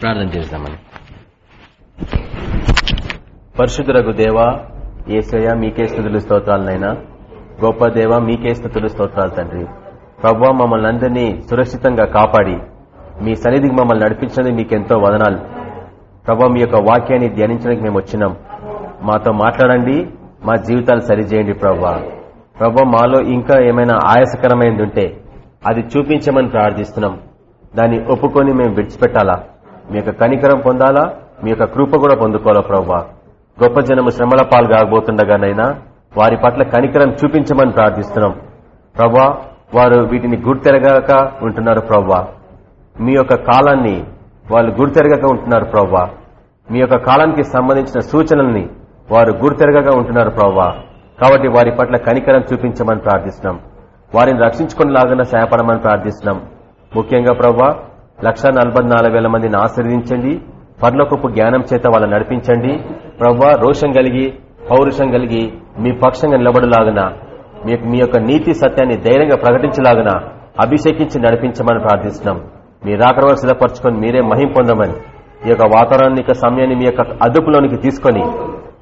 ప్రార్థన చేద్దామని పరిశుద్ధులకు దేవ ఏసయ మీకే స్థుతులు స్తోత్రాలనైనా. గొప్ప దేవ మీకే స్థుతులు స్తోత్రాలు తండ్రి. ప్రభు మమ్మల్ని అందరినీ సురక్షితంగా కాపాడి. మీ సన్నిధికి మమ్మల్ని నడిపించినది మీకెంతో వదనాలు. ప్రభు మీ యొక్క వాక్యాన్ని ధ్యానించడానికి మేము వచ్చినాం. మాతో మాట్లాడండి మా జీవితాలు సరిచేయండి ప్రభా. ప్రభు మాలో ఇంకా ఏమైనా ఆయాసకరమైనది ఉంటే అది చూపించమని ప్రార్థిస్తున్నాం. దాన్ని ఒప్పుకొని మేము విడిచిపెట్టాలా? మీ యొక్క కనికరం పొందాలా? మీ యొక్క కృప కూడా పొందుకోవాలా ప్రవ్వా? గొప్ప జనము శ్రమల పాలు కాకపోతుండగానైనా వారి పట్ల కనికరం చూపించమని ప్రార్థిస్తున్నాం. ప్రవ్వా వారు వీటిని గుర్తెరగాక ఉంటున్నారు ప్రవ్వా. మీ యొక్క కాలాన్ని వాళ్ళు గుర్తెరగక ఉంటున్నారు ప్రవ్వా. మీ యొక్క కాలానికి సంబంధించిన సూచనల్ని వారు గుర్తెరగక ఉంటున్నారు ప్రవ్వా. కాబట్టి వారి పట్ల కనికరం చూపించమని ప్రార్థిస్తున్నాం. వారిని రక్షించుకునేలాగా సహాయపడమని ప్రార్థిస్తున్నాం. ముఖ్యంగా ప్రవ్వా లక్ష మందిని ఆశీర్వదించండి పర్లోకపు జ్ఞానం చేత వాళ్ళని నడిపించండి. ప్రవ్వా రోషం కలిగి పౌరుషం కలిగి మీ పక్షంగా నిలబడలాగున మీ యొక్క నీతి సత్యాన్ని ధైర్యంగా ప్రకటించలాగున అభిషేకించి నడిపించమని ప్రార్థిస్తున్నాం. మీ రాకరవ సిద్ధపరచుకొని మీరే మహిం పొందమని ఈ యొక్క వాతావరణాన్ని సమయాన్ని మీ యొక్క అదుపులోనికి తీసుకొని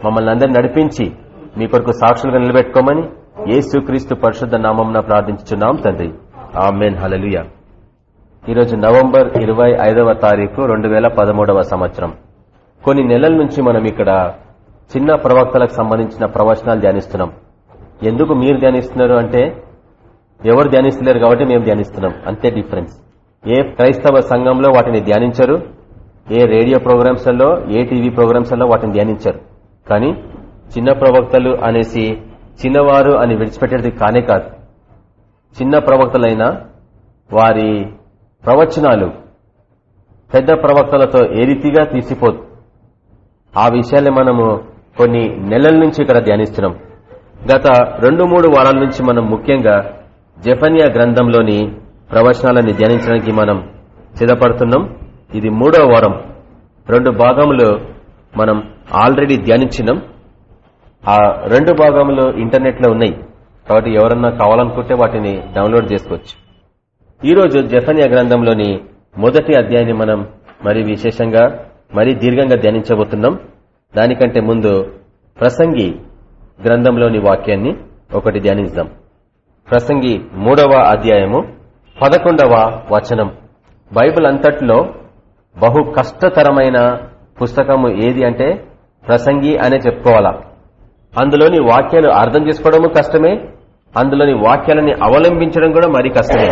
మమ్మల్ని అందరినీ నడిపించి మీ కొరకు సాక్షులుగా నిలబెట్టుకోమని యేసుక్రీస్తు పరిశుద్ధ నామం ప్రార్థించున్నాం తండ్రి. ఆమెన్. హలలుయా ఈరోజు నవంబర్ ఇరవై ఐదవ తారీఖు రెండు వేల పదమూడవ సంవత్సరం. కొన్ని నెలల నుంచి మనం ఇక్కడ చిన్న ప్రవక్తలకు సంబంధించిన ప్రవచనాలు ధ్యానిస్తున్నాం. ఎందుకు మీరు ధ్యానిస్తున్నారు అంటే ఎవరు ధ్యానిస్తలేరు కాబట్టి మేము ధ్యానిస్తున్నాం. అంతే డిఫరెన్స్. ఏ క్రైస్తవ సంఘంలో వాటిని ధ్యానించరు ఏ రేడియో ప్రోగ్రామ్స్లలో ఏ టీవీ ప్రోగ్రామ్స్లలో వాటిని ధ్యానించరు. కానీ చిన్న ప్రవక్తలు అనేసి చిన్నవారు అని విడిచిపెట్టేది కానే కాదు. చిన్న ప్రవక్తలైనా వారి ప్రవచనాలు పెద్ద ప్రవక్తలతో ఏ రీతిగా తీసిపోదు ఆ విషయాన్ని మనము కొన్ని నెలల నుంచి ఇక్కడ ధ్యానిస్తున్నాం. గత రెండు మూడు వారాల నుంచి మనం ముఖ్యంగా జఫన్యా గ్రంథంలోని ప్రవచనాలని ధ్యానించడానికి మనం సిద్ధపడుతున్నాం. ఇది మూడవ వారం. రెండు భాగములు మనం ఆల్రెడీ ధ్యానించినాం. ఆ రెండు భాగములు ఇంటర్నెట్లో ఉన్నాయి. కాబట్టి ఎవరన్నా కావాలనుకుంటే వాటిని డౌన్లోడ్ చేసుకోవచ్చు. ఈరోజు రోజు జఫన్యా గ్రంథంలోని మొదటి అధ్యాయాన్ని మనం మరి విశేషంగా మరి దీర్ఘంగా ధ్యానించబోతున్నాం. దానికంటే ముందు ప్రసంగి గ్రంథంలోని వాక్యాన్ని ఒకటి ధ్యానిద్దాం. ప్రసంగి మూడవ అధ్యాయము పదకొండవ వచనం. బైబిల్ అంతట్లో బహు కష్టతరమైన పుస్తకము ఏది అంటే ప్రసంగి అనే చెప్పుకోవాలా? అందులోని వాక్యాలు అర్థం చేసుకోవడము కష్టమే అందులోని వాక్యాలని అవలంబించడం కూడా మరీ కష్టమే.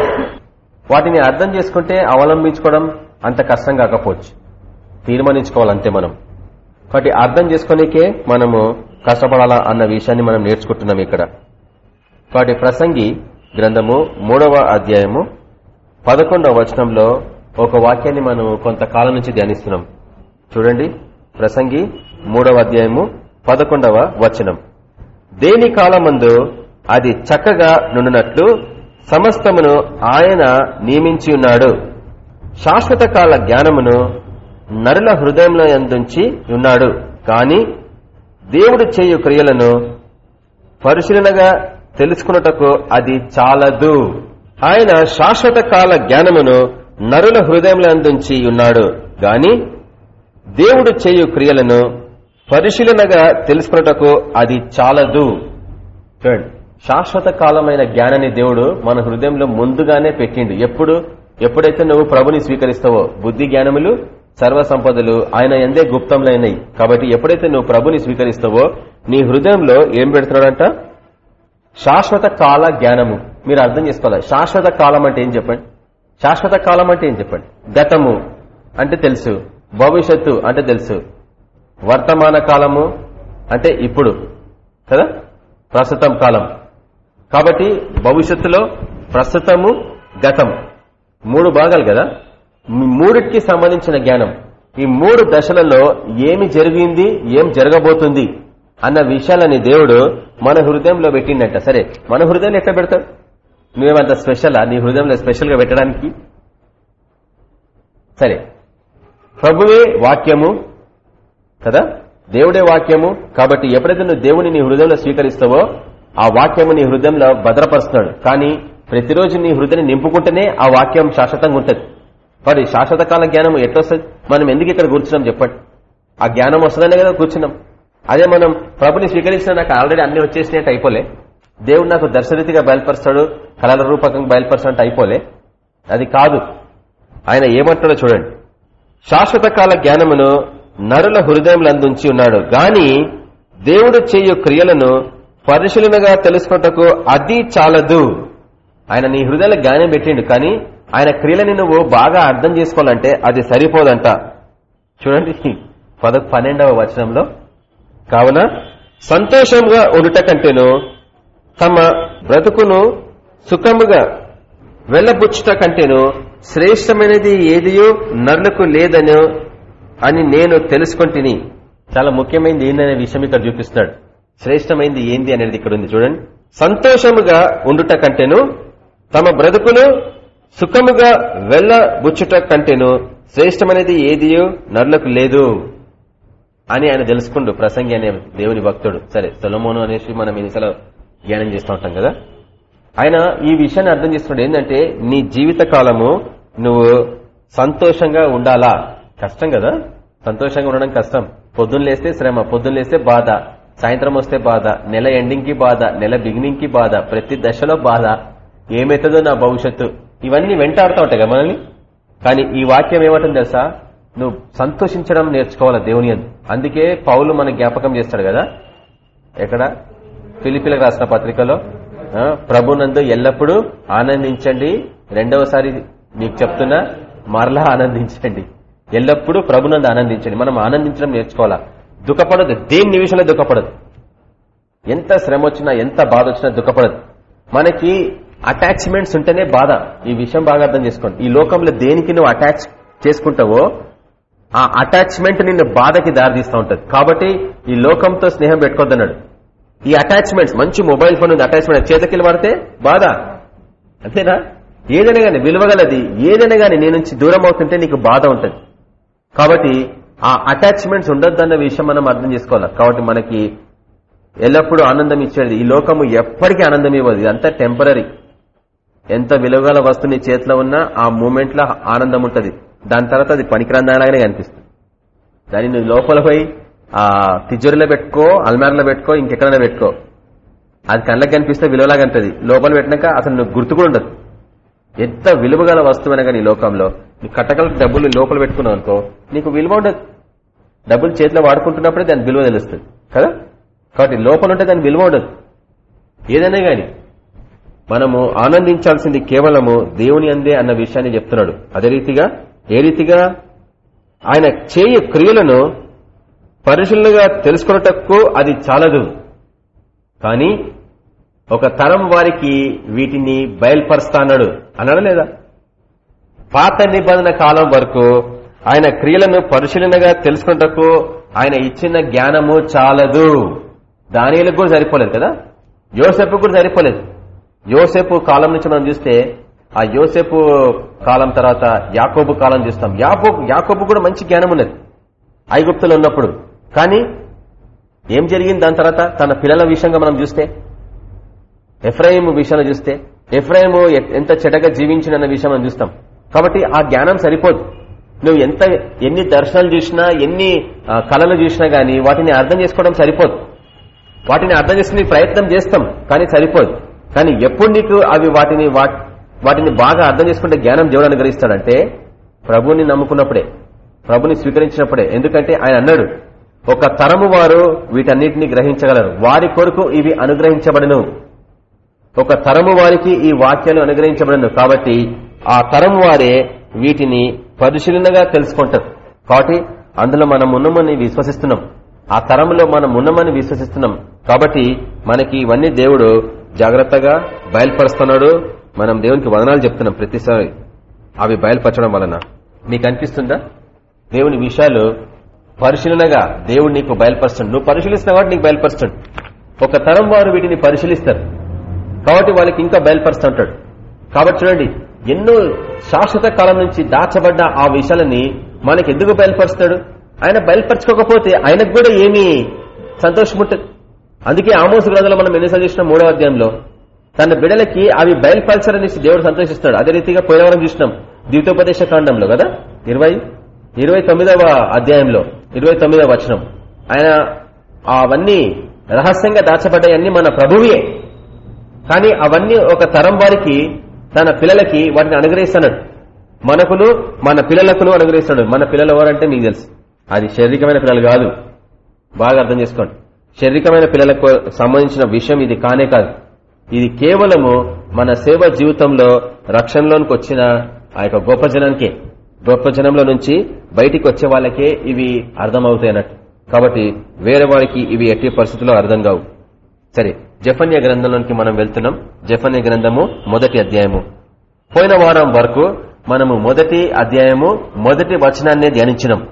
వాటిని అర్థం చేసుకుంటే అవలంబించుకోవడం అంత కష్టం కాకపోవచ్చు. తీర్మానించుకోవాలంతే మనం. కాబట్టి అర్థం చేసుకునేకే మనము కష్టపడాలా అన్న విషయాన్ని మనం నేర్చుకుంటున్నాం ఇక్కడ. కాబట్టి ప్రసంగి గ్రంథము మూడవ అధ్యాయము పదకొండవ వచనంలో ఒక వాక్యాన్ని మనం కొంతకాలం నుంచి ధ్యానిస్తున్నాం. చూడండి. ప్రసంగి మూడవ అధ్యాయము పదకొండవ వచనం. దేని కాలమందు అది చక్కగా నుండినట్లు సమస్తమును ఆయన నియమించి ఉన్నాడు. శాశ్వత కాల జ్ఞానమును నరుల హృదయంలో ఎందుంచి ఉన్నాడు. కాని దేవుడు చేయు క్రియలను పరిశీలనగా తెలుసుకున్నటకు అది చాలదు. ఆయన శాశ్వత కాల జ్ఞానమును నరుల హృదయంలో అందించి ఉన్నాడు. గాని దేవుడు చేయు క్రియలను పరిశీలనగా తెలుసుకున్నటకు అది చాలదు. చూడండి శాశ్వత కాలమైన జ్ఞానాన్ని దేవుడు మన హృదయంలో ముందుగానే పెట్టిండు. ఎప్పుడు? ఎప్పుడైతే నువ్వు ప్రభుని స్వీకరిస్తావో బుద్ధి జ్ఞానములు సర్వ సంపదలు ఆయన ఎందే గుప్తంలైనవి కాబట్టి ఎప్పుడైతే నువ్వు ప్రభుని స్వీకరిస్తావో నీ హృదయంలో ఏం పెడుతున్నాడంట? శాశ్వత కాల జ్ఞానము. మీరు అర్థం చేసుకోవాలి. శాశ్వత కాలం అంటే ఏం చెప్పండి? శాశ్వత కాలం అంటే ఏం చెప్పండి? గతము అంటే తెలుసు. భవిష్యత్తు అంటే తెలుసు. వర్తమాన కాలము అంటే ఇప్పుడు. కదా? ప్రస్తుతం కాలం. కాబట్టి భవిష్యత్తులో ప్రస్తుతము గతం మూడు భాగాలు కదా? మూడిటికి సంబంధించిన జ్ఞానం. ఈ మూడు దశలలో ఏమి జరిగింది ఏం జరగబోతుంది అన్న విషయాలని దేవుడు మన హృదయంలో పెట్టిండట. సరే మన హృదయంలో ఎట్లా పెడతాడు? నువ్వేమంత స్పెషలా? నీ హృదయంలో స్పెషల్గా పెట్టడానికి? సరే. ప్రభువే వాక్యము కదా? దేవుడే వాక్యము. కాబట్టి ఎప్పుడైతే నువ్వు దేవుని నీ హృదయంలో స్వీకరిస్తావో ఆ వాక్యము నీ హృదయంలో భద్రపరుస్తున్నాడు కానీ ప్రతిరోజు నీ హృదయాన్ని నింపుకుంటేనే ఆ వాక్యం శాశ్వతంగా ఉంటుంది. మరి శాశ్వత కాల జ్ఞానం ఎట్లొస్తుంది? మనం ఎందుకు ఇక్కడ కూర్చున్నాం చెప్పండి. ఆ జ్ఞానం వస్తుందనే కదా కూర్చున్నాం. అదే మనం ప్రభుని స్వీకరించిన నాకు ఆల్రెడీ అన్ని వచ్చేసినట్టు అయిపోలే. దేవుడు నాకు దర్శరీతిగా బయలుపరుస్తాడు కళల రూపకంగా బయలుపరుస్తాడు అయిపోలే. అది కాదు. ఆయన ఏమంటాడో చూడండి. శాశ్వత కాల జ్ఞానమును నరుల హృదయంలందుంచి ఉన్నాడు. గాని దేవుడు చేయు క్రియలను పరిశీలనగా తెలుసుకుంటకు అది చాలదు. ఆయన నీ హృదయంలో గానే పెట్టిండు కానీ ఆయన క్రియలని నువ్వు బాగా అర్థం చేసుకోవాలంటే అది సరిపోదంట. చూడండి పద పన్నెండవ వచనంలో. కావున సంతోషంగా ఉండుట కంటేను తమ బ్రతుకును సుఖముగా వెళ్ళబుచ్చుట కంటేను శ్రేష్టమైనది ఏదియో నరులకు లేదనో అని నేను తెలుసుకుంటుని. చాలా ముఖ్యమైనది ఏందనే విషయం ఇక్కడ చూపిస్తున్నాడు. శ్రేష్టమైంది ఏంది అనేది ఇక్కడ ఉంది చూడండి. సంతోషముగా ఉండుట కంటేను తమ బ్రతుకును సుఖముగా వెళ్ళబుచ్చుట కంటేను శ్రేష్టమనేది ఏదియో నరులకు లేదు అని ఆయన తెలుసుకుండు. ప్రసంగి అనే దేవుని భక్తుడు. సరే సొలమోను అనేసి మనం ఇన్నిసార్లు ధ్యానం చేస్తూ ఉంటాం కదా. ఆయన ఈ విషయాన్ని అర్థం చేసుకున్నాడు ఏంటంటే నీ జీవిత కాలము నువ్వు సంతోషంగా ఉండాలా? కష్టం కదా. సంతోషంగా ఉండడం కష్టం. పొద్దున్న లేస్తే శ్రమ పొద్దున్న లేస్తే బాధ. సాయంత్రం వస్తే బాధ నెల ఎండింగ్కి బాధ నెల బిగినింగ్కి బాధ ప్రతి దశలో బాధ ఏమవుతుందో నా భవిష్యత్తు ఇవన్నీ వెంటాడుతూ ఉంటాయి కదా మనల్ని? కానీ ఈ వాక్యం ఏమంటుంది తెలుసా? నువ్వు సంతోషించడం నేర్చుకోవాలా దేవుని అందుకే పౌలు మన జ్ఞాపకం చేస్తాడు కదా? ఎక్కడ? ఫిలిపిలకు రాసిన పత్రికలో ప్రభునందు ఎల్లప్పుడూ ఆనందించండి. రెండవసారి మీకు చెప్తున్నా మరలా ఆనందించండి. ఎల్లప్పుడూ ప్రభునందు ఆనందించండి. మనం ఆనందించడం నేర్చుకోవాలా? దుఃఖపడదు. దేని నిమిషంలో దుఃఖపడదు. ఎంత శ్రమ వచ్చినా ఎంత బాధ వచ్చినా దుఃఖపడదు. మనకి అటాచ్మెంట్స్ ఉంటేనే బాధ. ఈ విషయం బాగా అర్థం చేసుకోండి. ఈ లోకంలో దేనికి నువ్వు అటాచ్ చేసుకుంటావో ఆ అటాచ్మెంట్ నిన్ను బాధకి దారితీస్తూ ఉంటది. కాబట్టి ఈ లోకంతో స్నేహం పెట్టుకోద్దన్నాడు. ఈ అటాచ్మెంట్స్ మంచి మొబైల్ ఫోన్ ఉంది అటాచ్మెంట్ చేతకిల్ పడితే బాధ. అంతేనా? ఏదైనా కానీ విలువగలది ఏదైనా గానీ నేను నుంచి దూరం అవుతుంటే నీకు బాధ ఉంటుంది. కాబట్టి ఆ అటాచ్మెంట్స్ ఉండొద్దన్న విషయం మనం అర్థం చేసుకోవాలి. కాబట్టి మనకి ఎల్లప్పుడూ ఆనందం ఇచ్చేది ఈ లోకము ఎప్పటికీ ఆనందం ఇవ్వదు. ఇదంతా టెంపరీ ఎంత విలువగల వస్తువు నీ చేతిలో ఉన్నా ఆ మూమెంట్లో ఆనందం ఉంటుంది. దాని తర్వాత అది పనికిరందాలాగానే కనిపిస్తుంది. దాన్ని నువ్వు లోపల పోయి ఆ తిజోరిలో పెట్టుకో అల్మార్లో పెట్టుకో ఇంకెక్కడైనా పెట్టుకో. అది కళ్ళకి కనిపిస్తే విలువలాగా ఉంటుంది లోపల పెట్టినాక అసలు నువ్వు గుర్తు కూడా ఉండదు. ఎంత విలువగల వస్తువైనా కానీ ఈ లోకంలో నీ కట్టగల డబ్బులు లోపల పెట్టుకున్నావు అనుకో నీకు విలువ ఉండదు డబ్బులు చేతిలో వాడుకుంటున్నప్పుడే దాని విలువ తెలుస్తుంది. కదా? కాబట్టి లోపల ఉంటే దాని విలువ ఉండదు. ఏదైనా గాని మనము ఆనందించాల్సింది కేవలము దేవుని అందే అన్న విషయాన్ని చెప్తున్నాడు. అదే రీతిగా ఏ రీతిగా? ఆయన చేయ క్రియలను పరిశీలనగా తెలుసుకున్నటకు అది చాలదు. కానీ ఒక తరం వారికి వీటిని బయలుపరుస్తాడు అన్నాడా లేదా? పాత నిబంధన కాలం వరకు ఆయన క్రియలను పరిశీలనగా తెలుసుకుంటకు ఆయన ఇచ్చిన జ్ఞానము చాలదు. దానిలకు కూడా సరిపోలేదు కదా? యోసేపు కూడా సరిపోలేదు. యోసేపు కాలం నుంచి మనం చూస్తే ఆ యోసేపు కాలం తర్వాత యాకోబు కాలం చూస్తాం. యాకో యాకోబు కూడా మంచి జ్ఞానం ఉన్నది. ఐగుప్తులు ఉన్నప్పుడు. కానీ ఏం జరిగింది దాని తర్వాత? తన పిల్లల విషయంగా మనం చూస్తే ఎఫ్రాయిం విషయంలో చూస్తే ఎఫ్రాయిము ఎంత చెడగా జీవించిన విషయం మనం చూస్తాం. కాబట్టి ఆ జ్ఞానం సరిపోదు. నువ్వు ఎంత ఎన్ని దర్శనాలు చూసినా ఎన్ని కళలు చూసినా గానీ వాటిని అర్థం చేసుకోవడం సరిపోదు. వాటిని అర్థం చేసుకునే ప్రయత్నం చేస్తాం కానీ సరిపోదు. కానీ ఎప్పుడు నీకు అవి వాటిని వాటిని బాగా అర్థం చేసుకుంటే జ్ఞానం దేవుడు అనుగ్రహిస్తాడంటే ప్రభుని నమ్ముకున్నప్పుడే ప్రభుని స్వీకరించినప్పుడే. ఎందుకంటే ఆయన అన్నాడు ఒక తరము వారు వీటన్నిటిని గ్రహించగలరు. వారి కొరకు ఇవి అనుగ్రహించబడను. ఒక తరము వారికి ఈ వాక్యాలు అనుగ్రహించబడను. కాబట్టి ఆ తరం వారే వీటిని పరిశీలనగా తెలుసుకుంటారు. కాబట్టి అందులో మనం ఉన్నామని విశ్వసిస్తున్నాం. ఆ తరంలో మనం ఉన్నామని విశ్వసిస్తున్నాం. కాబట్టి మనకి ఇవన్నీ దేవుడు జాగ్రత్తగా బయలుపరుస్తున్నాడు. మనం దేవునికి వదనాలు చెప్తున్నాం ప్రతిసారి. అవి బయలుపరచడం వలన. మీకు అనిపిస్తుందా? దేవుని విషయాలు పరిశీలనగా దేవుడు నీకు బయలుపరుస్తాడు. నువ్వు పరిశీలిస్తున్న వాడు నీకు బయలుపరుస్తాడు. ఒక తరం వారు వీటిని పరిశీలిస్తారు. కాబట్టి వాళ్ళకి ఇంకా బయలుపరుస్తుంటాడు. కాబట్టి చూడండి ఎన్నో శాశ్వత కాలం నుంచి దాచబడ్డ ఆ విషయాలని మనకి ఎందుకు బయలుపరుస్తాడు? ఆయన బయలుపరచుకోకపోతే ఆయనకు కూడా ఏమీ సంతోషం ఉంటుంది. అందుకే ఆమోసు గ్రంథంలో మనం ఎన్నిసార్లు చూసిన మూడవ అధ్యాయంలో. తన బిడలకి అవి బయలుపరచాలని దేవుడు సంతోషిస్తాడు. అదే రీతిగా పోయినవరం చూసినాం ద్వితోపదేశ కాండంలో కదా? ఇరవై ఇరవై తొమ్మిదవ అధ్యాయంలో ఇరవై తొమ్మిదవ వచనం. ఆయన అవన్నీ రహస్యంగా దాచబడ్డాయన్నీ మన ప్రభువే. కానీ అవన్నీ ఒక తరం వారికి తన పిల్లలకి వాటిని అనుగ్రహిస్తున్నాడు మనకును మన పిల్లలకును అనుగ్రహిస్తున్నాడు మన పిల్లలు ఎవరంటే మీకు తెలుసు. అది శారీరకమైన పిల్లలు కాదు. బాగా అర్థం చేసుకోండి. శారీరకమైన పిల్లలకు సంబంధించిన విషయం ఇది కానే కాదు. ఇది కేవలము మన సేవ జీవితంలో రక్షణలోనికి వచ్చిన ఆ యొక్క గొప్ప జనానికే. గొప్ప జనంలో నుంచి బయటికి వచ్చే వాళ్ళకే ఇవి అర్థమవుతాయి అన్నట్టు. కాబట్టి వేరే వారికి ఇవి ఎట్టి పరిస్థితుల్లో అర్థం కావు. సరే. జఫన్య గ్రంథంలోనికి మనం వెళ్తున్నాం. జఫన్య గ్రంథము మొదటి అధ్యాయము. పోయిన వారం వరకు మనము మొదటి అధ్యాయము మొదటి వచనాన్ని ధ్యానించినాం.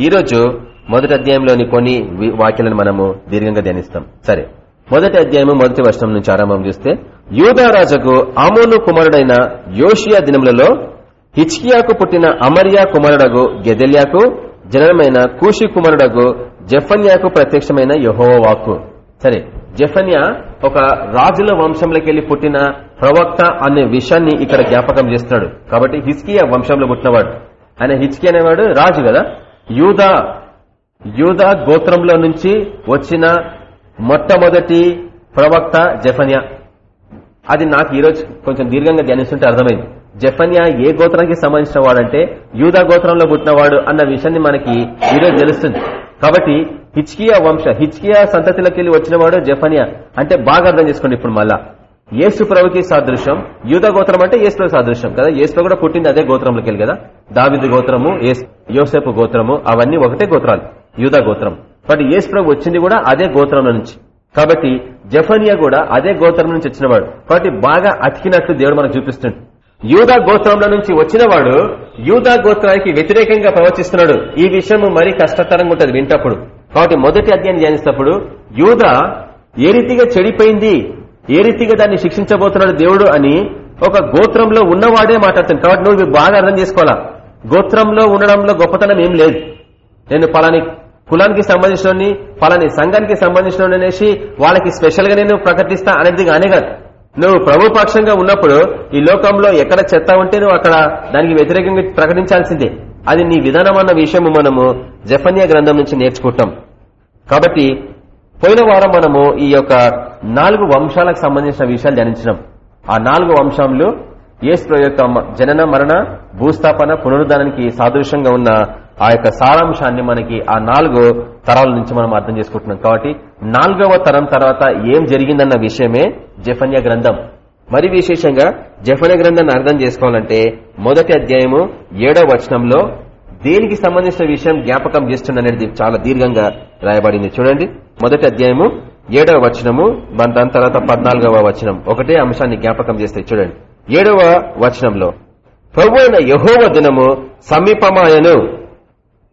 ఈరోజు మొదటి అధ్యాయంలోని కొన్ని వాక్యాలను మనము దీర్ఘంగా ధ్యానిస్తాం. సరే. మొదటి అధ్యాయము మొదటి వర్షం నుంచి ఆరంభం చూస్తే యూదారాజకు ఆమోను కుమారుడైన యోషియా దినములలో హిచ్కియాకు పుట్టిన అమర్యా కుమారుడగు గెదెల్యాకు జననమైన కూషి కుమారుడగు జఫన్యాకు ప్రత్యక్షమైన యహోవాకు వాక్కు. సరే. జఫన్యా ఒక రాజుల వంశంలోకి వెళ్ళి పుట్టిన ప్రవక్త అనే విషయాన్ని ఇక్కడ జ్ఞాపకం చేస్తున్నాడు. కాబట్టి హిస్కియా వంశంలో పుట్టినవాడు. ఆయన హిచ్కి అనేవాడు రాజు కదా. యూదా యూదా గోత్రంలో నుంచి వచ్చిన మొట్టమొదటి ప్రవక్త జఫన్యా. అది నాకు ఈరోజు కొంచెం దీర్ఘంగా ధ్యానిస్తుంటే అర్థమైంది. జఫన్యా ఏ గోత్రానికి సంబంధించిన వాడంటే యూదా గోత్రంలో పుట్టినవాడు అన్న విషయాన్ని మనకి ఈరోజు తెలుస్తుంది. కాబట్టి హిచ్కియా వంశ. హిచ్కియా సంతతిలోకి వెళ్ళి వచ్చినవాడు జఫనియా. అంటే బాగా అర్థం చేసుకోండి ఇప్పుడు మళ్ళా. ఏసు ప్రభుకి సాదృశ్యం. యూద గోత్రం అంటే ఏసు సాదృశ్యం కదా. ఏసు కూడా పుట్టింది అదే గోత్రంలోకి వెళ్ళి కదా. దావిద్ గోత్రము యోసేపు గోత్రము అవన్నీ ఒకటే గోత్రాలు. యూదా గోత్రం. బట్ ఏసు ప్రభు వచ్చింది కూడా అదే గోత్రం నుంచి. కాబట్టి జఫనియా కూడా అదే గోత్రం నుంచి వచ్చినవాడు. కాబట్టి బాగా అతికినట్లు దేవుడు మనకు చూపిస్తుంది యూదా గోత్రంలో నుంచి వచ్చినవాడు యూదా గోత్రానికి వ్యతిరేకంగా ప్రవచిస్తున్నాడు ఈ విషయం మరీ కష్టతరంగా ఉంటుంది వింటప్పుడు. కాబట్టి మొదటి అధ్యాయం ధ్యానిస్తప్పుడు యూద ఏ రీతిగా చెడిపోయింది? ఏ రీతిగా దాన్ని శిక్షించబోతున్నాడు దేవుడు అని ఒక గోత్రంలో ఉన్నవాడే మాట్లాడుతుంది కాబట్టి నువ్వు బాగా అర్థం చేసుకోవాలా? గోత్రంలో ఉండడంలో గొప్పతనం ఏం లేదు. నేను పలాని కులానికి సంబంధించిన పలాని సంఘానికి సంబంధించిన అనేసి వాళ్ళకి స్పెషల్గా నేను ప్రకటిస్తా అనేది కానీ కాదు. నువ్వు ప్రభుపక్షంగా ఉన్నప్పుడు ఈ లోకంలో ఎక్కడ చెత్త ఉంటే నువ్వు అక్కడ దానికి వ్యతిరేకంగా ప్రకటించాల్సిందే. అది నీ విధానం అన్న విషయము మనము జఫన్యా గ్రంథం నుంచి నేర్చుకుంటాం. కాబట్టి పోయిన వారం మనము ఈ యొక్క నాలుగు వంశాలకు సంబంధించిన విషయాలు ధ్యానించినాం. ఆ నాలుగు వంశంలో ఏసు యొక్క జనన మరణ భూస్థాపన పునరుద్ధానానికి సాదృశ్యంగా ఉన్న ఆ యొక్క సారాంశాన్ని మనకి ఆ నాలుగో తరాల నుంచి మనం అర్థం చేసుకుంటున్నాం. కాబట్టి నాలుగవ తరం తర్వాత ఏం జరిగిందన్న విషయమే జఫన్య గ్రంథం. మరి విశేషంగా జఫన్య గ్రంథాన్ని అర్థం చేసుకోవాలంటే మొదటి అధ్యాయము ఏడవ వచనంలో దేనికి సంబంధించిన విషయం జ్ఞాపకం చేస్తుండనేది చాలా దీర్ఘంగా రాయబడింది. చూడండి. మొదటి అధ్యాయము ఏడవ వచనము దాని తర్వాత పద్నాలుగవ వచనం. ఒకటే అంశాన్ని జ్ఞాపకం చేస్తే చూడండి. ఏడవ వచనంలో ప్రభు అయిన యహోవ దినము సమీపమాయను.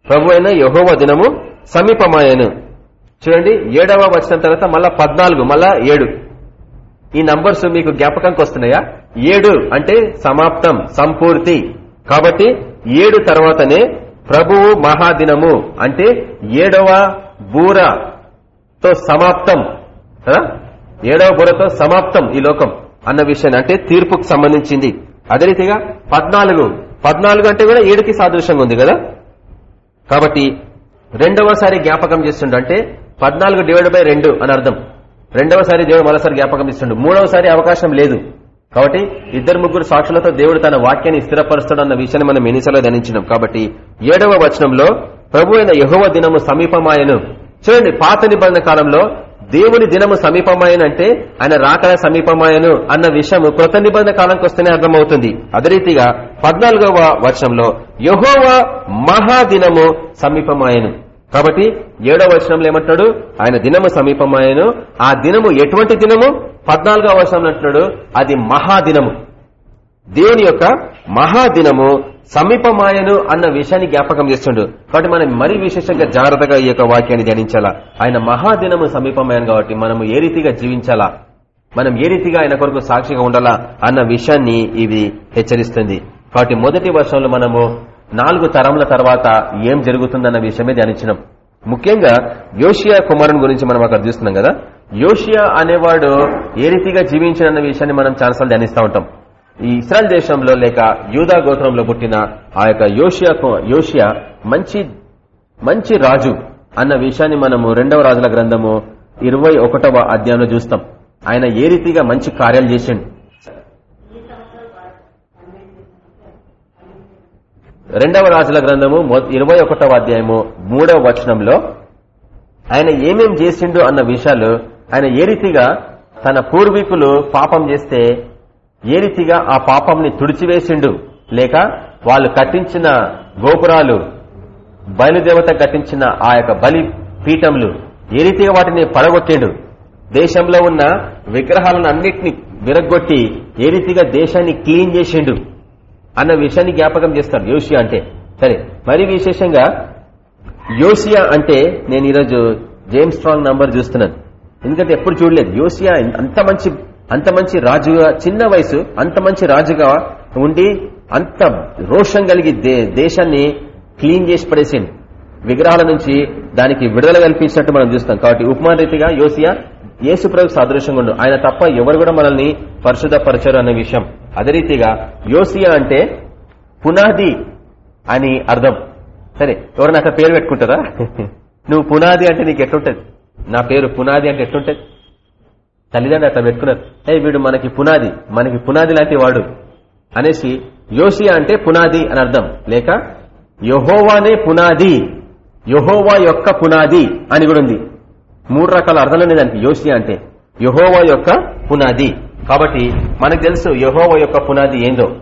ప్రభు అయిన యహోవ దినము సమీపమాయను. చూడండి ఏడవ వచ్చిన తర్వాత మళ్ళా పద్నాలుగు మళ్ళా ఏడు. ఈ నంబర్స్ మీకు జ్ఞాపకంకి వస్తున్నాయా? ఏడు అంటే సమాప్తం సంపూర్తి. కాబట్టి ఏడు తర్వాతనే ప్రభువు మహాదినము అంటే ఏడవ బూరతో సమాప్తం. ఏడవ బూరతో సమాప్తం ఈ లోకం అన్న విషయాన్ని అంటే తీర్పుకు సంబంధించింది. అదే రీతిగా పద్నాలుగు. పద్నాలుగు అంటే కూడా ఏడుకి సాదృశ్యంగా ఉంది కదా? కాబట్టి రెండవసారి జ్ఞాపకం చేస్తుండ అంటే పద్నాలుగు డివైడ్ బై రెండు అని అర్థం. రెండవసారి దేవుడు మరోసారి జ్ఞాపకం ఇస్తుండు మూడవసారి అవకాశం లేదు. కాబట్టి ఇద్దరు ముగ్గురు సాక్షులతో దేవుడు తన వాక్యాన్ని స్థిరపరుస్తాడు అన్న విషయాన్ని మనం ఎన్నిసార్లు ధనించినాం కాబట్టి ఏడవ వచనంలో ప్రభు అయిన యహోవ దినము సమీపమాయను. చూడండి పాత నిబంధన కాలంలో దేవుని దినము సమీపమాయను అంటే ఆయన రాకడ సమీపమాయను అన్న విషయం కృత నిబంధన కాలంకి వస్తేనే అర్థమవుతుంది. అదే రీతిగా పద్నాలుగవ వర్షంలో యహోవ మహాదినము సమీపమాయను. కాబట్టి ఏడవ వచనంలో ఏమంటాడు ఆయన దినము సమీపమాయను. ఆ దినము ఎటువంటి దినము? పద్నాలుగవ వర్షంలో అంటున్నాడు అది మహాదినము. దేవుని యొక్క మహాదినము సమీపమాయను అన్న విషయాన్ని జ్ఞాపకం చేస్తుండు. కాబట్టి మనం మరీ విశేషంగా జాగ్రత్తగా ఈ యొక్క వాక్యాన్ని ధ్యానించాలా? ఆయన మహాదినము సమీపమాయను కాబట్టి మనము ఏ రీతిగా జీవించాలా? మనం ఏ రీతిగా ఆయన కొరకు సాక్షిగా ఉండాలా? అన్న విషయాన్ని ఇది హెచ్చరిస్తుంది. కాబట్టి మొదటి వర్షంలో మనము నాలుగు తరముల తర్వాత ఏం జరుగుతుందన్న విషయమే ధ్యానించినాం. ముఖ్యంగా యోషియా కుమారుని గురించి మనం అక్కడ చూస్తున్నాం కదా. యోషియా అనేవాడు ఏ రీతిగా జీవించాడన్న విషయాన్ని మనం ఛాన్సల్ ధ్యానిస్తూ ఉంటాం. ఈ ఇస్రాయల్ దేశంలో లేక యూదా గోత్రంలో పుట్టిన ఆ యొక్క యోషియా యోషియా మంచి మంచి రాజు అన్న విషయాన్ని మనము రెండవ రాజుల గ్రంథము ఇరవై ఒకటవ అధ్యాయంలో చూస్తాం. ఆయన ఏ రీతిగా మంచి కార్యాలు చేసిండు? రెండవ రాజుల గ్రంథము ఇరవై ఒకటవ అధ్యాయము మూడవ వచనంలో ఆయన ఏమేం చేసిండు అన్న విషయాలు ఆయన ఏ రీతిగా తన పూర్వీకులు పాపం చేస్తే ఏ రీతిగా ఆ పాపంని తుడిచివేసిండు? లేక వాళ్ళు కట్టించిన గోపురాలు బయలుదేవత కట్టించిన ఆ యొక్క బలి పీఠంలు ఏ రీతిగా వాటిని పడగొట్టిండు? దేశంలో ఉన్న విగ్రహాలను అన్నిటిని విరగొట్టి ఏ రీతిగా దేశాన్ని క్లీన్ చేసిండు? అన్న విషయాన్ని జ్ఞాపకం చేస్తాడు యోషియా అంటే. సరే మరి విశేషంగా యోసియా అంటే నేను ఈరోజు జేమ్స్ స్ట్రాంగ్ నంబర్ చూస్తున్నాను. ఎందుకంటే ఎప్పుడు చూడలేదు. యోసియా అంత మంచి అంత మంచి రాజుగా చిన్న వయసు అంత మంచి రాజుగా ఉండి అంత రోషం కలిగి దేశాన్ని క్లీన్ చేసి పడేసింది. విగ్రహాల నుంచి దానికి విడుదల కల్పించినట్టు మనం చూస్తాం. కాబట్టి ఉపమాన రీతిగా యోసియా యేసుప్రభు సాదృశ్యంగా ఉండు. ఆయన తప్ప ఎవరు కూడా మనల్ని పరిశుధపరచరు అనే విషయం. అదే రీతిగా యోసియా అంటే పునాది అని అర్థం. సరే ఎవరు నాకు పేరు పెట్టుకుంటారా? నువ్వు పునాది అంటే నీకు ఎట్లుంటది? నా పేరు పునాది అంటే ఎట్లుంటది? తల్లిదండ్రులు అట్లా పెట్టుకున్నారు ఏ వీడు మనకి పునాది మనకి పునాది లాంటి వాడు అనేసి యోషియా అంటే పునాది అని అర్థం. లేక యహోవానే పునాది యహోవా యొక్క పునాది అని కూడా ఉంది. మూడు రకాల అర్థాలు దానికి యోసి అంటే. యహోవా యొక్క పునాది. కాబట్టి మనకు తెలుసు యహోవా యొక్క పునాది ఏందో.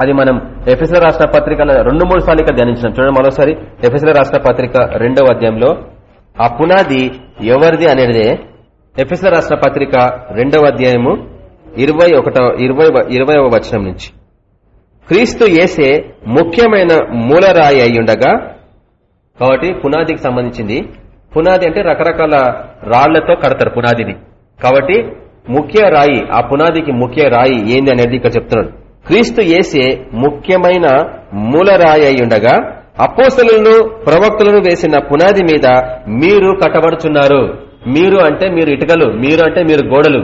అది మనం ఎఫ్ఎస్ఎల్ రాష్ట్ర పత్రికల రెండు మూడు సార్లు ఇక్కడ ధ్యానించినాం. చూడండి మరోసారి ఎఫ్ఎస్ఎల్ రాష్ట్ర పత్రిక రెండవ అధ్యాయంలో ఆ పునాది ఎవరిది అనేది ఎఫ్ఎస్ రాష్ట్ర పత్రిక రెండవ అధ్యాయము ఇరవై ఒకటో ఇరవై ఇరవైవ వచనం నుంచి. క్రీస్తు ఏసే ముఖ్యమైన మూలరాయి అయ్యుండగా కాబట్టి పునాదికి సంబంధించింది. పునాది అంటే రకరకాల రాళ్ళతో కడతారు పునాదిని. కాబట్టి ముఖ్య రాయి ఆ పునాదికి ముఖ్య రాయి ఏంది అనేది ఇక్కడ చెప్తున్నాడు. క్రీస్తు ఏసే ముఖ్యమైన మూలరాయి అయి ఉండగా అపోసలను ప్రవక్తలను వేసిన పునాది మీద మీరు కట్టబడుచున్నారు. మీరు అంటే మీరు ఇటుకలు మీరు అంటే మీరు గోడలు.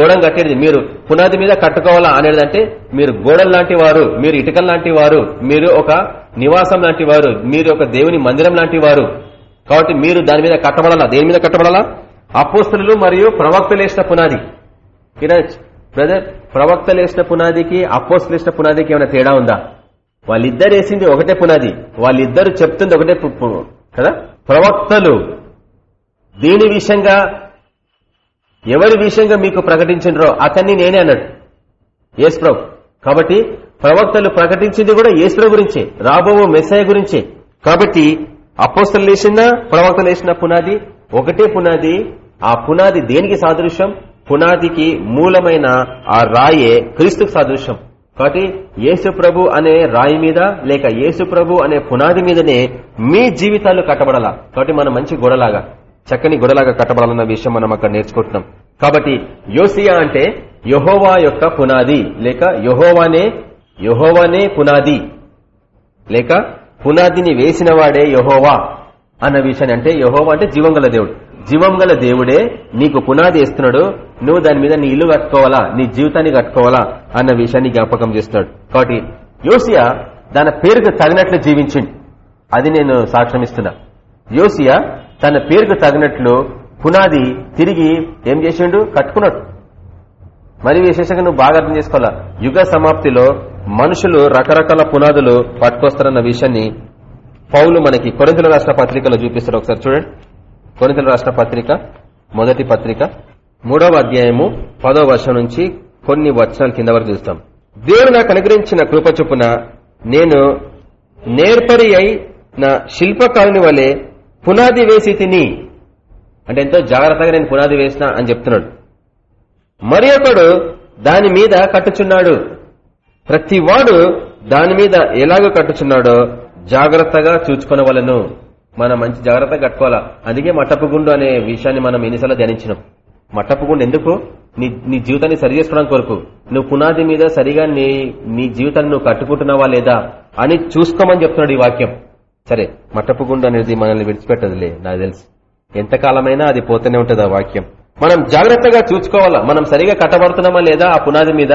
గోడం కట్టేది మీరు. పునాది మీద కట్టుకోవాలా అనేది అంటే మీరు గోడలు లాంటి వారు మీరు ఇటుకలు లాంటి వారు మీరు ఒక నివాసం లాంటి వారు మీరు ఒక దేవుని మందిరం లాంటి వారు. కాబట్టి మీరు దాని మీద కట్టబడాలా? దేని మీద కట్టబడాలా? అపోస్తులు మరియు ప్రవక్తలేసిన పునాది. బ్రదర్ ప్రవక్తలేసిన పునాదికి అపోస్తులేసిన పునాదికి ఏమైనా తేడా ఉందా? వాళ్ళిద్దరు వేసింది ఒకటే పునాది. వాళ్ళిద్దరు చెప్తుంది ఒకటే కదా? ప్రవక్తలు. దీని విషయంగా ఎవరి విషయంగా మీకు ప్రకటించినరో అతన్ని నేనే అన్నాడు. యేసుప్రభు. కాబట్టి ప్రవక్తలు ప్రకటించింది కూడా ఏసుప్రభు గురించే రాబో మెస్సాయ గురించే. కాబట్టి అపోస్తలు లేచిన ప్రవక్తలు వేసిన పునాది ఒకటే పునాది. ఆ పునాది దేనికి సాదృశ్యం? పునాదికి మూలమైన ఆ రాయే క్రీస్తుకు సాదృశ్యం. కాబట్టి యేసు ప్రభు అనే రాయి మీద లేక యేసు ప్రభు అనే పునాది మీదనే మీ జీవితాలు కట్టబడాలా? కాబట్టి మనం మంచి గొడలాగా చక్కని గొడలాగా కట్టబడాలన్న విషయం మనం అక్కడ నేర్చుకుంటున్నాం. కాబట్టి యోసియా అంటే యహోవా యొక్క పునాది లేక యహోవానే యహోవానే పునాది లేక పునాదిని వేసిన వాడే యహోవా అన్న విషయాన్ని అంటే యహోవా అంటే జీవం దేవుడు. జీవం దేవుడే నీకు పునాది వేస్తున్నాడు నువ్వు దాని మీద నీ ఇల్లు కట్టుకోవాలా నీ జీవితాన్ని కట్టుకోవాలా అన్న విషయాన్ని జ్ఞాపకం చేస్తున్నాడు. కాబట్టి యోసియా దాని పేరుకు తగినట్లు జీవించింది అది నేను సాక్ష్యమిస్తున్నా. యోసియా తన పేరుకు తగినట్లు పునాది తిరిగి ఏం చేసిండు? కట్టుకున్నాడు. మరి విశేషంగా నువ్వు బాగా అర్థం చేసుకోవాలా? యుగ సమాప్తిలో మనుషులు రకరకాల పునాదులు పట్టుకొస్తారన్న విషయాన్ని పౌలు మనకి కొరింతల రాష్ట్ర పత్రికలో చూపిస్తారు ఒకసారి చూడండి. కొరింతల రాష్ట్ర పత్రిక మొదటి పత్రిక మూడవ అధ్యాయము పదవ వర్షం నుంచి కొన్ని వచనాల కింద వరకు చూస్తాం. దేవుడు నాకు అనుగ్రహించిన కృప చొప్పున నేను నేర్పరి అయిన శిల్పకారుని వలె పునాది వేసి తిని. అంటే ఎంతో జాగ్రత్తగా నేను పునాది వేసిన అని చెప్తున్నాడు. మరి ఒకడు దాని మీద కట్టుచున్నాడు. ప్రతి వాడు దాని మీద ఎలాగో కట్టుచున్నాడో జాగ్రత్తగా చూచుకునవలను. మనం మంచి జాగ్రత్తగా కట్టుకోవాలా? అందుకే మట్టపుగుండు అనే విషయాన్ని మనం ఎన్నిసార్లు ధ్యానించినాం. మట్టపుగుండు ఎందుకు? నీ నీ జీవితాన్ని సరి చేసుకోవడం కొరకు. నువ్వు పునాది మీద సరిగా నీ నీ జీవితాన్ని నువ్వు కట్టుకుంటున్నావా లేదా అని చూసుకోమని చెప్తున్నాడు ఈ వాక్యం. సరే మట్టపు గుండు అనేది మనల్ని విడిచిపెట్టదులే నాకు తెలుసు. ఎంతకాలమైనా అది పోతూనే ఉంటుంది ఆ వాక్యం. మనం జాగ్రత్తగా చూసుకోవాలా? మనం సరిగా కట్టబడుతున్నామా లేదా ఆ పునాది మీద?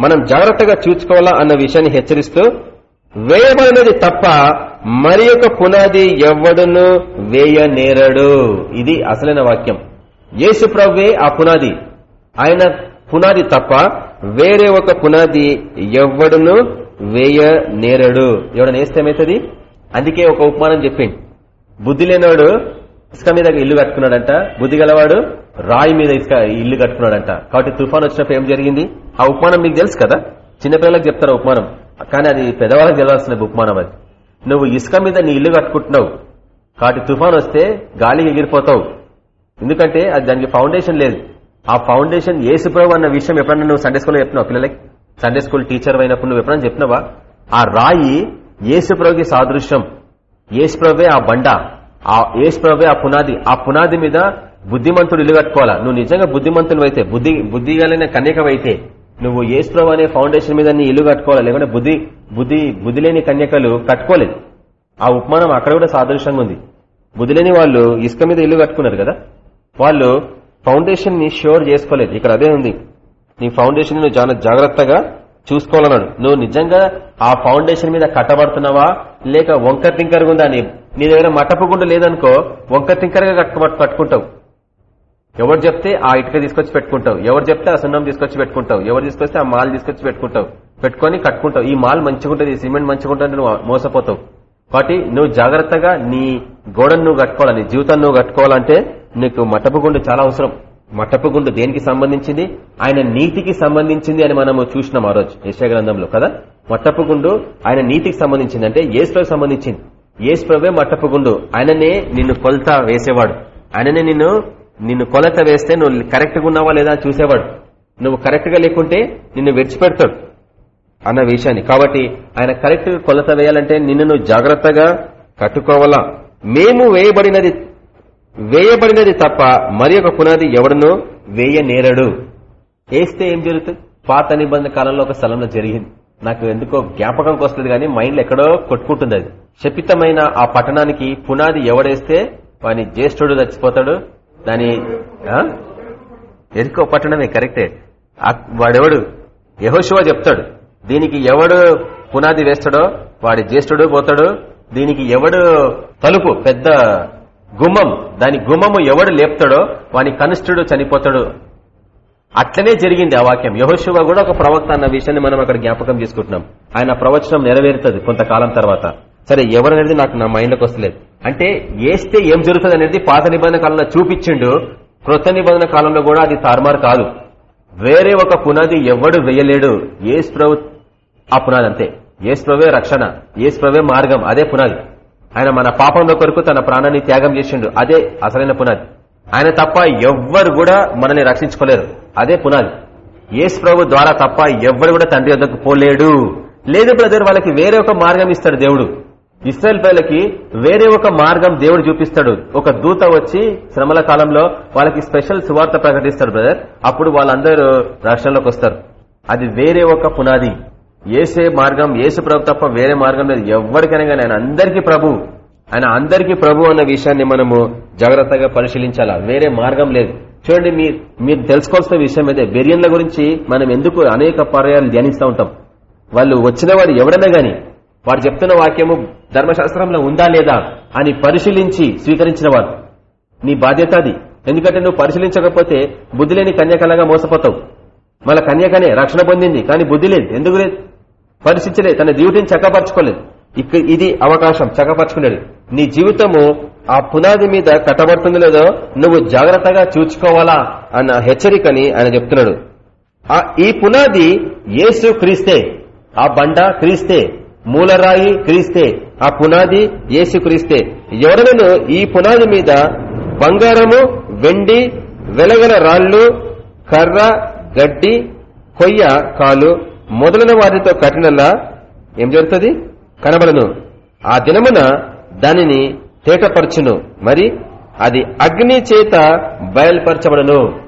మనం జాగ్రత్తగా చూసుకోవాలా అన్న విషయాన్ని హెచ్చరిస్తూ వేయబడినది తప్ప మరి ఒక పునాది ఎవడును వేయనేరడు. ఇది అసలైన వాక్యం. యేసు ప్రవ్వే ఆ పునాది. ఆయన పునాది తప్ప వేరే ఒక పునాది ఎవడును వేయనేరడు. నేరడు వేస్తే ఏమవుతుంది అందుకే ఒక ఉపమానం చెప్పింది. బుద్ధి లేనివాడు ఇసుక మీద ఇల్లు కట్టుకున్నాడంట. బుద్ధి గలవాడు రాయి మీద ఇసుక ఇల్లు కట్టుకున్నాడంట. కాబట్టి తుఫాన్ వచ్చినప్పుడు ఏం జరిగింది? ఆ ఉపమానం మీకు తెలుసు కదా? చిన్నపిల్లలకు చెప్తారు ఉపమానం. కానీ అది పెద్దవాళ్ళకి తెలవాల్సిన ఉపమానం అది. నువ్వు ఇసుక మీద నీ ఇల్లు కట్టుకుంటున్నావు. కాబట్టి తుఫాన్ వస్తే గాలికి ఎగిరిపోతావు. ఎందుకంటే అది దానికి ఫౌండేషన్ లేదు. ఆ ఫౌండేషన్ ఏసుప్రభు అన్న విషయం ఎప్పుడన్నా నువ్వు సండే స్కూల్లో చెప్పినావు పిల్లలకి? సండే స్కూల్ టీచర్ అయినప్పుడు నువ్వు ఎప్పుడన్నా చెప్పినావా? ఆ రాయి ఏసుప్రభుకి సాదృశ్యం. ఏసుప్రభే ఆ బండ. ఆ ఏసుప్రభే ఆ పునాది. ఆ పునాది మీద బుద్ధిమంతుడు ఇల్లు కట్టుకోవాలా? నువ్వు నిజంగా బుద్ధిమంతులు అయితే బుద్ధి బుద్ధి కలిగిన కన్యకవైతే నువ్వు ఏసుప్రభు అనే ఫౌండేషన్ మీద నీ ఇల్లు కట్టుకోవాలి? లేకుంటే బుద్ధి బుద్ధి బుద్ధి లేని కన్యకలు కట్టుకోలేదు. ఆ ఉపమానం అక్కడ కూడా సాదృశ్యంగా ఉంది. బుద్ధి లేని వాళ్ళు ఇసుక మీద ఇల్లు కట్టుకున్నారు కదా? వాళ్ళు ఫౌండేషన్ని షోర్ చేసుకోలేదు. ఇక్కడ అదే ఉంది. నీ ఫౌండేషన్ చాలా జాగ్రత్తగా చూసుకోవాలన్నాడు. నువ్వు నిజంగా ఆ ఫౌండేషన్ మీద కట్టబడుతున్నావా? లేక వంకర టింకరగా ఉందా? నీ నీ దగ్గర మటపుగుండు లేదనుకో వంకర తింకరగా కట్టుకుంటావు ఎవరు చెప్తే ఆ ఇటుక తీసుకొచ్చి పెట్టుకుంటావు? ఎవరు చెప్తే ఆ సున్నం తీసుకొచ్చి పెట్టుకుంటావు? ఎవరు తీసుకొస్తే ఆ మాల్ తీసుకొచ్చి పెట్టుకుంటావు? పెట్టుకొని కట్టుకుంటావు. ఈ మాల్ మంచిగా ఉంటుంది ఈ సిమెంట్ మంచిగుంటుంది నువ్వు మోసపోతావు. కాబట్టి నువ్వు జాగ్రత్తగా నీ గోడను నువ్వు కట్టుకోవాలి? నీ జీవితాన్ని నువ్వు కట్టుకోవాలంటే నీకు మట్టపుగుండు చాలా అవసరం. మట్టపుగుండు దేనికి సంబంధించింది? ఆయన నీతికి సంబంధించింది అని మనము చూసినాం ఆ రోజు యశ గ్రంథంలో కదా? మట్టపుగుండు ఆయన నీతికి సంబంధించింది అంటే ఏసుప్రభు సంబంధించింది. ఏసుప్రభే మట్టపుగుండు ఆయననే నిన్ను కొలత వేసేవాడు. ఆయననే నిన్ను నిన్ను కొలత వేస్తే నువ్వు కరెక్ట్గా ఉన్నావా లేదా చూసేవాడు. నువ్వు కరెక్ట్గా లేకుంటే నిన్ను విడిచిపెడతాడు అన్న విషయాన్ని. కాబట్టి ఆయన కరెక్ట్ కొలత వేయాలంటే నిన్ను నువ్వు జాగ్రత్తగా కట్టుకోవాలా. మేము వేయబడినది వేయబడినది తప్ప మరి ఒక పునాది ఎవడనో వేయనేరడు. వేస్తే ఏం జరుగుతుంది పాత నిబంధన కాలంలో ఒక స్థలంలో జరిగింది. నాకు ఎందుకో జ్ఞాపకంకి వస్తుంది కానీ మైండ్లో ఎక్కడో కొట్టుకుంటుంది అది. శపితమైన ఆ పట్టణానికి పునాది ఎవడేస్తే వాని జ్యేష్ఠుడు చచ్చిపోతాడు. దాని ఎరుకో పట్టణమే కరెక్టే. వాడెవడు? యహోశివ చెప్తాడు. దీనికి ఎవడు పునాది వేస్తాడో వాడి జ్యేష్ఠుడు పోతాడు. దీనికి ఎవడు తలుపు? పెద్ద గుమ్మం. దాని గుమ్మము ఎవడు లేపుతాడో వాని కనిష్ఠుడు చనిపోతాడు. అట్లనే జరిగింది ఆ వాక్యం. యహోశివ కూడా ఒక ప్రవక్త అన్న విషయాన్ని మనం అక్కడ జ్ఞాపకం చేసుకుంటున్నాం. ఆయన ప్రవచనం నెరవేరుతుంది కొంతకాలం తర్వాత. సరే ఎవరనేది నాకు నా మైండ్లోకి వస్తలేదు. అంటే వేస్తే ఏం జరుగుతుంది అనేది పాత నిబంధన కాలంలో చూపించిండు. కృత నిబంధన కాలంలో కూడా అది తారుమారు కాదు. వేరే ఒక పునాది ఎవడు వేయలేడు. ఏసు ప్రభు ఆ పునాది అంతే. ఏసు ప్రభే రక్షణ. ఏసు ప్రభే మార్గం. అదే పునాది. ఆయన మన పాపంలో కొరకు తన ప్రాణాన్ని త్యాగం చేసిండు. అదే అసలైన పునాది. ఆయన తప్ప ఎవ్వరు కూడా మనల్ని రక్షించుకోలేరు. అదే పునాది. ఏసు ప్రభు ద్వారా తప్ప ఎవ్వరు కూడా తండ్రి వద్దకు పోలేడు. లేదు బ్రదర్ వాళ్ళకి వేరే ఒక మార్గం ఇస్తాడు దేవుడు. ఇస్రాయల్ పిల్లలకి వేరే ఒక మార్గం దేవుడు చూపిస్తాడు. ఒక దూత వచ్చి శ్రమల కాలంలో వాళ్ళకి స్పెషల్ సువార్త ప్రకటిస్తాడు బ్రదర్. అప్పుడు వాళ్ళందరూ రక్షణలోకి వస్తారు. అది వేరే ఒక పునాది. ఏసే మార్గం ఏసు ప్రభు తప్ప వేరే మార్గం లేదు. ఎవరికైనా కానీ ఆయన అందరికీ ప్రభు. ఆయన అందరికీ ప్రభు అన్న విషయాన్ని మనము జాగ్రత్తగా పరిశీలించాలా? వేరే మార్గం లేదు. చూడండి మీరు తెలుసుకోవాల్సిన విషయం అయితే బెరియన్ల గురించి మనం ఎందుకు అనేక పర్యాలు ధ్యానిస్తూ ఉంటాం? వాళ్ళు వచ్చిన వాడు ఎవరైనా గాని వారు చెప్తున్న వాక్యము ధర్మశాస్త్రంలో ఉందా లేదా అని పరిశీలించి స్వీకరించిన నీ బాధ్యత అది. ఎందుకంటే నువ్వు పరిశీలించకపోతే బుద్ధి లేని కన్యకలాగా మోసపోతావు. మళ్ళీ కన్యకనే రక్షణ పొందింది కానీ బుద్ధి లేదు. ఎందుకు లేదు? పరిశీలించలేదు తన జీవితం చక్కపరచుకోలేదు. ఇక ఇది అవకాశం చక్కపరచుకునేది. నీ జీవితము ఆ పునాది మీద కట్టబడుతుంది లేదో నువ్వు జాగ్రత్తగా చూసుకోవాలా అన్న హెచ్చరికని ఆయన చెప్తున్నాడు. ఈ పునాది యేసు క్రీస్తే ఆ బండ క్రీస్తే మూలరాయి క్రీస్తే ఆ పునాది యేసు క్రీస్తే. ఎవరైనా ఈ పునాది మీద బంగారము వెండి వెలగల రాళ్ళు కర్ర గడ్డి కొయ్య కాలు మొదలైన వారితో కఠినలా ఏం జరుగుతుంది? కనబడను. ఆ దినమున దానిని తేటపరచును. మరి అది అగ్ని చేత బయలుపరచబడను.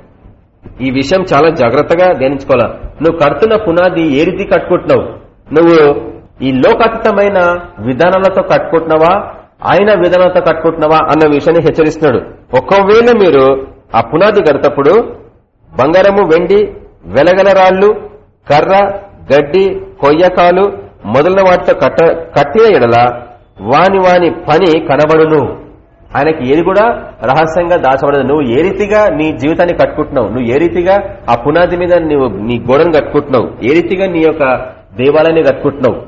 ఈ విషయం చాలా జాగ్రత్తగా ధ్యానించుకోవాలా నువ్వు కడుతున్న పునాది ఏ రీతి కట్టుకుంటున్నావు? నువ్వు ఈ లోకాతీతమైన విధానాలతో కట్టుకుంటున్నావా? ఆయన విధానాలతో కట్టుకుంటున్నావా? అన్న విషయాన్ని హెచ్చరిస్తున్నాడు. ఒకవేళ మీరు ఆ పునాది కడతప్పుడు బంగారము వెండి వెలగల రాళ్ళు కర్ర గడ్డి కొయ్యకాలు మొదలైన వాటితో కట్ట కట్టిన ఎడల వాని వాని పని కనబడును. ఆయనకి ఏది కూడా రహస్యంగా దాచబడదు. నువ్వు ఏ రీతిగా నీ జీవితాన్ని కట్టుకుంటున్నావు? నువ్వు ఏ రీతిగా ఆ పునాది మీద నువ్వు నీ గోడను కట్టుకుంటున్నావు? ఏ రీతిగా నీ యొక్క దేవాలయాన్ని కట్టుకుంటున్నావు?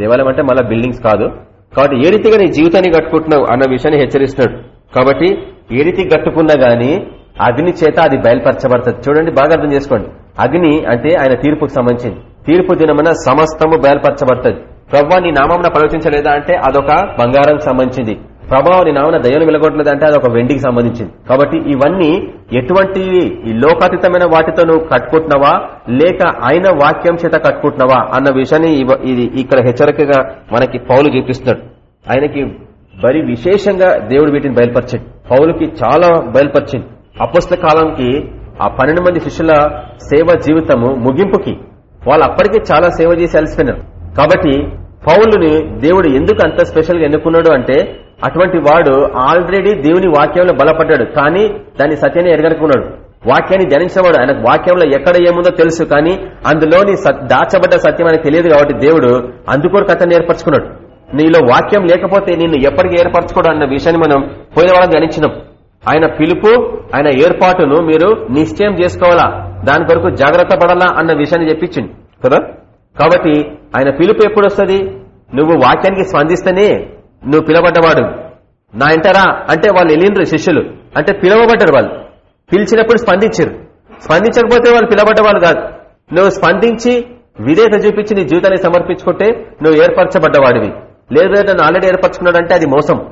దేవాలయం అంటే మళ్ళీ బిల్డింగ్స్ కాదు. కాబట్టి ఏ రీతిగా నీ జీవితాన్ని కట్టుకుంటున్నావు అన్న విషయాన్ని హెచ్చరిస్తున్నాడు. కాబట్టి ఏ రీతి కట్టుకున్నా గానీ అగ్ని చేత అది బయలుపరచబడుతుంది. చూడండి బాగా అర్థం చేసుకోండి. అగ్ని అంటే ఆయన తీర్పుకు సంబంధించింది. తీర్పు దినమన సమస్తము బయలుపరచబడుతుంది. ప్రభావ నీ నామం ప్రవచించలేదా అంటే అదొక బంగారం సంబంధించింది. ప్రభావ నీ నామన దయ్యం వెలగొట్టలేదు అంటే అదొక వెండికి సంబంధించింది. కాబట్టి ఇవన్నీ ఎటువంటి ఈ లోకాతీతమైన వాటితో నువ్వు కట్టుకుంటున్నావా? లేక ఆయన వాక్యం చేత కట్టుకుంటున్నావా? అన్న విషయాన్ని ఇది ఇక్కడ హెచ్చరికగా మనకి పౌలు చూపిస్తున్నాడు. ఆయనకి మరి విశేషంగా దేవుడు వీటిని బయలుపరిచింది పౌలుకి చాలా బయలుపరిచింది. అపుస్త కాలంకి ఆ పన్నెండు మంది శిష్యుల సేవ జీవితము ముగింపుకి వాళ్ళు అప్పటికే చాలా సేవ చేసి అలసిపోయినారు. కాబట్టి పౌలుని దేవుడు ఎందుకు అంత స్పెషల్గా ఎన్నుకున్నాడు అంటే అటువంటి వాడు ఆల్రెడీ దేవుని వాక్యంలో బలపడ్డాడు. కానీ దాని సత్యాన్ని ఎరగనుకున్నాడు. వాక్యాన్ని ధ్యానించినవాడు ఆయన వాక్యంలో ఎక్కడ ఏముందో తెలుసు కానీ అందులోని దాచబడ్డ సత్యం అని తెలియదు కాబట్టి దేవుడు అందుకొరకు అతన్ని ఏర్పరచుకున్నాడు. నీలో వాక్యం లేకపోతే నిన్ను ఎప్పటికీ ఏర్పరచుకోడు అన్న విషయాన్ని మనం పోయిన వాళ్ళని ధ్యానించినాం. ఆయన పిలుపు ఆయన ఏర్పాటును మీరు నిశ్చయం చేసుకోవాలా? దాని కొరకు జాగ్రత్త పడాలా అన్న విషయాన్ని చెప్పించింది కదా? కాబట్టి ఆయన పిలుపు ఎప్పుడు వస్తుంది నువ్వు వాక్యానికి స్పందిస్తేనే నువ్వు పిలవడ్డవాడు నా ఇంటరా అంటే వాళ్ళు వెళ్ళిండ్రు శిష్యులు. అంటే పిలవబడ్డారు వాళ్ళు. పిలిచినప్పుడు స్పందించారు స్పందించకపోతే వాళ్ళు పిలవడ్డ వాళ్ళు కాదు. నువ్వు స్పందించి విధేయత చూపించి నీ జీవితాన్ని సమర్పించుకుంటే నువ్వు ఏర్పరచబడ్డవాడివి. లేదు నన్ను ఆల్రెడీ ఏర్పరచుకున్నాడు అంటే అది మోసం.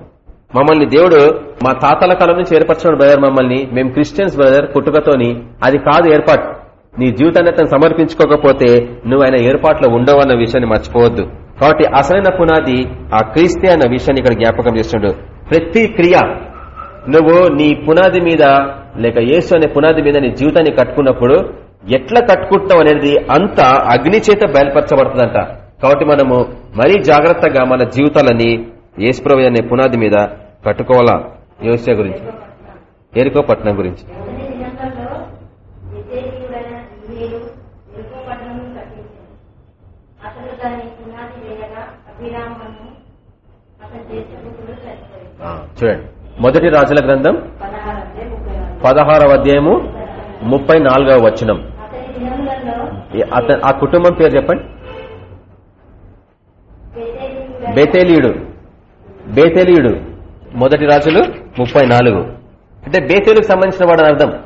మమ్మల్ని దేవుడు మా తాతల కాలం నుంచి ఏర్పరచున్నాడు బ్రదర్ మమ్మల్ని. మేము క్రిస్టియన్స్ బ్రదర్ పుట్టుకతోని. అది కాదు ఏర్పాటు. నీ జీవితాన్ని అతను సమర్పించుకోకపోతే నువ్వు ఆయన ఏర్పాట్లో ఉండవు అన్న విషయాన్ని మర్చిపోవద్దు. కాబట్టి అసలైన పునాది ఆ క్రీస్తే అన్న విషయాన్ని ఇక్కడ జ్ఞాపకం చేస్తున్నాడు ప్రతి క్రియ నువ్వు నీ పునాది మీద లేక యేసు అనే పునాది మీద నీ జీవితాన్ని కట్టుకున్నప్పుడు ఎట్లా కట్టుకుంటున్నావు అనేది అంతా అగ్ని చేత బయలుపరచబడుతుందంట. కాబట్టి మనము మరీ జాగ్రత్తగా మన జీవితాలని ఏసుప్రభు అనే పునాది మీద కట్టుకోవాలా? యోస్య గురించి. ఎరుకో పట్టణం గురించి. చూడండి. మొదటి రాజుల గ్రంథం పదహారవ అధ్యాయము ముప్పై నాలుగవ వచనం. ఆ కుటుంబం పేరు చెప్పండి. బెతేలీయుడు. బేతేలియుడు. మొదటి రాజులు ముప్పై నాలుగు. అంటే బేతేలుకు సంబంధించిన వాడు అని అర్థం.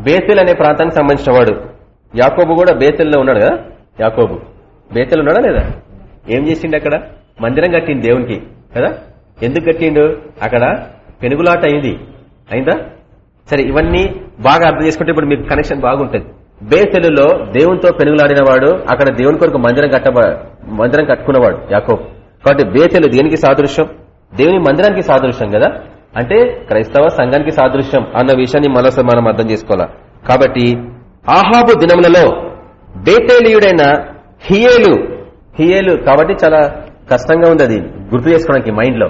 బేతేల్ అనే ప్రాంతానికి సంబంధించిన వాడు. యాకోబు కూడా బేతెల్లో ఉన్నాడు కదా? యాకోబు. బేతెల్ ఉన్నాడా లేదా? ఏం చేసిండు అక్కడ? మందిరం కట్టింది దేవునికి కదా? ఎందుకు కట్టిండు? అక్కడ పెనుగులాట అయింది. అయిందా? సరే ఇవన్నీ బాగా అర్థం చేసుకుంటే ఇప్పుడు మీకు కనెక్షన్ బాగుంటుంది. బేతెలులో దేవునితో పెనుగులాడిన వాడు అక్కడ దేవుని కొరకు మందిరం కట్ట మందిరం కట్టుకున్నవాడు యాకోబు. కాబట్టి బేతెలు దేనికి సాదృశ్యం? దేవుని మందిరానికి సాదృశ్యం కదా? అంటే క్రైస్తవ సంఘానికి సాదృశ్యం అన్న విషయాన్ని మరోసారి మనం అర్థం చేసుకోవాలా? కాబట్టి ఆహాబు దినములలో బేతేలియుడైన హియేలు హియేలు కాబట్టి చాలా కష్టంగా ఉంది అది గుర్తు చేసుకోవడానికి మైండ్లో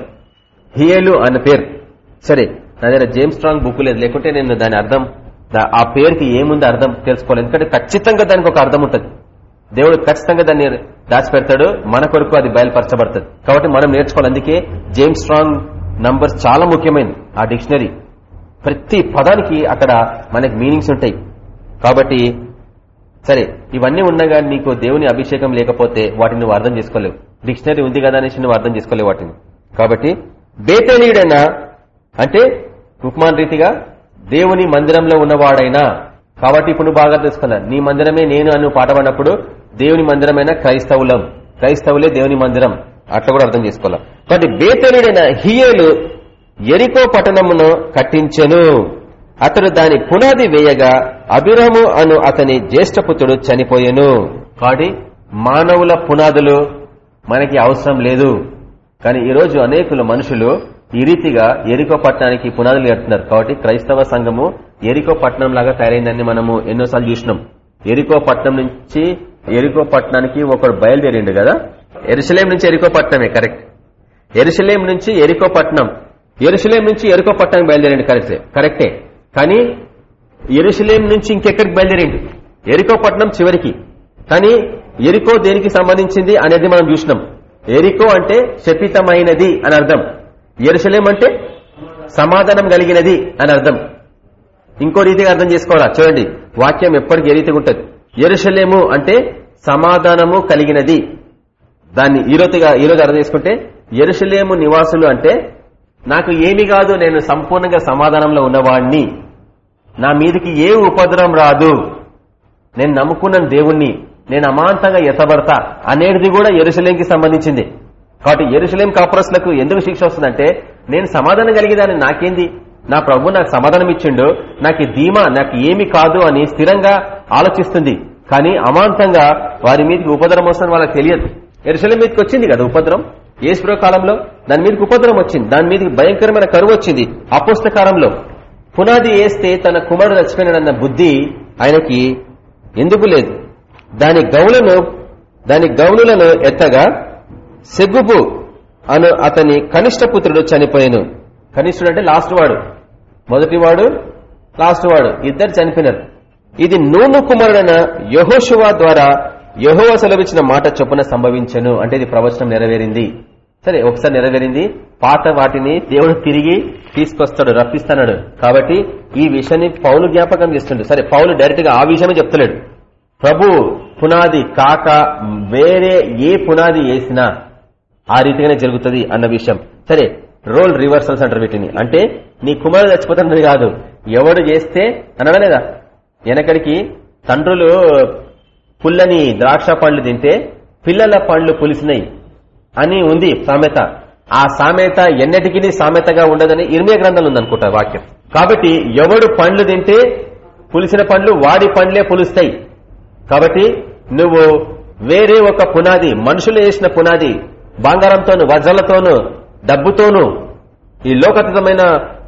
హియేలు అన్న పేరు. సరే నా దగ్గర జేమ్స్ స్ట్రాంగ్ బుక్ లేదు. లేకుంటే నేను దాని అర్థం ఆ పేరుకి ఏముంది అర్థం తెలుసుకోవాలి. ఎందుకంటే ఖచ్చితంగా దానికి ఒక అర్థం ఉంటుంది. దేవుడు ఖచ్చితంగా దాన్ని దాచిపెడతాడు. మన కొరకు అది బయలుపరచబడుతుంది. కాబట్టి మనం నేర్చుకోవాలి. అందుకే జేమ్స్ స్ట్రాంగ్ నంబర్స్ చాలా ముఖ్యమైనది ఆ డిక్షనరీ. ప్రతి పదానికి అక్కడ మనకి మీనింగ్స్ ఉంటాయి. కాబట్టి సరే ఇవన్నీ ఉండగా నీకు దేవుని అభిషేకం లేకపోతే వాటిని నువ్వు అర్థం చేసుకోలేవు. డిక్షనరీ ఉంది కదా అనేసి నువ్వు అర్థం చేసుకోలేవు వాటిని. కాబట్టి బేతనీయుడైనా అంటే ఉపమాన రీతిగా దేవుని మందిరంలో ఉన్నవాడైనా కాబట్టి ఇప్పుడు నువ్వు బాగా తెలుసుకున్నా నీ మందిరమే నేను అని పాట పడినప్పుడు దేవుని మందిరమైన క్రైస్తవులం. క్రైస్తవులే దేవుని మందిరం. అట్లా కూడా అర్థం చేసుకోవాలి? కాబట్టి బేతనీయుడైన హియేలు ఎరికో పట్టణమును కట్టించెను. అతడు దాని పునాది వేయగా అభిరాము అను అతని జ్యేష్ఠపుత్రుడు చనిపోయెను. కాబట్టి మానవుల పునాదులు మనకి అవసరం లేదు. కానీ ఈరోజు అనేకులు మనుషులు ఈ రీతిగా ఎరికో పట్టణానికి పునాదులు కడుతున్నారు. కాబట్టి క్రైస్తవ సంఘము ఎరికో పట్టణం లాగా తయారైందని మనము ఎన్నోసార్లు చూసినాం. ఎరికో పట్టణం నుంచి ఎరికో పట్టణానికి ఒకడు బయలుదేరిండు కదా? ఎరుసలేం నుంచి ఎరికో పట్టణమే కరెక్ట్ ఎరుసలేం నుంచి ఎరికో పట్టణం ఎరుసలేం నుంచి ఎరుకో పట్టణం బయలుదేరిండు కరెక్టే కరెక్టే కానీ ఎరుసలేం నుంచి ఇంకెక్కడికి బయలుదేరిండు? ఎరుకో పట్టణం చివరికి. కానీ ఎరికో దేనికి సంబంధించింది అనేది మనం చూసినాం. ఎరికో అంటే శపితమైనది అని అర్థం. ఎరుసలేం అంటే సమాధానం కలిగినది అని అర్థం. ఇంకో రీతిగా అర్థం చేసుకోవాలా? చూడండి. వాక్యం ఎప్పటికీ ఏ రీతిగా ఉంటుంది? ఎరుశలేము అంటే సమాధానము కలిగినది. దాన్ని ఈ ఈరోజు అర్థం చేసుకుంటే ఎరుసలేము నివాసులు అంటే నాకు ఏమి కాదు నేను సంపూర్ణంగా సమాధానంలో ఉన్నవాడిని నా మీదకి ఏ ఉపద్రవం రాదు. నేను నమ్ముకున్న దేవుణ్ణి. నేను అమాంతంగా ఎత్తబడతా అనేది కూడా ఎరుసలేంకి సంబంధించింది. కాబట్టి ఎరుసలేం కాపురస్లకు ఎందుకు శిక్ష వస్తుందంటే నేను సమాధానం కలిగేదాన్ని నాకేంది? నా ప్రభు నాకు సమాధానం ఇచ్చిండు నాకు ధీమా నాకు ఏమి కాదు అని స్థిరంగా ఆలోచిస్తుంది. కానీ అమాంతంగా వారి మీదకి ఉపద్రం వస్తుందని వాళ్ళకి తెలియదు. ఎరుసల మీదకి వచ్చింది కదా ఉపద్రం ఏసుప్రో కాలంలో దాని మీదకి ఉపద్రం వచ్చింది. దాని మీదకి భయంకరమైన కరువు వచ్చింది అపోస్తకాలంలో. పునాది వేస్తే తన కుమారుడు చచ్చిపోయినాడన్న బుద్ధి ఆయనకి ఎందుకు లేదు? దాని గౌలను దాని గౌనులను ఎత్తగా సెగ్గుపు అను అతని కనిష్ట పుత్రుడు చనిపోయాను. కనిష్ఠుడు అంటే లాస్ట్ వాడు. మొదటి వాడు లాస్ట్ వాడు. ఇద్దరు చనిపోయినారు. ఇది నూను కుమారుడైన యహోశువా ద్వారా యహోవ సెలవిచ్చిన మాట చొప్పున సంభవించను. అంటే ఇది ప్రవచనం నెరవేరింది. సరే ఒకసారి నెరవేరింది. పాత వాటిని దేవుడు తిరిగి తీసుకొస్తాడు రప్పిస్తాడు. కాబట్టి ఈ విషయాన్ని పౌలు జ్ఞాపకం చేస్తుండే. సరే పౌలు డైరెక్ట్గా ఆ విషయమే చెప్తలేడు. ప్రభు పునాది కాక వేరే ఏ పునాది వేసినా ఆ రీతిగానే జరుగుతుంది అన్న విషయం. సరే రోల్ రివర్సల్స్ అంటారు వీటిని. అంటే నీ కుమారుడు చచ్చిపోతున్నది కాదు. ఎవడు చేస్తే అనడా లేదా వెనకడికి తండ్రులు పుల్లని ద్రాక్ష పండ్లు తింటే పిల్లల పండ్లు పులిసినాయి అని ఉంది సామెత. ఆ సామెత ఎన్నటికీ సామెతగా ఉండదని ఇర్మియా గ్రంథంలో ఉందనుకుంటా వాక్యం. కాబట్టి ఎవడు పండ్లు తింటే పులిసిన పండ్లు వాడి పండ్లే పులుస్తాయి. కాబట్టి నువ్వు వేరే ఒక పునాది మనుషులు వేసిన పునాది బంగారంతోను వజ్రలతోను డబ్బుతోను ఈ లోకతమైన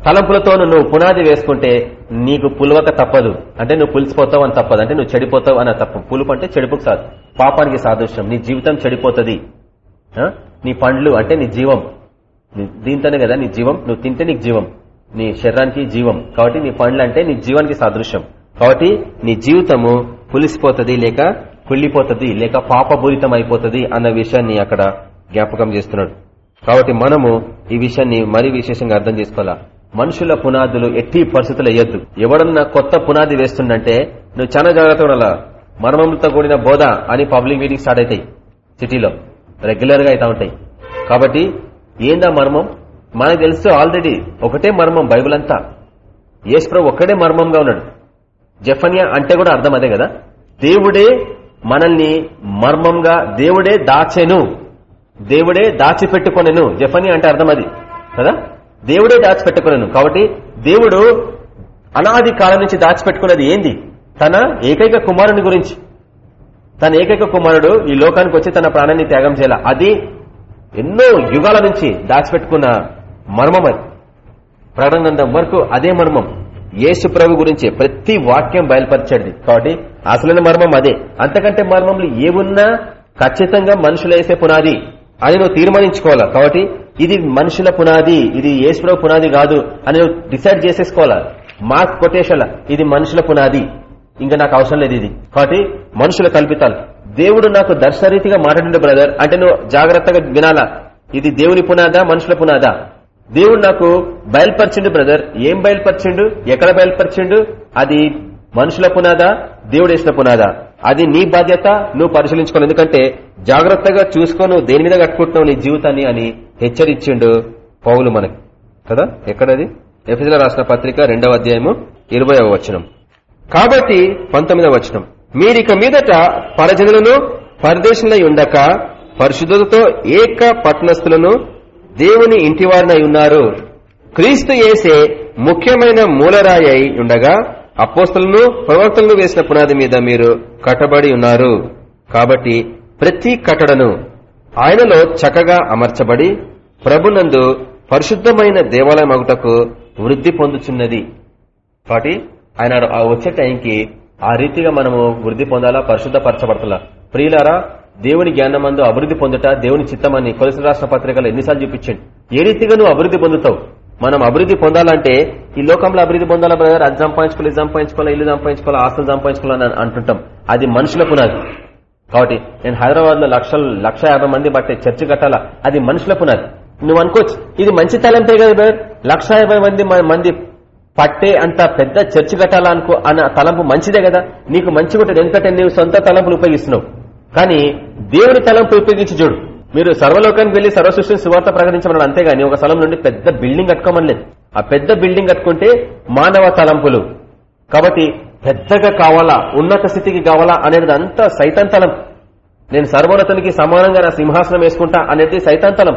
తలంపులతోనూ నువ్వు పునాది వేసుకుంటే నీకు పులవక తప్పదు. అంటే నువ్వు పులిసిపోతావు అని తప్పదు. అంటే నువ్వు చెడిపోతావు అని తప్పు. పులుపు అంటే చెడుపుకు సాదు. పాపానికి సాదృశ్యం. నీ జీవితం చెడిపోతుంది. నీ పండ్లు అంటే నీ జీవం. దీంతోనే కదా నీ జీవం. నువ్వు తింటే నీకు జీవం. నీ శరీరానికి జీవం. కాబట్టి నీ పండ్లు అంటే నీ జీవానికి సాదృశ్యం. కాబట్టి నీ జీవితము పులిసిపోతుంది లేక కుళ్ళిపోతుంది లేక పాపపూరితం అయిపోతుంది అన్న విషయాన్ని అక్కడ జ్ఞాపకం చేస్తున్నాడు. కాబట్టి మనము ఈ విషయాన్ని మరీ విశేషంగా అర్థం చేసుకోవాలా? మనుషుల పునాదులు ఎట్టి పరిస్థితులు వేయొద్దు. ఎవడన్నా కొత్త పునాది వేస్తుండంటే నువ్వు చాలా జాగ్రత్తగా ఉండాలా? మర్మంతో కూడిన బోధ అని పబ్లిక్ మీటింగ్ స్టార్ట్ అవుతాయి సిటీలో. రెగ్యులర్గా అవుతా ఉంటాయి. కాబట్టి ఏందా మర్మం? మనకు తెలుసు ఆల్రెడీ ఒకటే మర్మం బైబుల్ అంతా యేసుప్రభు ఒక్కడే మర్మంగా ఉన్నాడు. జఫన్యా అంటే కూడా అర్థం అదే కదా? దేవుడే మనల్ని మర్మంగా దేవుడే దాచెను. దేవుడే దాచిపెట్టుకొనెను. జఫన్యా అంటే అర్థం అది. కదా? దేవుడే దాచిపెట్టుకున్నాను. కాబట్టి దేవుడు అనాది కాలం నుంచి దాచిపెట్టుకున్నది ఏంది? తన ఏకైక కుమారుని గురించి. తన ఏకైక కుమారుడు ఈ లోకానికి వచ్చి తన ప్రాణాన్ని త్యాగం చేయాల? అది ఎన్నో యుగాల నుంచి దాచిపెట్టుకున్న మర్మం అది. ప్రకటన వరకు అదే మర్మం. యేసు ప్రభు గురించి ప్రతి వాక్యం బయలుపరిచాడు కాబట్టి అసలైన మర్మం అదే. అంతకంటే మర్మంలో ఏమున్నా ఖచ్చితంగా మనుషులు వేసే పునాది. అని నువ్వు తీర్మానించుకోవాలా? కాబట్టి ఇది మనుషుల పునాది ఇది యేసు పునాది కాదు అని డిసైడ్ చేసేసుకోవాలా? మార్క్ కొటేషన్ల ఇది మనుషుల పునాది. ఇంకా నాకు అవసరం లేదు ఇది. కాబట్టి మనుషుల కల్పితాలు. దేవుడు నాకు దర్శనరీతిగా మాట్లాడిండు బ్రదర్. అంటే నువ్వు జాగ్రత్తగా వినాలా? ఇది దేవుని పునాదా మనుషుల పునాదా? దేవుడు నాకు బయలుపరిచిండు బ్రదర్. ఏం బయలుపరిచిండు? ఎక్కడ బయలుపరిచిండు? అది మనుషుల పునాదా దేవుడు వేసిన పునాదా? అది నీ బాధ్యత నువ్వు పరిశీలించుకోవాలి ఎందుకంటే జాగ్రత్తగా చూసుకో నువ్వు దేని మీద కట్టుకుంటున్నావు నీ జీవితాన్ని అని హెచ్చరించిండు పౌలు మనకి. కదా? ఎక్కడది? ఎఫ్ఎస్ల రాసిన పత్రిక రెండవ అధ్యాయము ఇరవై వచనం. కాబట్టి పంతొమ్మిదవ వచనం. మీరిక మీదట పరజనులను పరదేశంలో ఉండక పరిశుద్ధతతో ఏక పట్టణస్థులను దేవుని ఇంటివారినై ఉన్నారు. క్రీస్తు ఏసే ముఖ్యమైన మూలరాయి అయి ఉండగా అపోస్తలను ప్రవర్తనలు వేసిన పునాది మీద మీరు కట్టబడి ఉన్నారు. కాబట్టి ప్రతి కట్టడను ఆయనలో చక్కగా అమర్చబడి ప్రభునందు పరిశుద్ధమైన దేవాలయం అగుటకు వృద్ధి పొందుచున్నది. కాబట్టి ఆయన ఆ వచ్చే టైంకి ఆ రీతిగా మనము వృద్ధి పొందాలా పరిశుద్ధపరచబడతలా. ప్రియులారా దేవుని జ్ఞానమందు అభివృద్ధి పొందుట దేవుని చిత్తమని కొలసిన రాష్ట్ర పత్రికలు ఎన్నిసార్లు చూపించండి. ఏ రీతిగా నువ్వు అభివృద్ధి పొందుతావు? మనం అభివృద్ధి పొందాలంటే ఈ లోకంలో అభివృద్ధి పొందాలా బ్రదర్ అది సంపాదించుకోవాలి ఇది సంపాదించుకోవాలి ఇల్లు సంపాదించుకోవాలి ఆస్తులు సంపాదించుకోవాలని అంటుంటాం. అది మనుషుల పునాది కాబట్టి నేను హైదరాబాద్లో లక్షలు లక్ష యాభై మంది బట్టే చర్చి కట్టాలా? అది మనుషుల పునాది నువ్వు అనుకోవచ్చు ఇది మంచి తలంపే కదా బ్రదర్ లక్ష యాభై మంది మంది పట్టే అంత పెద్ద చర్చి కట్టాలా అనుకో అన్న తలంపు మంచిదే కదా? నీకు మంచి ఉంటుంది ఎందుకంటే నీవు సొంత తలంపులు ఉపయోగిస్తున్నావు. కానీ దేవుని తలంపు ఉపయోగించి చూడు. మీరు సర్వలోకానికి వెళ్ళి సర్వసృష్టిని సువార్త ప్రకటించమన్నాడు అంతేగాని ఒక స్థలం నుండి పెద్ద బిల్డింగ్ కట్టుకోమనలేదు ఆ పెద్ద బిల్డింగ్ కట్టుకుంటే మానవ తలంపులు. కాబట్టి పెద్దగా కావాలా ఉన్నత స్థితికి కావాలా అనేది అంతా సైతాంతలం నేను సర్వోన్నతునికి సమానంగా నా సింహాసనం వేసుకుంటా అనేది సైతాంతలం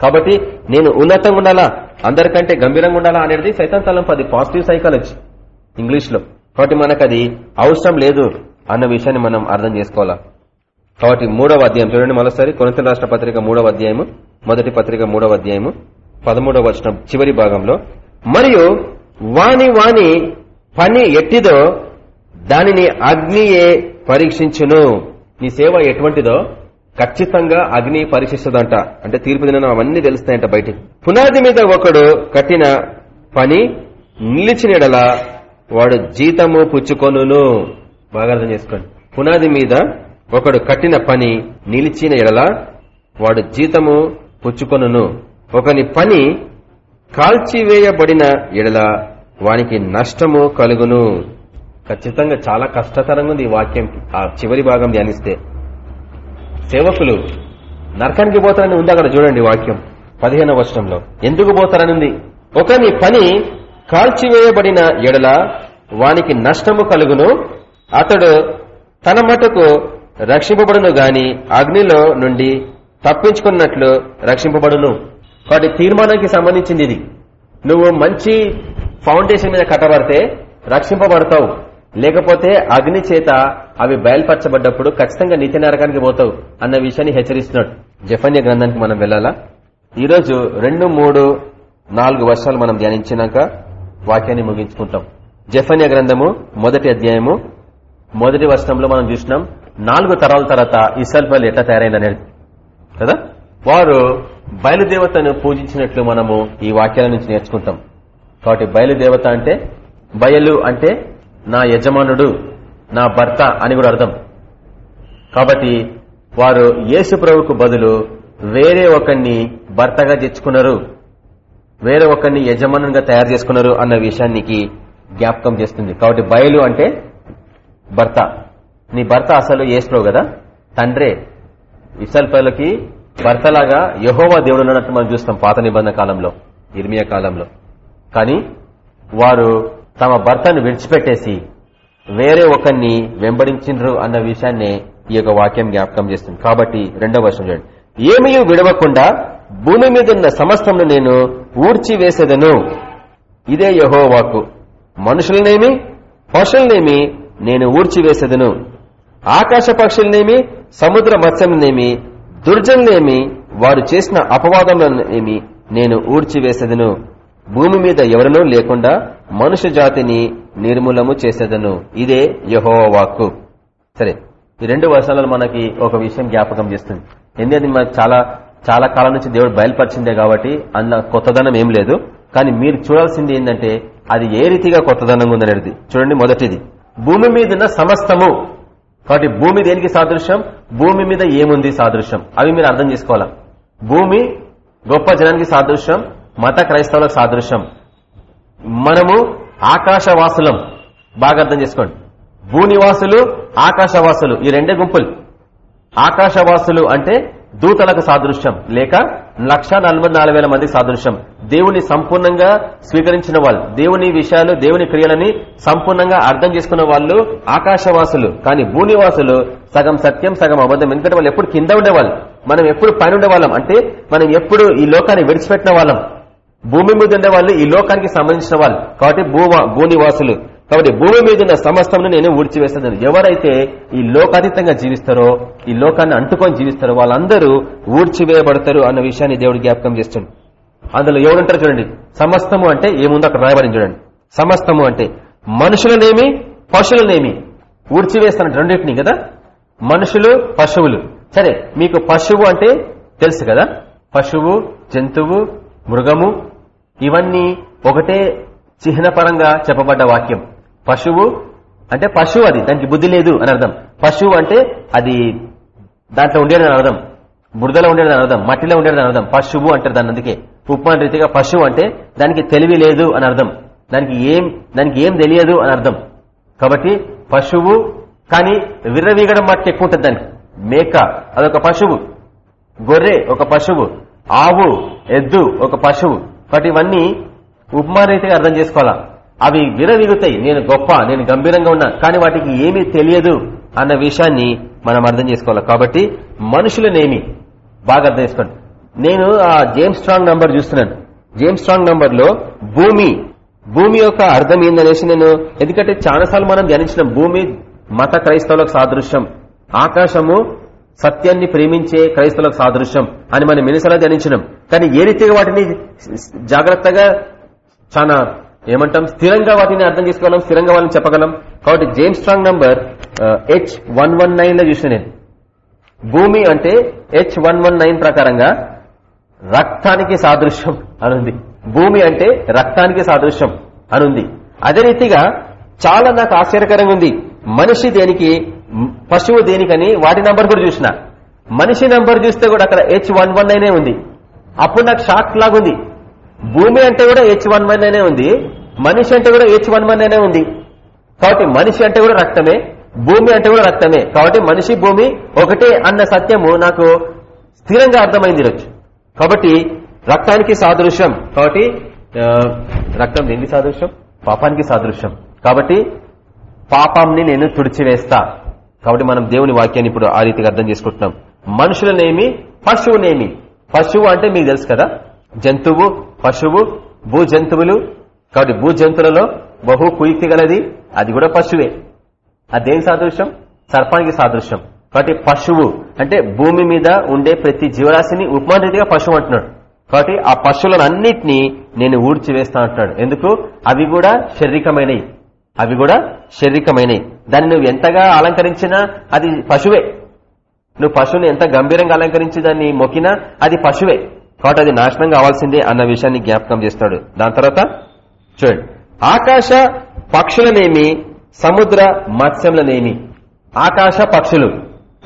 కాబట్టి నేను ఉన్నతంగా ఉండాలా అందరికంటే గంభీరంగా ఉండాలా అనేది సైతాంతలం అది పాజిటివ్ సైకాలజీ ఇంగ్లీష్లో కాబట్టి మనకు అది అవసరం లేదు అన్న విషయాన్ని మనం అర్థం చేసుకోవాలా? కాబట్టి మూడవ అధ్యాయం చూడండి మరోసారి కొనతల రాష్ట్ర పత్రిక మూడవ అధ్యాయము మొదటి పత్రిక మూడవ అధ్యాయము పదమూడవ వచనం చివరి భాగంలో. మరియు వాని వాని పని ఎట్టిదో దానిని అగ్నియే పరీక్షించును. నీ సేవ ఎటువంటిదో ఖచ్చితంగా అగ్ని పరీక్షిస్తుందంట. అంటే తీర్పు దినం అవన్నీ తెలుస్తాయంట బయటికి. పునాది మీద ఒకడు కట్టిన పని నిలిచినడల వాడు జీతము పుచ్చుకొనును. బాగా అర్థం చేసుకోండి. పునాది మీద ఒకడు కట్టిన పని నిలిచిన ఎడల వాడు జీతము పుచ్చుకొనును. ఒకని పని కాల్చివేయబడిన ఎడల వానికి నష్టము కలుగును. ఖచ్చితంగా చాలా కష్టతరంగా ఉంది ఈ వాక్యం. ఆ చివరి భాగం ధ్యానిస్తే. సేవకులు నరకానికి పోతారని ఉంది అక్కడ చూడండి వాక్యం. పదిహేనవ వర్షంలో ఎందుకు పోతారని ఉంది ఒకని పని కాల్చివేయబడిన ఎడల వానికి నష్టము కలుగును. అతడు తన మటుకు రక్షింపబడును గాని అగ్నిలో నుండి తప్పించుకున్నట్లు రక్షింపబడును. కాబట్టి తీర్మానానికి సంబంధించింది ఇది. నువ్వు మంచి ఫౌండేషన్ మీద కట్టబడితే రక్షింపబడతావు. లేకపోతే అగ్ని చేత అవి బయల్పరచబడ్డప్పుడు ఖచ్చితంగా నిత్య నరకానికి పోతావు అన్న విషయాన్ని హెచ్చరిస్తున్నాడు. జఫన్య గ్రంథానికి మనం వెళ్ళాలా? ఈరోజు రెండు మూడు నాలుగు వర్షాలు మనం ధ్యానించినాక వాక్యాన్ని ముగించుకుంటాం. జఫన్య గ్రంథము మొదటి అధ్యాయము. మొదటి వర్షంలో మనం చూసినాం నాలుగు తరాల తర్వాత ఇసల్పల్లి ఎట్లా తయారైందనేది. కదా? వారు బయలుదేవతను పూజించినట్లు మనము ఈ వాక్యాల నుంచి నేర్చుకుంటాం. కాబట్టి బయలుదేవత అంటే బయలు అంటే నా యజమానుడు నా భర్త అని కూడా అర్థం. కాబట్టి వారు యేసు ప్రభుకు బదులు వేరే ఒకరిని భర్తగా తెచ్చుకున్నారు వేరే ఒకరిని యజమానుగా తయారు చేసుకున్నారు అన్న విషయానికి జ్ఞాపకం చేస్తుంది. కాబట్టి బయలు అంటే భర్త. నీ భర్త అసలు ఏసుప్రభు కదా? తండ్రే ఇసల్పలకి భర్తలాగా యహోవా దేవుడు ఉన్నట్టు మనం చూస్తాం పాత నిబంధన కాలంలో ఇర్మియా కాలంలో. కానీ వారు తమ భర్తను విడిచిపెట్టేసి వేరే ఒకరిని వెంబడించిండ్రు అన్న విషయాన్ని ఈ యొక్క వాక్యం జ్ఞాపకం చేస్తుంది. కాబట్టి రెండవ వర్షం చూడండి. ఏమీ విడవకుండా భూమి మీద ఉన్న సమస్తంను నేను ఊడ్చి వేసేదను ఇదే యహో మనుషులనేమి పశువులనేమి నేను ఊడ్చి వేసేదను ఆకాశ పక్షులనేమి సముద్ర మత్స్యంనేమి దుర్జంలేమి వారు చేసిన అపవాదంలోనేమి నేను ఊడ్చివేసేదను. భూమి మీద ఎవరినూ లేకుండా మనుష్య జాతిని నిర్మూలము చేసేదను. ఇదే యహోవాక్కు సరే ఈ రెండు వర్షాలలో మనకి ఒక విషయం జ్ఞాపకం చేస్తుంది. ఎందుకంటే మనకు చాలా చాలా కాలం నుంచి దేవుడు బయలుపరిచిందే కాబట్టి అన్న కొత్తదనం ఏం లేదు. కానీ మీరు చూడాల్సింది ఏంటంటే అది ఏ రీతిగా కొత్తదనంగా ఉందనేది. చూడండి మొదటిది. భూమి మీద సమస్తము కాబట్టి భూమి దేనికి సాదృశ్యం? భూమి మీద ఏముంది సాదృశ్యం? అవి మీరు అర్థం చేసుకోవాలా? భూమి గొప్ప జనానికి సాదృశ్యం మత క్రైస్తవులకు సాదృశ్యం. మనము ఆకాశవాసులం. బాగా అర్థం చేసుకోండి. భూనివాసులు ఆకాశవాసులు. ఈ రెండే గుంపులు. ఆకాశవాసులు అంటే దూతలకు సాదృశ్యం. లేక లక్ష మంది సాదృశ్యం. దేవుని సంపూర్ణంగా స్వీకరించిన వాళ్ళు దేవుని విషయాలు దేవుని క్రియలని సంపూర్ణంగా అర్థం చేసుకున్న వాళ్ళు ఆకాశవాసులు. కానీ భూనివాసులు సగం సత్యం సగం అబద్ధం. ఎందుకంటే వాళ్ళు ఎప్పుడు కింద ఉండేవాళ్ళు. మనం ఎప్పుడు పైన ఉండేవాళ్ళం. అంటే మనం ఎప్పుడు ఈ లోకాన్ని విడిచిపెట్టిన వాళ్ళం. భూమి మీద ఉండేవాళ్ళు ఈ లోకానికి సంబంధించిన వాళ్ళు. కాబట్టి భూవా- భూనివాసులు. కాబట్టి భూమి మీద ఉన్న సమస్తమును నేను ఊడ్చివేస్తాను ఎవరైతే ఈ లోకాతీతంగా జీవిస్తారో ఈ లోకాన్ని అంటుకొని జీవిస్తారో వాళ్ళందరూ ఊడ్చివేయబడతారు అన్న విషయాన్ని దేవుడు జ్ఞాపకం చేస్తుంది అందులో ఎవరుంటారు చూడండి. సమస్తము అంటే ఏముందో అక్కడ రాయబడింది చూడండి. సమస్తము అంటే మనుషులనేమి పశువులనేమి. ఊడ్చివేస్తాను రెండింటిని కదా? మనుషులు పశువులు. సరే మీకు పశువు అంటే తెలుసు కదా? పశువు జంతువు మృగము ఇవన్నీ ఒకటే చిహ్నపరంగా చెప్పబడ్డ వాక్యం. పశువు అంటే పశువు అది దానికి బుద్ధి లేదు అని అర్థం. పశువు అంటే అది దాంట్లో ఉండేది అని అర్థం. బురదలో ఉండేది అర్థం. మట్టిలో ఉండేది అర్థం. పశువు అంటారు దాని అందుకే. ఉపమాన రీతిగా పశువు అంటే దానికి తెలివి లేదు అని అర్థం. దానికి ఏం దానికి ఏం తెలియదు అని అర్థం. కాబట్టి పశువు కానీ విర్రవీగడం మట్టి ఎక్కువ ఉంటుంది దానికి. మేక అదొక పశువు. గొర్రె ఒక పశువు. ఆవు ఎద్దు ఒక పశువు. కాబట్టి ఇవన్నీ ఉపమానరీతిగా అర్థం చేసుకోవాలా? అవి విరవిగుతాయి నేను గొప్ప నేను గంభీరంగా ఉన్నా కానీ వాటికి ఏమీ తెలియదు అన్న విషయాన్ని మనం అర్థం చేసుకోవాలి. కాబట్టి మనుషులనేమి? బాగా అర్థం చేసుకోండి. నేను ఆ జేమ్స్ స్ట్రాంగ్ నంబర్ చూస్తున్నాను. జేమ్స్ స్ట్రాంగ్ నంబర్లో భూమి. భూమి యొక్క అర్థం ఏందనేసి నేను ఎందుకంటే చాలాసార్లు మనం ధ్యానించిన భూమి మత క్రైస్తవులకు సాదృశ్యం. ఆకాశము సత్యాన్ని ప్రేమించే క్రైస్తవులకు సాదృశ్యం అని మనం మినిసలా ధ్యానించినాం. కానీ ఏ రీతిగా వాటిని జాగ్రత్తగా చాలా ఏమంటాం? స్థిరంగా వాటిని అర్థం చేసుకోగలం స్థిరంగా వాళ్ళని చెప్పగలం. కాబట్టి James Strong number H one one నైన్లో చూసిన నేను. భూమి అంటే హెచ్ వన్ వన్ నైన్ ప్రకారంగా రక్తానికి సాదృశ్యం అనుంది. భూమి అంటే రక్తానికి సాదృశ్యం అనుంది. అదే రీతిగా చాలా నాకు ఆశ్చర్యకరంగా ఉంది. మనిషి దేనికి పశువు దేనికని వాటి నంబర్ కూడా చూసిన. మనిషి నంబర్ చూస్తే కూడా అక్కడ హెచ్ వన్ వన్ నైనే ఉంది. అప్పుడు నాకు షాక్ లాగుంది. భూమి అంటే కూడా హెచ్ వన్ వన్ ఉంది మనిషి అంటే కూడా హెచ్ వన్ వన్ ఉంది. కాబట్టి మనిషి అంటే కూడా రక్తమే భూమి అంటే కూడా రక్తమే. కాబట్టి మనిషి భూమి ఒకటే అన్న సత్యము నాకు స్థిరంగా అర్థమైంది ఈరోజు. కాబట్టి రక్తానికి సాదృశ్యం కాబట్టి రక్తం దేనికి సాదృశ్యం? పాపానికి సాదృశ్యం. కాబట్టి పాపాన్ని నేను తుడిచివేస్తా. కాబట్టి మనం దేవుని వాక్యాన్ని ఇప్పుడు ఆ రీతిగా అర్థం చేసుకుంటున్నాం. మనుషులనేమి? పశువునేమి? పశువు అంటే మీకు తెలుసు కదా? జంతువు పశువు భూ జంతువులు కాబట్టి భూ జంతువులలో బహు కుయుక్తి గలది. అది కూడా పశువే. అది దేని సాదృశ్యం? సర్పానికి సాదృశ్యం. కాబట్టి పశువు అంటే భూమి మీద ఉండే ప్రతి జీవరాశిని ఉపమాన రీతిగా పశువు అంటున్నాడు. కాబట్టి ఆ పశువులను అన్నిటినీ నేను ఊడ్చివేస్తా అంటున్నాడు. ఎందుకు? అవి కూడా శారీరకమైనవి అవి కూడా శారీరకమైనవి దాన్ని నువ్వు ఎంతగా అలంకరించినా అది పశువే. నువ్వు పశువుని ఎంత గంభీరంగా అలంకరించి దాన్ని మొక్కినా అది పశువే. కాబట్టి అది నాశనం కావాల్సిందే అన్న విషయాన్ని జ్ఞాపకం చేస్తాడు. దాని తర్వాత చూడండి. ఆకాశ పక్షులనేమి సముద్ర మత్స్యములనేమి? ఆకాశ పక్షులు.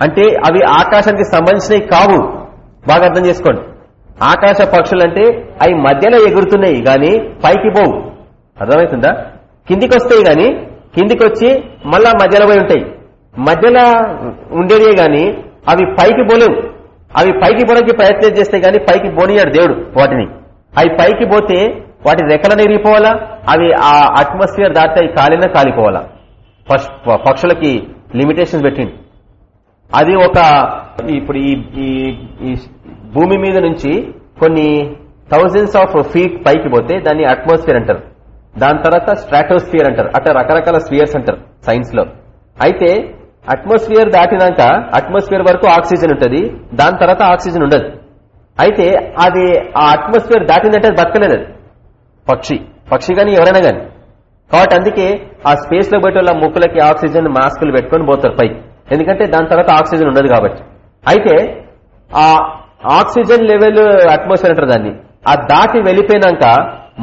అంటే అవి ఆకాశానికి సంబంధించినవి కావు. బాగా అర్థం చేసుకోండి. ఆకాశ పక్షులు అంటే అవి మధ్యలో ఎగురుతున్నాయి గాని పైకి పోవు. అర్థమవుతుందా? కిందికి వస్తాయి గాని కిందికి వచ్చి మళ్ళా మధ్యలో పోయి ఉంటాయి. మధ్యలో ఉండేవే గాని అవి పైకి పోలేవు. అవి పైకి పోవడానికి ప్రయత్నం చేస్తే గానీ పైకి పోనీయాడు దేవుడు వాటిని. అవి పైకి పోతే వాటి రెక్కలని ఎరిగిపోవాలా అవి ఆ అట్మాస్ఫియర్ దాటి అవి కాలినా కాలిపోవాలా? పక్షులకి లిమిటేషన్స్ పెట్టింది అది ఒక ఇప్పుడు ఈ ఈ- భూమి మీద నుంచి కొన్ని థౌజండ్స్ ఆఫ్ ఫీట్ పైకి పోతే దాన్ని అట్మాస్ఫియర్ అంటారు. దాని తర్వాత స్ట్రాటోస్ఫియర్ అంటారు. అట్లా రకరకాల స్పియర్స్ అంటారు సైన్స్లో అయితే అట్మాస్ఫియర్ దాటినాక అట్మాస్ఫియర్ వరకు ఆక్సిజన్ ఉంటుంది దాని తర్వాత ఆక్సిజన్ ఉండదు. అయితే అది ఆ అట్మాస్ఫియర్ దాటిందంటే అది బతకలేదు అది పక్షి. పక్షి కానీ ఎవరైనా కానీ కాబట్టి అందుకే ఆ స్పేస్లో పోయే వాళ్ళ ముక్కులకి ఆక్సిజన్ మాస్కులు పెట్టుకొని పోతారు పై ఎందుకంటే దాని తర్వాత ఆక్సిజన్ ఉండదు కాబట్టి. అయితే ఆ ఆక్సిజన్ లెవెల్ అట్మాస్ఫియర్ అంటారు దాన్ని. ఆ దాటి వెళ్ళిపోయినాక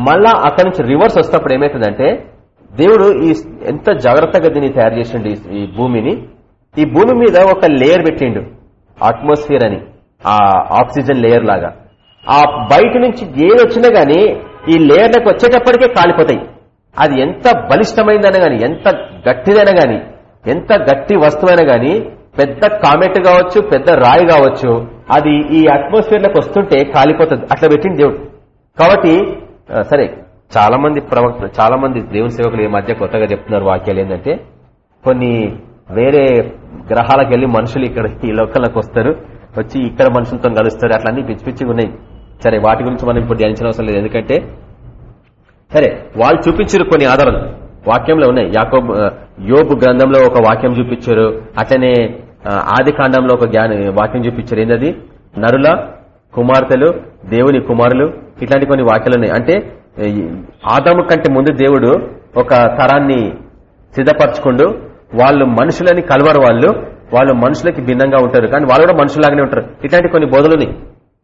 మళ్ళా అక్కడి నుంచి రివర్స్ వస్తప్పుడు ఏమవుతుందంటే దేవుడు ఈ ఎంత జాగ్రత్తగా దీన్ని తయారు చేసిండు ఈ భూమిని ఈ భూమి మీద ఒక లేయర్ పెట్టిండు. అట్మాస్ఫియర్ అని. ఆ ఆక్సిజన్ లేయర్ లాగా. ఆ బయట నుంచి ఏది వచ్చినా గానీ ఈ లేయర్లకు వచ్చేటప్పటికే కాలిపోతాయి. అది ఎంత బలిష్టమైందైనా గాని ఎంత గట్టిదైనా గాని ఎంత గట్టి వస్తువైనా గాని పెద్ద కామెట్ కావచ్చు పెద్ద రాయి కావచ్చు అది ఈ అట్మాస్ఫియర్లకు వస్తుంటే కాలిపోతుంది. అట్లా పెట్టింది దేవుడు. కాబట్టి సరే చాలా మంది ప్రవక్తలు చాలా మంది దేవుని సేవకులు ఈ మధ్య కొత్తగా చెప్తున్నారు వాక్యాలు ఏంటంటే కొన్ని వేరే గ్రహాలకు వెళ్ళి మనుషులు ఇక్కడ ఈ లోకల్లోకి వస్తారు. వచ్చి ఇక్కడ మనుషులతో కలుస్తారు. అట్లా అన్ని పిచ్చి పిచ్చిగా ఉన్నాయి. సరే వాటి గురించి మనం ఇప్పుడు ధ్యానించిన అవసరం లేదు. ఎందుకంటే సరే వాళ్ళు చూపించారు కొన్ని ఆధారాలు. వాక్యంలో ఉన్నాయి. యాకోబ్ ఆ, యోబు గ్రంథంలో ఒక వాక్యం చూపించారు. అట్లనే ఆది కాండంలో ఒక జ్ఞాన వాక్యం చూపించారు. ఏంటది నరుల కుమార్తెలు దేవుని కుమారులు ఇట్లాంటి కొన్ని వాక్యాలు ఉన్నాయి. అంటే ఆదము ఆదాము కంటే ముందు దేవుడు ఒక తరాన్ని సిద్ధపరచుకుంటూ వాళ్ళు మనుషులని కలవరు వాళ్ళు. వాళ్ళు మనుషులకి భిన్నంగా ఉంటారు. కానీ వాళ్ళు కూడా మనుషులాగానే ఉంటారు. ఇట్లాంటి కొన్ని బోధలు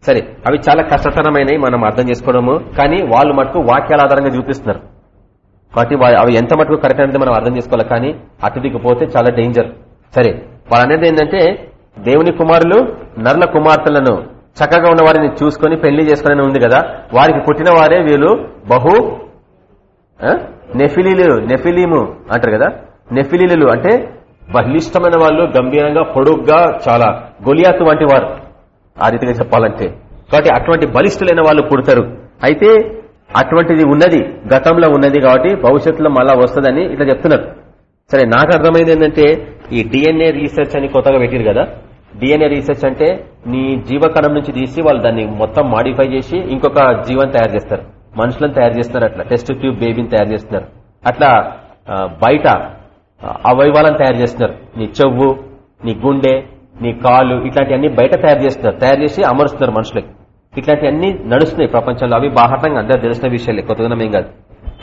సరే అవి చాలా కష్టతరమైనవి మనం అర్థం చేసుకోవడము. కానీ వాళ్ళు మటుకు వాక్యాల ఆధారంగా చూపిస్తున్నారు. కాబట్టి అవి ఎంత మటుకు కరెక్ట్ అనేది మనం అర్థం చేసుకోవాలి. కానీ అతిథికి పోతే చాలా డేంజర్ సరే వాళ్ళు అనేది ఏంటంటే దేవుని కుమారులు నర్ల కుమార్తెలను చక్కగా ఉన్న వారిని చూసుకొని పెళ్ళి చేసుకుని ఉంది కదా. వారికి పుట్టిన వారే వీళ్ళు బహు నెఫిలీలు నెఫిలీము అంటారు కదా. నెఫిలీలు అంటే బహిష్టమైన వాళ్ళు గంభీరంగా పొడుగ్గా చాలా గొలియాతు వంటి వారు. ఆ రీతిగా చెప్పాలంటే. కాబట్టి అటువంటి బలిష్ఠులైన వాళ్ళు పుడతారు. అయితే అటువంటిది ఉన్నది గతంలో ఉన్నది కాబట్టి భవిష్యత్తులో మళ్ళా వస్తుందని ఇట్లా చెప్తున్నారు. సరే నాకు అర్థమైంది ఏంటంటే ఈ డిఎన్ఏ రీసెర్చ్ అని కొత్తగా పెట్టారు కదా. డిఎన్ఏ రీసెర్చ్ అంటే నీ జీవకణం నుంచి తీసి వాళ్ళు దాన్ని మొత్తం మాడిఫై చేసి ఇంకొక జీవం తయారు చేస్తారు. మనుషులను తయారు చేస్తున్నారు అట్లా. టెస్ట్ ట్యూబ్ బేబీని తయారు చేస్తున్నారు. అట్లా బయట అవయవాలను తయారు చేస్తున్నారు. నీ చెవు నీ గుండె నీ కాలు ఇట్లాంటివన్నీ బయట తయారు చేస్తున్నారు. తయారు చేసి అమరుస్తున్నారు మనుషులకి. ఇట్లాంటివన్నీ నడుస్తున్నాయి ప్రపంచంలో. అవి బాహటంగా అందరు తెలిసిన విషయాలే కొత్తదనం ఏం కాదు.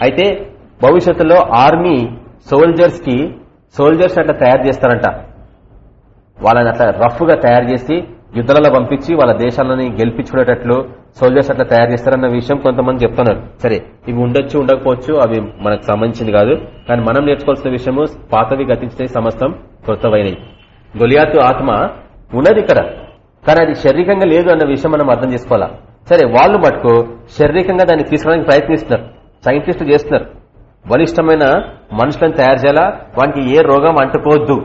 అయితే భవిష్యత్తులో ఆర్మీ సోల్జర్స్కి సోల్జర్స్ అట్లా తయారు చేస్తారంట. వాళ్ళని అట్లా రఫ్గా తయారు చేసి యుద్ధాలలో పంపించి వాళ్ళ దేశాలని గెలిపించుకునేటట్లు సోల్జర్స్ అట్లా తయారు చేస్తారన్న విషయం కొంతమంది చెప్తున్నారు. సరే ఇవి ఉండొచ్చు ఉండకపోవచ్చు అవి మనకు సంబంధించింది కాదు. కానీ మనం నేర్చుకోవాల్సిన విషయము పాతవి గతించిన సమస్తం కృతమైనవి గొలియాతు ఆత్మ ఉన్నది ఇక్కడ. కానీ అది శారీరకంగా లేదు అన్న విషయం మనం అర్థం చేసుకోవాలా? సరే వాళ్ళు మటుకు శారీరకంగా దాన్ని తీసుకోవడానికి ప్రయత్నిస్తున్నారు. సైంటిస్టులు చేస్తున్నారు. బలిష్టమైన మనుషులను తయారు చేయాలా? వానికి ఏ రోగం అంటుకోవద్దు.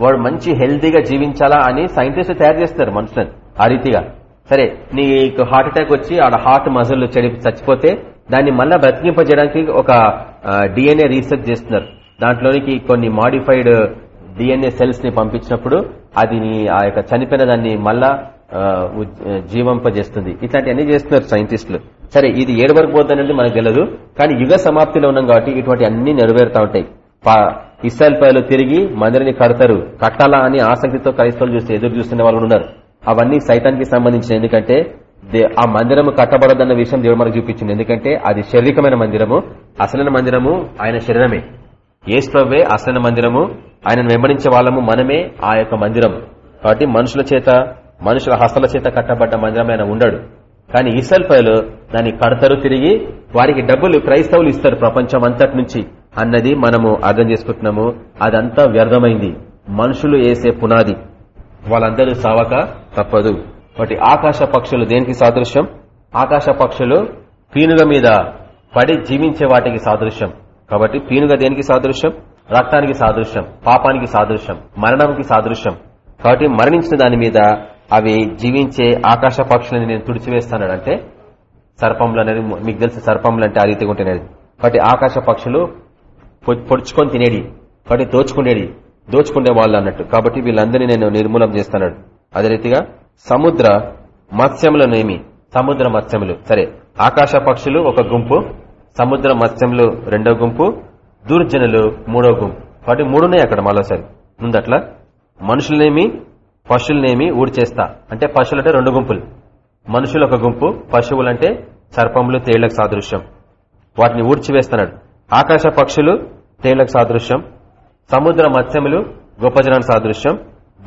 వాడు మంచి హెల్తీగా జీవించాలా అని సైంటిస్ట్ తయారు చేస్తారు మనుషులను ఆ రీతిగా. సరే నీకు హార్ట్ అటాక్ వచ్చి ఆడ హార్ట్ మజిల్ చెడి చచ్చిపోతే దాన్ని మళ్ళా బ్రతికింపజేయడానికి ఒక డిఎన్ఏ రీసెర్చ్ చేస్తున్నారు. దాంట్లోనికి కొన్ని మాడిఫైడ్ డిఎన్ఏ సెల్స్ని పంపించినప్పుడు అది నీ- ఆ యొక్క చనిపోయిన దాన్ని మళ్ళా జీవంపజేస్తుంది. ఇట్లాంటివన్నీ చేస్తున్నారు సైంటిస్టులు. సరే ఇది ఏడు వరకు పోతుందంటే మనకు తెలియదు కానీ యుగ సమాప్తిలో ఉన్నాం కాబట్టి ఇటువంటి అన్ని నెరవేరుతా ఉంటాయి. ఇస్రాయల్ పైలు తిరిగి మందిరిని కడతారు కట్టాలా అని ఆసక్తితో క్రైస్తవులు చూస్తే ఎదురు చూస్తున్న వాళ్ళు ఉన్నారు. అవన్నీ సైతానికి సంబంధించిన ఎందుకంటే దే- ఆ మందిరము కట్టబడదన్న విషయం దేవుడు మనకు చూపించింది. ఎందుకంటే అది శారీరకమైన మందిరము అసలైన మందిరము ఆయన శరీరమే. ఏసుప్రవ్వే అసలైన మందిరము ఆయనను వెంబడించే వాళ్ళము మనమే ఆ యొక్క మందిరం కాబట్టి మనుషుల చేత మనుషుల హస్తల చేత కట్టబడ్డ మందిరం ఆయన ఉండడు. కానీ ఇసల్ పైలు దాన్ని కడతారు తిరిగి వారికి డబ్బులు క్రైస్తవులు ఇస్తారు ప్రపంచం అంతటి నుంచి. అన్నది మనము అర్థం చేసుకుంటున్నాము. అదంతా వ్యర్థమైంది. మనుషులు వేసే పునాది. వాళ్ళందరూ సావక తప్పదు. వాటి ఆకాశ పక్షులు దేనికి సాదృశ్యం? ఆకాశ పక్షులు పీనుగ మీద పడి జీవించే వాటికి సాదృశ్యం. కాబట్టి పీనుగ దేనికి సాదృశ్యం? రక్తానికి సాదృశ్యం. పాపానికి సాదృశ్యం. మరణంకి సాదృశ్యం. కాబట్టి మరణించిన దాని మీద అవి జీవించే ఆకాశ పక్షులని నేను తుడిచివేస్తానంటే సర్పంలు అనేది మీకు తెలిసి సర్పంలు అంటే ఆ రీతిగా ఉంటున్నది కాబట్టి ఆకాశ పక్షులు పొడుచుకొని తినేది కాబట్టి దోచుకునేది దోచుకునే వాళ్ళు అన్నట్టు. కాబట్టి వీళ్ళందరినీ నేను నిర్మూలం చేస్తున్నాడు అదే రీతిగా సముద్ర మత్స్యములనేమి సముద్ర మత్స్యములు. సరే ఆకాశ పక్షులు ఒక గుంపు సముద్ర మత్స్యములు రెండో గుంపు దుర్జనులు మూడో గుంపు. కాబట్టి మూడున్నాయి అక్కడ మరోసారి. ముందట్లా మనుషులనేమి పశువులనేమి ఊడ్చేస్తా అంటే పశువులు అంటే రెండు గుంపులు. మనుషులు ఒక గుంపు పశువులంటే సర్పములు తేళ్ళకు సాదృశ్యం. వాటిని ఊడ్చివేస్తున్నాడు ఆకాశ పక్షులు తేళ్ళకు సాదృశ్యం సముద్ర మత్స్యములు గొప్ప జనానికి సాదృశ్యం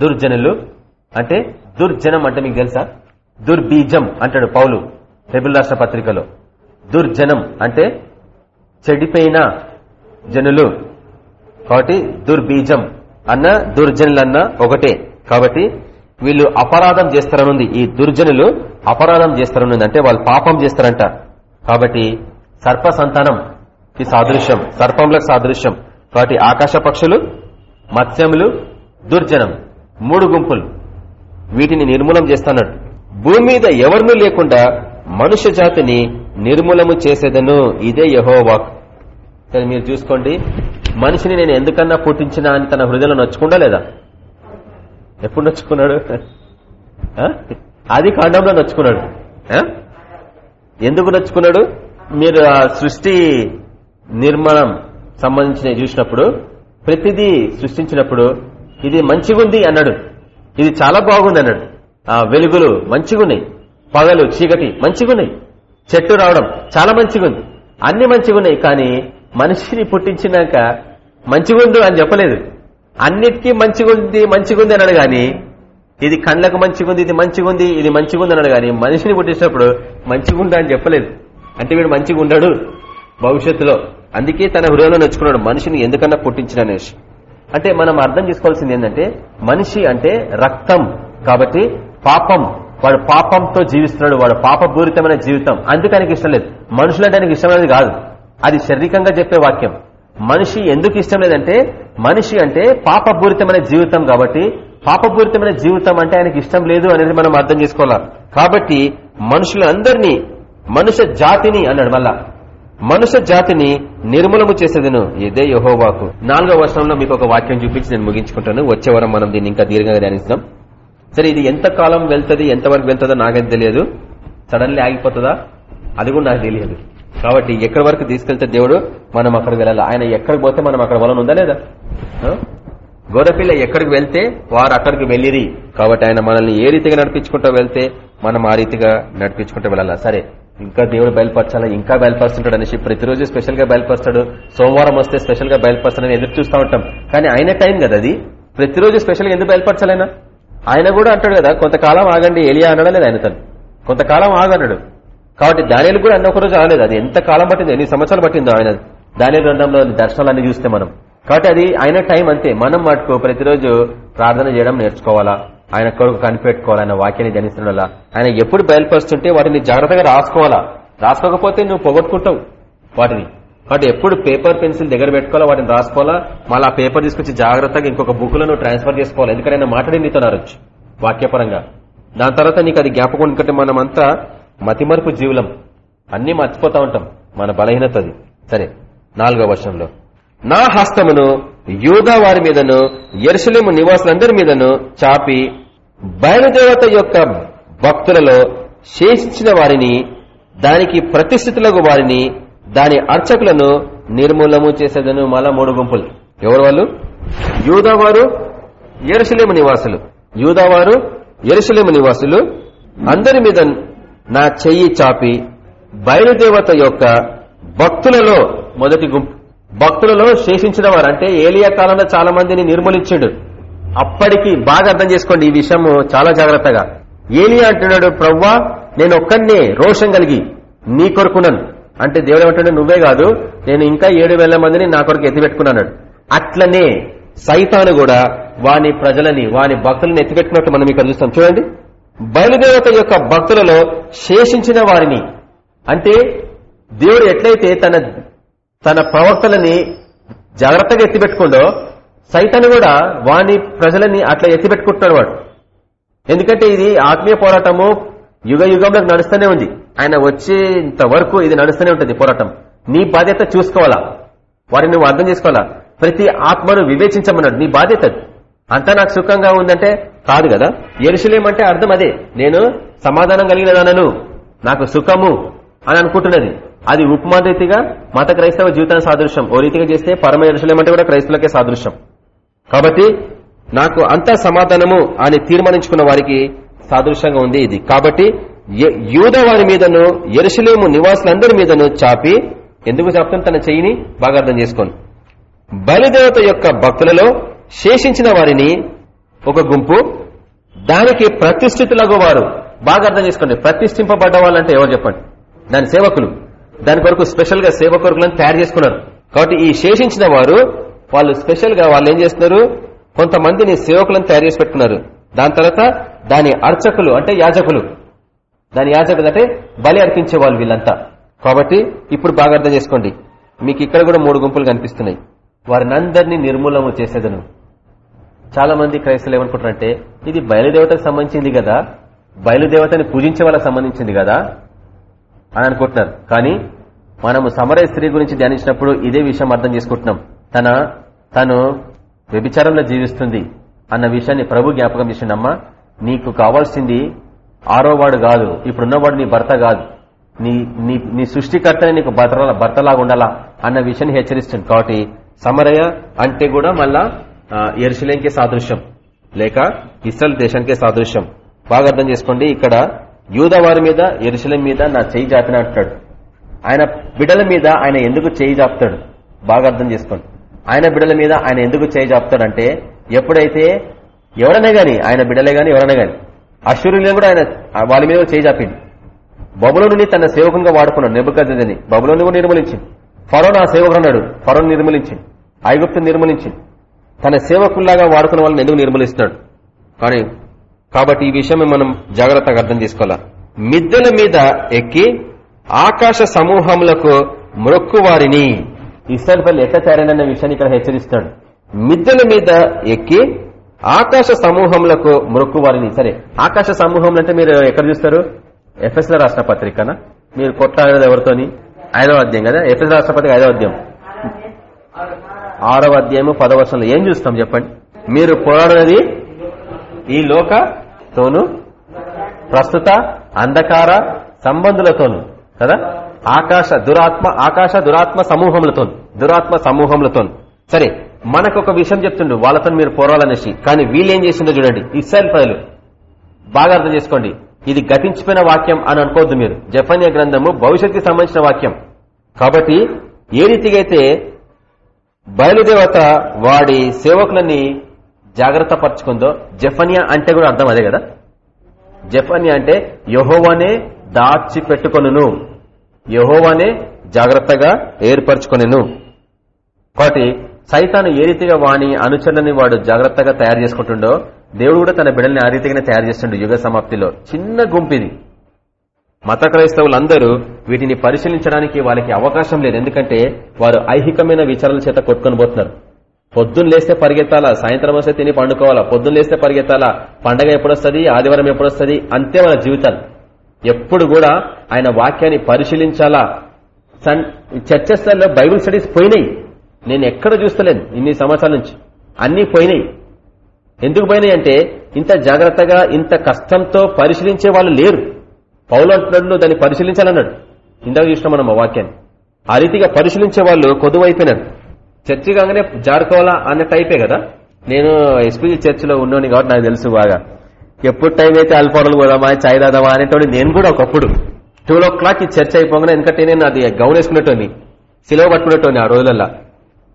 దుర్జనులు అంటే దుర్జనం అంటే మీకు తెలుసా? దుర్బీజం అంటాడు పౌలు టెబుల్ రాష్ట్ర పత్రికలో. దుర్జనం అంటే చెడిపోయిన జనులు. కాబట్టి దుర్బీజం అన్న దుర్జనులన్న ఒకటే. కాబట్టి వీళ్ళు అపరాధం చేస్తారనుంది. ఈ దుర్జనులు అపరాధం చేస్తారనుంది. అంటే వాళ్ళు పాపం చేస్తారంట. కాబట్టి సర్ప సంతానం ఈ సాదృశ్యం సర్పంలకు సాదృశ్యం. కాబట్టి ఆకాశ పక్షులు మత్స్యములు దుర్జనం మూడు గుంపులు. వీటిని నిర్మూలం చేస్తున్నాడు భూమి మీద ఎవరినూ లేకుండా మనుష్య జాతిని నిర్మూలము చేసేదను ఇదే యహోవాక్ సరే మీరు చూసుకోండి. మనిషిని నేను ఎందుకన్నా పుట్టించినా అని తన హృదయంలో నొచ్చుకుండా లేదా? ఎప్పుడు నొచ్చుకున్నాడు? అది కాండంలో నొచ్చుకున్నాడు. ఎందుకు నొచ్చుకున్నాడు? మీరు ఆ సృష్టి నిర్మాణం సంబంధించిన చూసినప్పుడు ప్రతిదీ సృష్టించినప్పుడు ఇది మంచిగుంది అన్నాడు. ఇది చాలా బాగుంది అన్నాడు. ఆ వెలుగులు మంచిగున్నాయి. పగలు చీకటి మంచిగున్నాయి. చెట్టు రావడం చాలా మంచిగుంది. అన్ని మంచిగున్నాయి కానీ మనిషిని పుట్టించినాక మంచిగుండు అని చెప్పలేదు. అన్నిటికీ మంచిగుంది మంచిగుంది అన్నాడు గాని ఇది కళ్ళకు మంచిగుంది ఇది మంచిగుంది ఇది మంచిగుంది అన్నాడు గాని మనిషిని పుట్టించినప్పుడు మంచిగుందా అని చెప్పలేదు. అంటే వీడు మంచిగా ఉండడు భవిష్యత్తులో అందుకే తన హృదయంలో నొచ్చుకున్నాడు మనిషిని ఎందుకన్నా పుట్టించిన అనేసి అంటే మనం అర్థం చేసుకోవాల్సింది ఏంటంటే మనిషి అంటే రక్తం కాబట్టి పాపం వాడు పాపంతో జీవిస్తున్నాడు వాడు పాపపూరితమైన జీవితం. అందుకనికి ఇష్టం లేదు. మనుషులంటే ఆయనకి ఇష్టం లేదు కాదు. అది శారీరకంగా చెప్పే వాక్యం. మనిషి ఎందుకు ఇష్టం లేదంటే మనిషి అంటే పాపపూరితమైన జీవితం కాబట్టి పాపపూరితమైన జీవితం అంటే ఆయనకి ఇష్టం లేదు అనేది మనం అర్థం చేసుకోవాలి? కాబట్టి మనుషులందరినీ మనుష్య జాతిని అన్నాడు మళ్ళా. మనుష్య జాతిని నిర్మూలము చేసేదను? ఇదే యహోవాకు. నాలుగో వర్షంలో మీకు ఒక వాక్యం చూపించి నేను ముగించుకుంటాను. వచ్చే వారం మనం దీన్ని ఇంకా దీర్ఘంగా ధ్యానిస్తాం. సరే ఇది ఎంత కాలం వెళ్తుంది ఎంతవరకు వెళ్తుందో నాకైతే తెలియదు. సడన్లీ ఆగిపోతుందా? అది కూడా నాకు తెలియదు. కాబట్టి ఎక్కడి వరకు తీసుకెళ్తే దేవుడు మనం అక్కడికి వెళ్ళాలి? ఆయన ఎక్కడికి పోతే మనం అక్కడ వలన ఉందా లేదా? గొర్రెపిల్ల ఎక్కడికి వెళ్తే వారు అక్కడికి వెళ్ళిరి. కాబట్టి ఆయన మనల్ని ఏ రీతిగా నడిపించుకుంటూ వెళ్తే మనం ఆ రీతిగా నడిపించుకుంటూ వెళ్ళాలా? సరే ఇంకా దేవుడు బయలుపరచాలా? ఇంకా బయలుపరుస్తుంటాడు అనేసి ప్రతిరోజు స్పెషల్గా బయలుపరుస్తాడు. సోమవారం వస్తే స్పెషల్గా బయలుపరుస్తాడని ఎదురు చూస్తూ ఉంటాం. కానీ ఆయన టైం కదా అది. ప్రతిరోజు స్పెషల్గా ఎందుకు బయలుపరచాలైనా ఆయన? కూడా అంటాడు కదా కొంతకాలం ఆగండి ఎలియా అనడం లేదు ఆయన తను. కొంతకాలం ఆగన్నాడు. కాబట్టి దానిలు కూడా అన్న ఒకరోజు ఆగలేదు. అది ఎంత కాలం పట్టిందో ఎన్ని సంవత్సరాలు పట్టిందో ఆయన. దాని గ్రంథంలో దర్శనాలన్నీ చూస్తే మనం. కాబట్టి అది ఆయన టైం అంతే. మనం మటుకు ప్రతిరోజు ప్రార్థన చేయడం నేర్చుకోవాలా? ఆయన కొరకు కనిపెట్టుకోవాలా? ఆయన వాక్యాన్ని ధ్యానిస్తున్న ఆయన ఎప్పుడు బయలుపరుస్తుంటే వాటిని జాగ్రత్తగా రాసుకోవాలా? రాసుకోకపోతే నువ్వు పోగొట్టుకుంటావు వాటిని. కాబట్టి ఎప్పుడు పేపర్ పెన్సిల్ దగ్గర పెట్టుకోవాలా? వాటిని రాసుకోవాలా? మళ్ళీ ఆ పేపర్ తీసుకొచ్చి జాగ్రత్తగా ఇంకొక బుక్లో ట్రాన్స్ఫర్ చేసుకోవాలి? ఎందుకంటే ఆయన మాట్లాడి నీతో నరొచ్చు వాక్యపరంగా. దాని తర్వాత నీకు అది జ్ఞాపకం ఎందుకంటే మనమంతా మతిమరుపు జీవులం. అన్ని మర్చిపోతా ఉంటాం. మన బలహీనత అది. సరే నాలుగో వర్షంలో నా హస్తమును యూదా వారి మీదను ఎరుసలేము నివాసులందరి మీదను చాపి బయలుదేవత యొక్క భక్తులలో శేషించిన వారిని దానికి ప్రతిష్ఠితులకు వారిని దాని అర్చకులను నిర్మూలము చేసేదను మళ్ళా మూడు గుంపులు. ఎవరు వాళ్ళు? యూదావారు ఎరుసలేము నివాసులు. యూదావారు ఎరుసలేము నివాసులు. అందరి మీద నా చెయ్యి చాపి బయలుదేవత యొక్క భక్తులలో మొదటి గుంపు. భక్తులలో శేషించిన వారు అంటే ఏలియా కాలంలో చాలా మందిని నిర్మూలించాడు. అప్పటికి బాగా అర్థం చేసుకోండి ఈ విషయము చాలా జాగ్రత్తగా. ఏలియా అంటున్నాడు ప్రవ్వా నేను ఒక్కడినే రోషం కలిగి నీ కొరకున్నాను అంటే దేవుడు ఏమంటాడు నువ్వే కాదు నేను ఇంకా ఏడు వేల మందిని నా కొరకు ఎత్తిపెట్టుకున్నాడు అట్లనే సైతాను కూడా వాని ప్రజలని వాని భక్తులను ఎత్తిపెట్టినట్టు మనం ఇక్కడ చూస్తాం. చూడండి. బయలుదేవత యొక్క భక్తులలో శేషించిన వారిని అంటే దేవుడు ఎట్లయితే తన తన ప్రవక్తలని జాగ్రత్తగా ఎత్తిపెట్టుకుండో సైతాన్ని కూడా వాని ప్రజలని అట్లా ఎత్తిపెట్టుకుంటున్నాడు వాడు. ఎందుకంటే ఇది ఆత్మీయ పోరాటము యుగ యుగంలో నడుస్తూనే ఉంది. ఆయన వచ్చేంత వరకు ఇది నడుస్తూనే ఉంటుంది పోరాటం. నీ బాధ్యత చూసుకోవాలా? వారిని నువ్వు అర్థం చేసుకోవాలా? ప్రతి ఆత్మను వివేచించమన్నాడు. నీ బాధ్యత అంతా నాకు సుఖంగా ఉందంటే కాదు కదా? ఎరుసలేమంటే అర్థం అదే. నేను సమాధానం కలిగిన దానను. నాకు సుఖము అని అనుకుంటున్నది. అది ఉపమాదతిగా మత క్రైస్తవ జీవితానికి సాదృశ్యం. ఓ రీతిగా చేస్తే పరమ ఎరుసలేం కూడా క్రైస్తవులకే సాదృశ్యం. కాబట్టి నాకు అంత సమాధానము అని తీర్మానించుకున్న వారికి సాదృశ్యంగా ఉంది ఇది. కాబట్టి యూద వారి మీదను ఎరుసలేము నివాసులందరి మీదను చాపి ఎందుకు చెప్తాం తన చెయ్యిని బాగా అర్థం చేసుకోండి. బలిదేవత యొక్క భక్తులలో శేషించిన వారిని ఒక గుంపు దానికి ప్రతిష్ఠితులగు వారు. బాగా అర్థం చేసుకోండి. ప్రతిష్ఠింపబడ్డ వాళ్ళంటే ఎవరు చెప్పండి? దాని సేవకులు. దాని కొరకు స్పెషల్గా సేవకులను తయారు చేసుకున్నారు. కాబట్టి ఈ శేషించిన వారు వాళ్ళు స్పెషల్గా వాళ్ళు ఏం చేస్తున్నారు? కొంతమందిని సేవకులను తయారు చేసి పెట్టుకున్నారు. దాని తర్వాత దాని అర్చకులు అంటే యాజకులు. దాని యాజకులు అంటే బలి అర్పించే వాళ్ళు వీళ్ళంతా. కాబట్టి ఇప్పుడు బాగా అర్థం చేసుకోండి. మీకు ఇక్కడ కూడా మూడు గుంపులు కనిపిస్తున్నాయి. వారినందరినీ నిర్మూలము చేసేదను. చాలా మంది క్రైస్తవులు ఏమనుకుంటారంటే ఇది బయలుదేవతకు సంబంధించింది కదా? బయలుదేవతని పూజించే వాళ్ళకి సంబంధించింది కదా? అని అనుకుంటున్నారు. కానీ మనము సమరయ స్త్రీ గురించి ధ్యానించినప్పుడు ఇదే విషయం అర్థం చేసుకుంటున్నాం. తన తను వ్యభిచారంలో జీవిస్తుంది అన్న విషయాన్ని ప్రభు జ్ఞాపకం చేసిండమ్మా నీకు కావాల్సింది ఆరో వాడు కాదు ఇప్పుడున్నవాడు నీ భర్త కాదు. నీ నీ నీ సృష్టికర్తనే నీకు భర్త భర్తలాగా ఉండాలా అన్న విషయాన్ని హెచ్చరిస్తుంది. కాబట్టి సమరయ అంటే కూడా మళ్ళా ఎరుసలేంకే సాదృశ్యం. లేక ఇస్రాయల్ దేశానికే సాదృశ్యం. బాగా అర్థం చేసుకోండి. ఇక్కడ యూద వారి మీద ఎరుసలేం మీద నా చేయి జాపిన అంటాడు. ఆయన బిడల మీద ఆయన ఎందుకు చేయి జాపుతాడు? బాగా అర్థం చేసుకోండి. ఆయన బిడల మీద ఆయన ఎందుకు చేయి జాపుతాడంటే ఎప్పుడైతే ఎవరైనా గాని ఆయన బిడలే గాని ఎవరైనా గాని అశ్వరులను కూడా ఆయన వాళ్ళ మీద చేయి జాపింది బబులోని తన సేవకునిగా వాడుకున్నాడు నెబ్బకదని బబులోని కూడా నిర్మూలించింది ఫరో నా సేవకుడు అన్నాడు ఫరోని నిర్మూలించింది ఐగుప్తు నిర్మూలించింది తన సేవకుల్లాగా వాడుకున్న వాళ్ళని ఎందుకు నిర్మూలిస్తున్నాడు? కానీ కాబట్టి ఈ విషయం మనం జాగ్రత్తగా అర్థం చేసుకోవాలా? మిద్దెల మీద ఎక్కి ఆకాశ సమూహములకు మ్రొక్కు వారిని. ఇస్రాయల్ పల్లి ఎట్లా తయారైన విషయాన్ని ఇక్కడ హెచ్చరిస్తాడు. మిద్దెల మీద ఎక్కి ఆకాశ సమూహములకు మ్రొక్కు వారిని. సరే ఆకాశ సమూహంలో అంటే మీరు ఎక్కడ చూస్తారు? ఎఫ్ఎస్ రాష్ట్ర పత్రికనా? మీరు కొట్లాడేది ఎవరితోని? ఐదవ అధ్యాయం కదా? ఎఫ్ఎస్ రాష్ట్ర పత్రిక ఐదవ అధ్యాయం. ఆరవ అధ్యాయము పదవ వర్షంలో ఏం చూస్తాం చెప్పండి? మీరు పోరాడేది ఈ లోకతోను ప్రస్తుత అంధకార సంబంధులతోను కదా? ఆకాశ దురాత్మ ఆకాశ దురాత్మ సమూహములతోను దురాత్మ సమూహములతోను. సరే మనకు ఒక విషయం చెప్తుండు వాళ్ళతో మీరు పోరాలనేసి కానీ వీళ్ళేం చేసిందో చూడండి ఇస్రాయల్ ప్రజలు. బాగా అర్థం చేసుకోండి ఇది గతించిపోయిన వాక్యం అని అనుకోవద్దు మీరు. జఫన్య గ్రంథము భవిష్యత్తుకి సంబంధించిన వాక్యం. కాబట్టి ఏ రీతిగా అయితే బయలుదేవత వాడి సేవకులని జాగ్రత్త పరుచుకుందో జఫన్యా అంటే కూడా అర్థం అదే కదా? జఫన్యా అంటే యహోవనే దాచి పెట్టుకొనును యహోవనే జాగ్రత్తగా ఏర్పరచుకొనిను. కాబట్టి సైతాను ఏ రీతిగా వాణి అనుచరులని వాడు జాగ్రత్తగా తయారు చేసుకుంటుండో దేవుడు కూడా తన బిడ్డల్ని ఆ రీతిగానే తయారు చేస్తుండు యుగ సమాప్తిలో. చిన్న గుంపిది. మత క్రైస్తవులందరూ వీటిని పరిశీలించడానికి వాళ్ళకి అవకాశం లేదు. ఎందుకంటే వారు ఐహికమైన విచారాల చేత కొట్టుకొని పోతున్నారు. పొద్దున్న లేస్తే పరిగెత్తాలా? సాయంత్రం వస్తే తిని పండుకోవాలా? పొద్దున్న లేస్తే పరిగెత్తాలా? పండగ ఎప్పుడొస్తుంది? ఆదివారం ఎప్పుడొస్తుంది? అంతే మన జీవితాలు. ఎప్పుడు కూడా ఆయన వాక్యాన్ని పరిశీలించాలా? సన్ చర్చస్లలో బైబిల్ స్టడీస్ పోయినాయి. నేను ఎక్కడ చూస్తలేను ఇన్ని సంవత్సరాల నుంచి. అన్ని పోయినాయి. ఎందుకు పోయినాయి అంటే ఇంత జాగ్రత్తగా ఇంత కష్టంతో పరిశీలించే వాళ్ళు లేరు. పౌలు అంటున్నాడు నువ్వు దాన్ని పరిశీలించాలన్నాడు. ఇందాక చూసిన మనం ఆ వాక్యాన్ని. ఆ రీతిగా పరిశీలించే వాళ్ళు కొద్దువైపోయినారు చర్చి కాగానే జారుకోవాలా అన్న టైపే కదా? నేను ఎస్పీజీ చర్చిలో ఉన్నోని కాబట్టి నాకు తెలుసు బాగా. ఎప్పుడు టైం అయితే అల్పడలు పోదామా చాయ్ దాదామా అనేటువంటి నేను కూడా ఒకప్పుడు. టూ ఓ క్లాక్ ఈ చర్చ్ అయిపోగానే ఎందుకంటే నేను అది గౌన్ వేసుకునేటోని సిలువ పట్టుకునేటోని ఆ రోజులల్లో.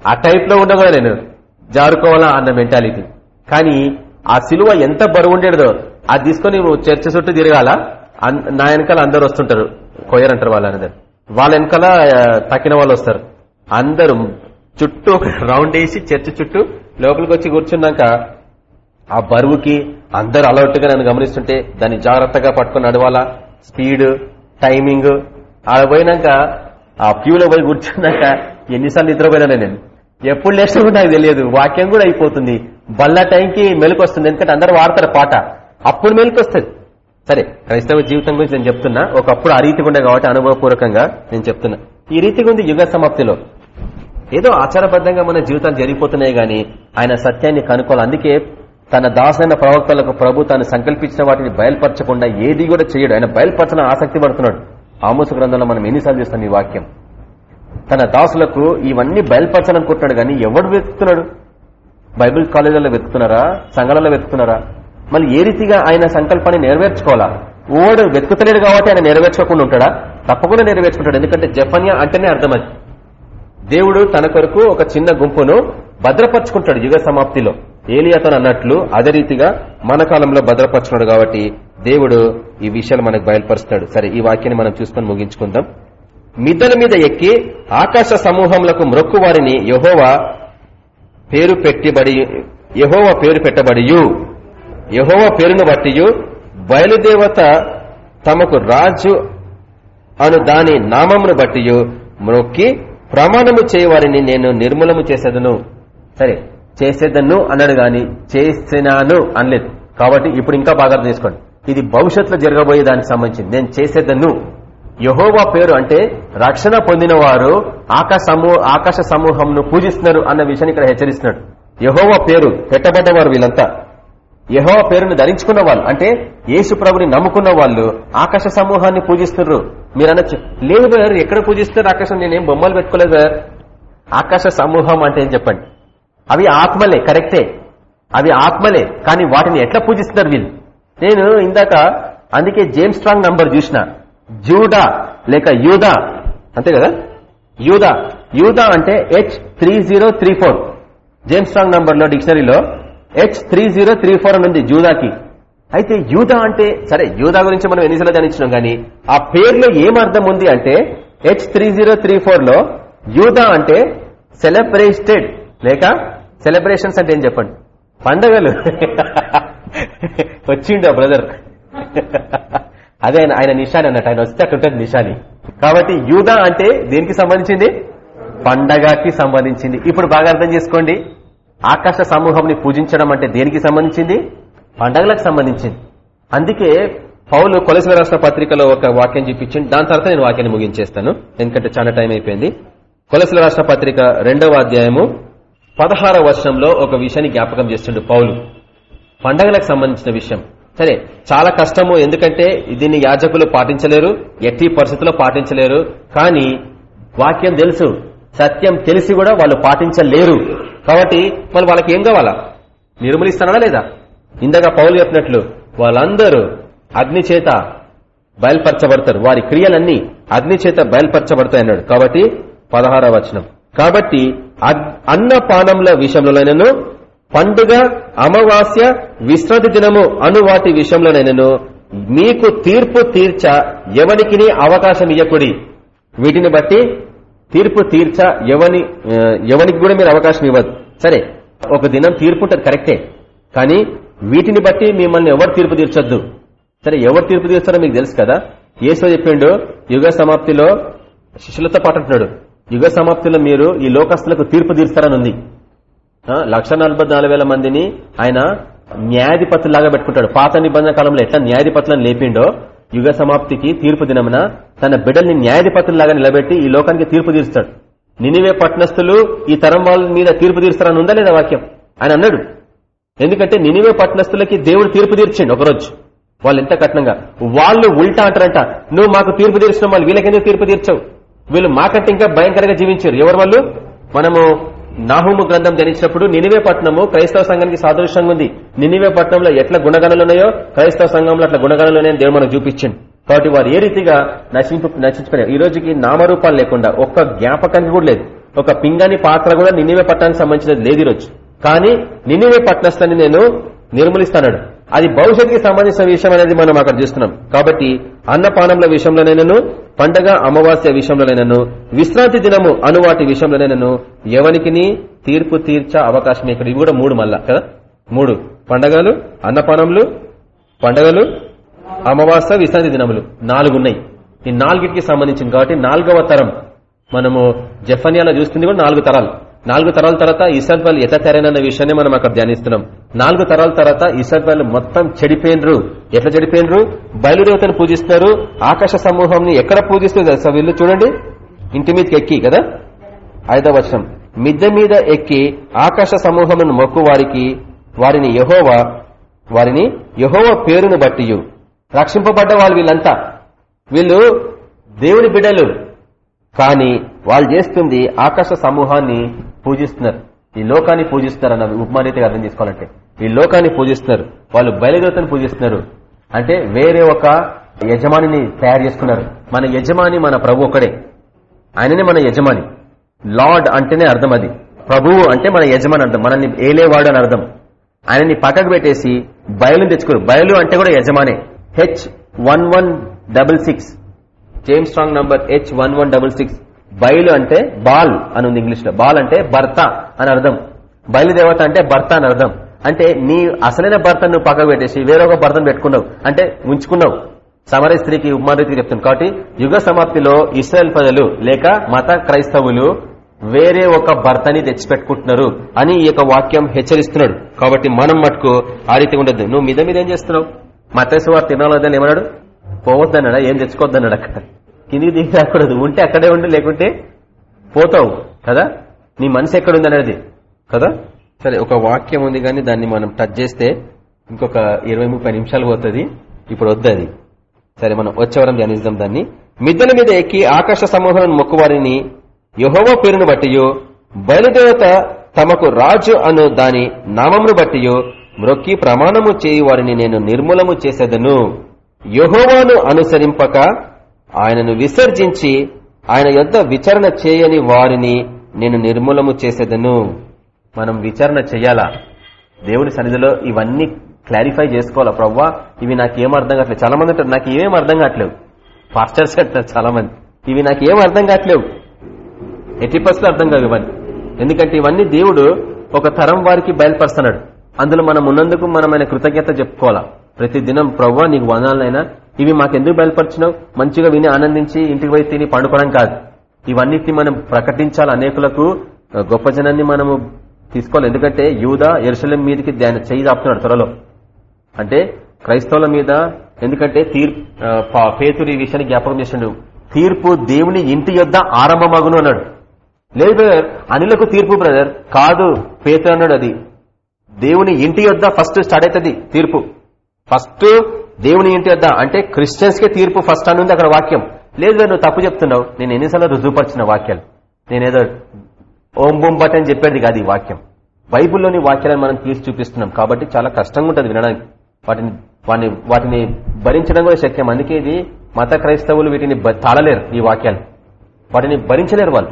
ఆ టైప్లో ఉండ కూడా నేను. జారుకోవాలా అన్న మెంటాలిటీ కానీ ఆ సిలువ ఎంత బరువు ఉండేదో అది తీసుకొని చర్చ చుట్టూ తిరగాల అన్- నా వెనకాల అందరు వస్తుంటారు. కొయ్యర్ అంటారు వాళ్ళందరు వాళ్ళ వెనకాల తక్కిన వాళ్ళు వస్తారు. అందరూ చుట్టూ ఒక రౌండ్ వేసి చర్చ చుట్టూ లోపలికి వచ్చి కూర్చున్నాక ఆ బరువుకి అందరు అలర్ట్గా నన్ను గమనిస్తుంటే దాన్ని జాగ్రత్తగా పట్టుకుని నడవాలా? Speed timing. ఆడ పోయినాక ఆ క్యూలో పోయి కూర్చున్నాక ఎన్నిసార్లు నిద్రపోయినా నేను. ఎప్పుడు లేచినా కూడా నాకు తెలియదు. వాక్యం కూడా అయిపోతుంది. బల్ల టైంకి మెలకు వస్తుంది ఎందుకంటే అందరు వాడతారు పాట. అప్పుడు మెలకు వస్తుంది సరే క్రైస్తవ జీవితం గురించి నేను చెప్తున్నా. ఒకప్పుడు ఆ రీతిగా ఉండే కాబట్టి అనుభవపూర్వకంగా నేను చెప్తున్నా. ఈ రీతిగా ఉంది యుగ సమాప్తిలో ఏదో ఆచారబద్ధంగా మన జీవితాలు జరిగిపోతున్నాయి గాని ఆయన సత్యాన్ని కనుక్కోవాలి. అందుకే తన దాసైన ప్రవక్తలకు ప్రభు తాను సంకల్పించిన వాటిని బయలుపరచకుండా ఏది కూడా చేయడు. ఆయన బయలుపరచడం ఆసక్తి పడుతున్నాడు. ఆమోస గ్రంథంలో మనం ఎన్నిసార్లు చూస్తాం ఈ వాక్యం. తన దాసులకు ఇవన్నీ బయలుపరచాలనుకుంటున్నాడు కానీ ఎవడు వెతుకుతున్నాడు? బైబిల్ కాలేజీలో వెతుకుతున్నారా? సంఘాలలో వెతుకుతున్నారా? మళ్ళీ ఏ రీతిగా ఆయన సంకల్పాన్ని నెరవేర్చుకోవాలా? ఓడు వెతుకుతలేడు కాబట్టి ఆయన నెరవేర్చకుండా ఉంటాడా? తప్పకుండా నెరవేర్చుకుంటాడు. ఎందుకంటే జపన్యా అంటేనే అర్థం అది. దేవుడు తన కొరకు ఒక చిన్న గుంపును భద్రపరుచుకుంటాడు యుగ సమాప్తిలో. ఏలియాతను అన్నట్లు అదే రీతిగా మన కాలంలో భద్రపరుచుకున్నాడు కాబట్టి దేవుడు ఈ విషయాలు మనకు బయలుపరుస్తాడు. సరే ఈ వాక్యాన్ని మనం చూసుకొని ముగించుకుందాం. మిద్దల మీద ఎక్కి ఆకాశ సమూహములకు మ్రొక్కు వారిని యహోవా పేరు పెట్టబడి యహోవ పేరు పెట్టబడియు. యహోవ పేరును బట్టియు. బయలుదేవత తమకు రాజు అను దాని నామమును బట్టియు. మ్రొక్కి ప్రమాణము చేయవారిని నేను నిర్మూలము చేసేదను. సరే చేసేదన్ను అన్నాడు గాని చేసినాను అనలేదు. కాబట్టి ఇప్పుడు ఇంకా బాగా అర్థం చేసుకోండి. ఇది భవిష్యత్తులో జరగబోయే దానికి సంబంధించింది. నేను చేసేదన్ను. యహోవా పేరు అంటే రక్షణ పొందిన వారు ఆకాశ ఆకాశ సమూహంను పూజిస్తున్నారు అన్న విషయాన్ని ఇక్కడ హెచ్చరిస్తున్నాడు. యహోవా పేరు పెట్టబడ్డవారు వీళ్ళంతా. యహో పేరును ధరించుకున్న వాళ్ళు అంటే యేసు ప్రభుని నమ్ముకున్న వాళ్ళు ఆకాశ సమూహాన్ని పూజిస్తున్నారు మీరు అనొచ్చు. లేదు సార్ ఎక్కడ పూజిస్తారు ఆకాశం? నేనేం బొమ్మలు పెట్టుకోలేదు సార్ ఆకాశ సమూహం అంటే ఏం చెప్పండి? అవి ఆత్మలే కరెక్టే. అవి ఆత్మలే కానీ వాటిని ఎట్లా పూజిస్తున్నారు వీళ్ళు? నేను ఇందాక అందుకే జేమ్స్ స్ట్రాంగ్ నంబర్ చూసిన. జూడా లేక యూదా. అంతే కదా? యూదా. యూదా అంటే H three zero three four James Strong నంబర్లో డిక్షనరీలో H three zero three four అని ఉంది జూదాకి. అయితే యూదా అంటే సరే యూదా గురించి మనం ఎన్నిసార్లు ధ్యానించినాం కానీ ఆ పేరులో ఏం అర్థం ఉంది అంటే హెచ్ త్రీ జీరో త్రీ ఫోర్లో యూదా అంటే సెలబ్రేటెడ్ లేక సెలబ్రేషన్స్ అంటే ఏం చెప్పండి? పండగలు. వచ్చిండు బ్రదర్ అదే ఆయన ఆయన నిషాని అన్నట్టు. ఆయన వస్తే అక్కడ ఉంటుంది నిషాని. కాబట్టి యూదా అంటే దేనికి సంబంధించింది? పండగకి సంబంధించింది. ఇప్పుడు బాగా అర్థం చేసుకోండి. ఆకాశ సమూహంని పూజించడం అంటే దేనికి సంబంధించింది? పండగలకు సంబంధించింది. అందుకే పౌలు కొలసిన రాష్ట్ర పత్రికలో ఒక వాక్యం చూపించింది దాని తర్వాత నేను వాక్యాన్ని ముగించేస్తాను. ఎందుకంటే చాలా టైం అయిపోయింది. కొలసిన రాష్ట్ర పత్రిక రెండవ అధ్యాయము పదహార వర్షంలో ఒక విషయాన్ని జ్ఞాపకం చేస్తుండే పౌలు. పండగలకు సంబంధించిన విషయం. సరే చాలా కష్టము. ఎందుకంటే దీన్ని యాజకులు పాటించలేరు ఎట్టి పరిస్థితుల్లో పాటించలేరు. కానీ వాక్యం తెలుసు. సత్యం తెలిసి కూడా వాళ్ళు పాటించలేరు. కాబట్టి మళ్ళీ వాళ్ళకి ఏం కావాలా? నిర్మూలిస్తానా లేదా? ఇందాక పౌలు చెప్పినట్లు వాళ్ళందరూ అగ్ని చేత బయలుపరచబడతారు. వారి క్రియలన్నీ అగ్ని చేత బయలుపరచబడతాయి అన్నాడు. కాబట్టి పదహార వచనం. కాబట్టి అన్నపానముల విషయంలోనైనను పండుగ అమావాస్య విశ్రాంతి దినము అను వాటి విషయంలోనైనను మీకు తీర్పు తీర్చ ఎవరికి అవకాశం ఇయ్యకుడి? వీటిని బట్టి తీర్పు తీర్చ ఎవని ఎవనికి కూడా మీరు అవకాశం ఇవ్వదు. సరే ఒక దినం తీర్పు ఉంటుంది కరెక్టే. కానీ వీటిని బట్టి మిమ్మల్ని ఎవరు తీర్పు తీర్చొద్దు? సరే ఎవరు తీర్పు తీర్చారో మీకు తెలుసు కదా. ఏసో చెప్పిండు యుగ సమాప్తిలో శిష్యులతో పాటు అంటున్నాడు యుగ సమాప్తిలో మీరు ఈ లోకస్తులకు తీర్పు తీర్స్తారని ఉంది. లక్ష మందిని ఆయన న్యాయాధిపతులాగా పెట్టుకుంటాడు. పాత నిబంధన కాలంలో ఎట్లా న్యాయాధిపతులను లేపిండో యుగ సమాప్తికి తీర్పు దినమున తన బిడ్డల్ని న్యాయాధిపతుల్లాగా నిలబెట్టి ఈ లోకానికి తీర్పు తీరుస్తాడు. నినివే పట్టణస్థులు ఈ తరం వాళ్ళ మీద తీర్పు తీరుస్తారని ఉందా లేదా వాక్యం? ఆయన అన్నాడు. ఎందుకంటే నినివే పట్టణస్థులకి దేవుడు తీర్పు తీర్చిండు ఒకరోజు. వాళ్ళు ఎంత కఠినంగా. వాళ్ళు ఉల్టా అంటారంట నువ్వు మాకు తీర్పు తీర్చిన వాళ్ళు వీళ్ళకెందుకు తీర్పు తీర్చవు? వీళ్ళు మాకంటే ఇంకా భయంకరంగా జీవించారు. ఎవరు వాళ్ళు? మనము నాహోము గ్రంథం ధరించినప్పుడు నినివే పట్టణము క్రైస్తవ సంఘానికి సాదృశ్యంగా ఉంది. నినివే పట్టణంలో ఎట్లా గుణగణాలు ఉన్నాయో క్రైస్తవ సంఘంలో అట్లా గుణగణాలు ఉన్నాయని దేవుడు మనకు చూపించింది కాబట్టి వారు ఏ రీతిగా నశింపు నశించిపోయారు ఈ రోజుకి నామరూపాలు లేకుండా ఒక్క జ్ఞాపకానికి కూడా లేదు. ఒక పింగాని పాత్ర కూడా నినివే పట్టణానికి సంబంధించినది లేదు ఈరోజు కానీ నినివే పట్టణస్థాన్ని నేను నిర్మూలిస్తాడు. అది భవిష్యత్తుకి సంబంధించిన విషయం అనేది మనం అక్కడ చూస్తున్నాం. కాబట్టి అన్నపానముల విషయంలోనైనాను పండగ అమావాస్య విషయంలోనైనాను విశ్రాంతి దినము అను వాటి విషయంలోనైనాను ఎవరికి తీర్పు తీర్చ అవకాశం ఇక్కడ. ఇవి కూడా మూడు మళ్ళా కదా? మూడు. పండగలు అన్నపానములు పండగలు అమావాస్య విశ్రాంతి దినములు. నాలుగు ఉన్నాయి. ఈ నాలుగిటికి సంబంధించింది కాబట్టి నాలుగవ తరం మనము జఫన్యాలో చూస్తుంది కూడా నాలుగు తరాలు. నాలుగు తరాల తర్వాత ఇసర్బాల్ ఎట్లా విషయాన్ని మనం అక్కడ ధ్యానిస్తున్నాం. నాలుగు తరాల తర్వాత ఇసర్బాల్ మొత్తం చెడిపోయినరు. ఎట్లా చెడిపోయినరు? బయలుదేవతను పూజిస్తున్నారు. ఆకాశ సమూహం ఎక్కడ పూజిస్తుంది వీళ్ళు? చూడండి. ఇంటి మీదకి ఎక్కి కదా? ఐదవ వచనం. మిద్దె మీద ఎక్కి ఆకాశ సమూహమును మొక్కు వారికి వారిని యహోవా వారిని యహోవ పేరును బట్టి రక్షింపబడ్డ వాళ్ళు వీళ్ళంతా. వీళ్ళు దేవుని బిడ్డలు. కానీ వాళ్ళు చేస్తుంది ఆకాశ సమూహాన్ని పూజిస్తున్నారు. ఈ లోకాన్ని పూజిస్తున్నారు అన్న ఉపమానీతిగా అర్థం చేసుకోవాలంటే. ఈ లోకాన్ని పూజిస్తున్నారు. వాళ్ళు బయలుదేవతను పూజిస్తున్నారు. అంటే వేరే ఒక యజమానిని తయారు చేసుకున్నారు. మన యజమాని మన ప్రభు ఒకడే ఆయననే మన యజమాని. లార్డ్ అంటేనే అర్థం అది. ప్రభువు అంటే మన యజమాని అర్థం. మనల్ని ఏలేవాడు అని అర్థం. ఆయనని పక్కకు పెట్టేసి బయలు తెచ్చుకోరు. బయలు అంటే కూడా యజమానే. H one one double six James Strong number H one one double six బయలు అంటే బాల్ అని ఉంది ఇంగ్లీష్లో బాల్ అంటే భర్త అని అర్థం. బయలుదేవత అంటే భర్త అని అర్థం. అంటే నీ అసలైన భర్త నువ్వు పక్కకు పెట్టేసి వేరొక భర్తను పెట్టుకున్నావు. అంటే ఉంచుకున్నావు. సమర స్త్రీకి ఉమ్మారీతికి చెప్తుంది. కాబట్టి యుగ సమాప్తిలో ఇస్రాయల్ ప్రజలు లేక మత క్రైస్తవులు వేరే ఒక భర్తని తెచ్చిపెట్టుకుంటున్నారు అని ఈ యొక్క వాక్యం హెచ్చరిస్తున్నాడు. కాబట్టి మనం మటుకు ఆ రీతి ఉండదు నువ్వు మీద మీద ఏం చేస్తున్నావు? మతేశ్వర తినాలని ఏమన్నాడు? పోవద్దన్నాడా ఏం తెచ్చుకోవద్దన్నాడు అక్కడ? కిందికి దిగి రాకూడదు. ఉంటే అక్కడే ఉండు లేకుంటే పోతావు కదా? నీ మనసు ఎక్కడుంది అనేది కదా? సరే ఒక వాక్యం ఉంది కానీ దాన్ని మనం టచ్ చేస్తే ఇంకొక ఇరవై ముప్పై నిమిషాలు పోతుంది. ఇప్పుడు వద్దది సరే మనం వచ్చేవరం ధ్యానిద్దాం దాన్ని. మిద్దల మీద ఎక్కి ఆకాశ సమూహం మొక్కువారిని యహోవ పేరును బట్టియో బయలుదేవత తమకు రాజు అను దాని నామమును బట్టియో మ్రొక్కి ప్రమాణము చేయి వారిని నేను నిర్మూలము చేసేదను. యహోవాను అనుసరింపక ఆయనను విసర్జించి ఆయన యొద్ విచారణ చేయని వారిని నేను నిర్మూలము చేసేదను. మనం విచారణ చెయ్యాలా దేవుడి సన్నిధిలో ఇవన్నీ క్లారిఫై చేసుకోవాలా? ప్రవ్వా ఇవి నాకేం అర్థం కావట్లేదు. చాలా మంది అంటారు నాకు ఏమేం అర్థం కావట్లేవు పాస్టర్స్ అంటారు చాలా మంది ఇవి నాకేం అర్థం కావట్లేవు. ఎట్టి పరిస్థితులు అర్థం కావు ఇవన్నీ. ఎందుకంటే ఇవన్నీ దేవుడు ఒక తరం వారికి బయలుపరుస్తున్నాడు. అందులో మనం ఉన్నందుకు మనం ఆయన కృతజ్ఞత చెప్పుకోవాలా? ప్రతి దినం ప్రవ్వా నీకు వనాలైనా ఇవి మాకెందుకు బయలుపరిచినావు? మంచిగా విని ఆనందించి ఇంటికి పోయి తిని పండుకోవడం కాదు. ఇవన్నిటిని మనం ప్రకటించాలి అనేకులకు. గొప్ప జనాన్ని మనము తీసుకోవాలి. ఎందుకంటే యూదా ఎరుసలం మీదకి దాన్ని చేయి దాపుతున్నాడు త్వరలో. అంటే క్రైస్తవుల మీద ఎందుకంటే తీర్పు పేతురు ఈ విషయాన్ని జ్ఞాపకం చేసిండు తీర్పు దేవుని ఇంటి యొద్ద ఆరంభమగును అన్నాడు. లేదు బ్రదర్ అనిలకు తీర్పు బ్రదర్ కాదు. పేతురు అన్నాడు అది. దేవుని ఇంటి యొద్ద ఫస్ట్ స్టార్ట్ అవుతుంది తీర్పు. ఫస్ట్ దేవుని ఏంటి వద్దా అంటే క్రిస్టియన్స్ కే తీర్పు ఫస్ట్ అనుంది అక్కడ వాక్యం. లేదు నువ్వు తప్పు చెప్తున్నావు. నేను ఎన్నిసార్లు రుజువుపరిచిన వాక్యాలు? నేనేదో ఓం బొం బట్ అని చెప్పేది కాదు ఈ వాక్యం. బైబుల్లోని వాక్యాలను మనం తీసి చూపిస్తున్నాం. కాబట్టి చాలా కష్టంగా ఉంటుంది వినడానికి. వాటిని వాటిని వాటిని భరించడం కూడా శక్యం. అందుకే ఇది మత క్రైస్తవులు వీటిని తాళలేరు ఈ వాక్యాలు. వాటిని భరించలేరు వాళ్ళు.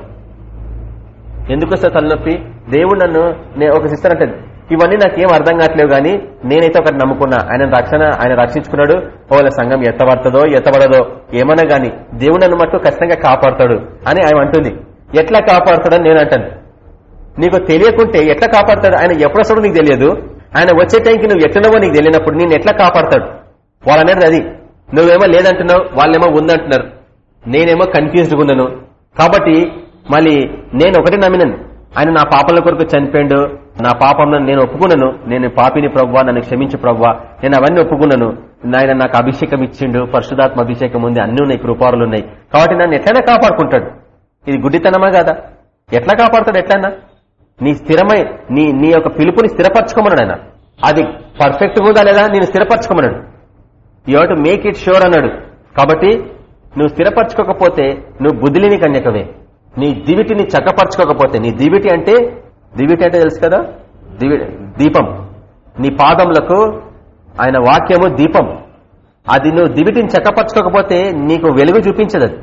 ఎందుకు వస్తే తలనొప్పి? దేవుడు నన్ను ఒక సిస్టర్ అంటే ఇవన్నీ నాకేం అర్థం కావట్లేవు కానీ నేనైతే ఒకటి నమ్ముకున్నా. ఆయన రక్షణ ఆయన రక్షించుకున్నాడు. ఒకవేళ సంఘం ఎత్తబడుతుందో ఎత్తబడదో ఏమన్నా గాని దేవుడు నన్ను మట్టు ఖచ్చితంగా కాపాడతాడు అని ఆయన అంటుంది. ఎట్లా కాపాడతాడని నేను అంటాను. నీకు తెలియకుంటే ఎట్లా కాపాడతాడు? ఆయన ఎప్పుడు నీకు తెలియదు. ఆయన వచ్చే టైంకి నువ్వు ఎట్లనవో నీకు తెలియనప్పుడు నేను ఎట్లా కాపాడతాడు? వాళ్ళు అనేది అది. నువ్వేమో లేదంటున్నావు వాళ్ళేమో ఉందంటున్నారు. నేనేమో కన్ఫ్యూజ్డ్గా ఉన్నాను. కాబట్టి మళ్ళీ నేను ఒకటి నమ్మినాను. ఆయన నా పాపల కొరకు చనిపోయాడు. నా పాపంలో నేను ఒప్పుకున్నాను. నేను పాపిని ప్రవ్వా నన్ను క్షమించు ప్రవ్వా నేను అవన్నీ ఒప్పుకున్నాను. ఆయన నాకు అభిషేకం ఇచ్చిండు. పరిశుధాత్మ అభిషేకం ఉంది. అన్ని ఉన్నాయి కృపారులు ఉన్నాయి. కాబట్టి నన్ను ఎట్లయినా కాపాడుకుంటాడు. ఇది గుడ్డితనమా కదా? ఎట్లా కాపాడుతాడు ఎట్లన్నా నీ స్థిరమై నీ నీ యొక్క పిలుపుని స్థిరపరచుకోమన్నాడు ఆయన. అది పర్ఫెక్ట్ కూడా లేదా? నేను స్థిరపరచుకోమన్నాడు. You to make it sure అన్నాడు. కాబట్టి నువ్వు స్థిరపరచుకోకపోతే నువ్వు బుద్ధిలిని కన్యకవే. నీ దివిటిని చక్కపరచుకోకపోతే నీ దివిటి అంటే దివిటి అంటే తెలుసు కదా? దివి- దీపం. నీ పాదములకు ఆయన వాక్యము దీపం. అది నువ్వు దివిటిని చక్కపరచుకోకపోతే నీకు వెలుగు చూపించదు అది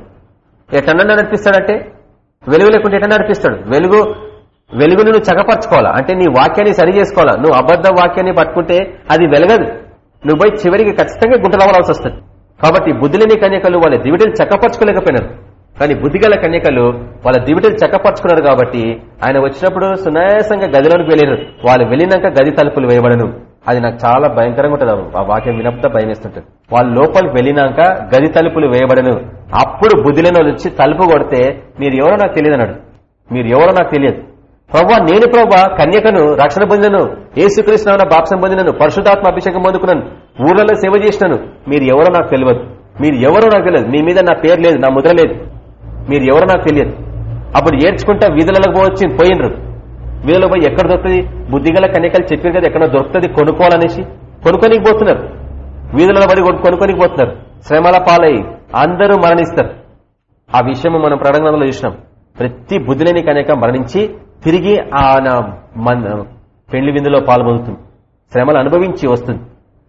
ఎట్లన్నా నడిపిస్తాడంటే? వెలుగు లేకుంటే ఎట్లా నడిపిస్తాడు? వెలుగు వెలుగును నువ్వు చక్కపరచుకోవాలా? అంటే నీ వాక్యాన్ని సరి చేసుకోవాలా? నువ్వు అబద్ధ వాక్యాన్ని పట్టుకుంటే అది వెలగదు. నువ్వు పోయి చివరికి ఖచ్చితంగా గుంటలవ్వాల్సి వస్తుంది. కాబట్టి బుద్ధిలేని కన్యకలు వాళ్ళ దివిటిని చక్కపరచుకోలేకపోయినారు. కానీ బుద్ధిగల కన్యకలు వాళ్ళ దివిటలు చక్కపరచుకున్నారు కాబట్టి ఆయన వచ్చినప్పుడు సునాయాసంగా గదిలోకి వెళ్ళారు. వాళ్ళు వెళ్ళినాక గది తలుపులు వేయబడను. అది నాకు చాలా భయంకరంగా ఉంటుంది ఆ వాక్యం వినప్పుడు భయం వేస్తుంటది వాళ్ళు లోపలికి వెళ్ళినాక గది తలుపులు వేయబడను. అప్పుడు బుద్ధిలేని వాళ్ళు వచ్చి తలుపు కొడితే మీరు ఎవరో నాకు తెలియదు అన్నాడు. మీరు ఎవరో నాకు తెలియదు. ప్రవ్వా నేను ప్రవ్వా కన్యకను రక్షణ పొందినను ఏసుకృష్ణ బాప్సం పొందినను పరిశుధాత్మ అభిషేకం పొందుకున్నాను ఊర్లలో సేవ చేసినాను. మీరు ఎవరో నాకు తెలియదు. మీరు ఎవరో నాకు తెలియదు. మీ మీద నా పేరు లేదు నా ముద్ర లేదు. మీరు ఎవరో నాకు తెలియదు. అప్పుడు ఏడ్చుకుంటా వీధులకు పోవచ్చు పోయినరు. వీధిలో పోయి ఎక్కడ దొరుకుతుంది? బుద్ధిగల కన్యకలు చెప్పారు కదా ఎక్కడ దొరుకుతుంది కొనుక్కోవాలనేసి. కొనుక్కొని పోతున్నారు. వీధులలో పడి కొనుక్కొని పోతున్నారు. శ్రమల పాలై అందరూ మరణిస్తారు. ఆ విషయం మనం ప్రణంగంలో చూసినాం. ప్రతి బుద్ధిలేని కన్యక మరణించి తిరిగి ఆయన మన పెళ్ళి విందులో పాల్పొందుతుంది. శ్రమలు అనుభవించి వస్తుంది.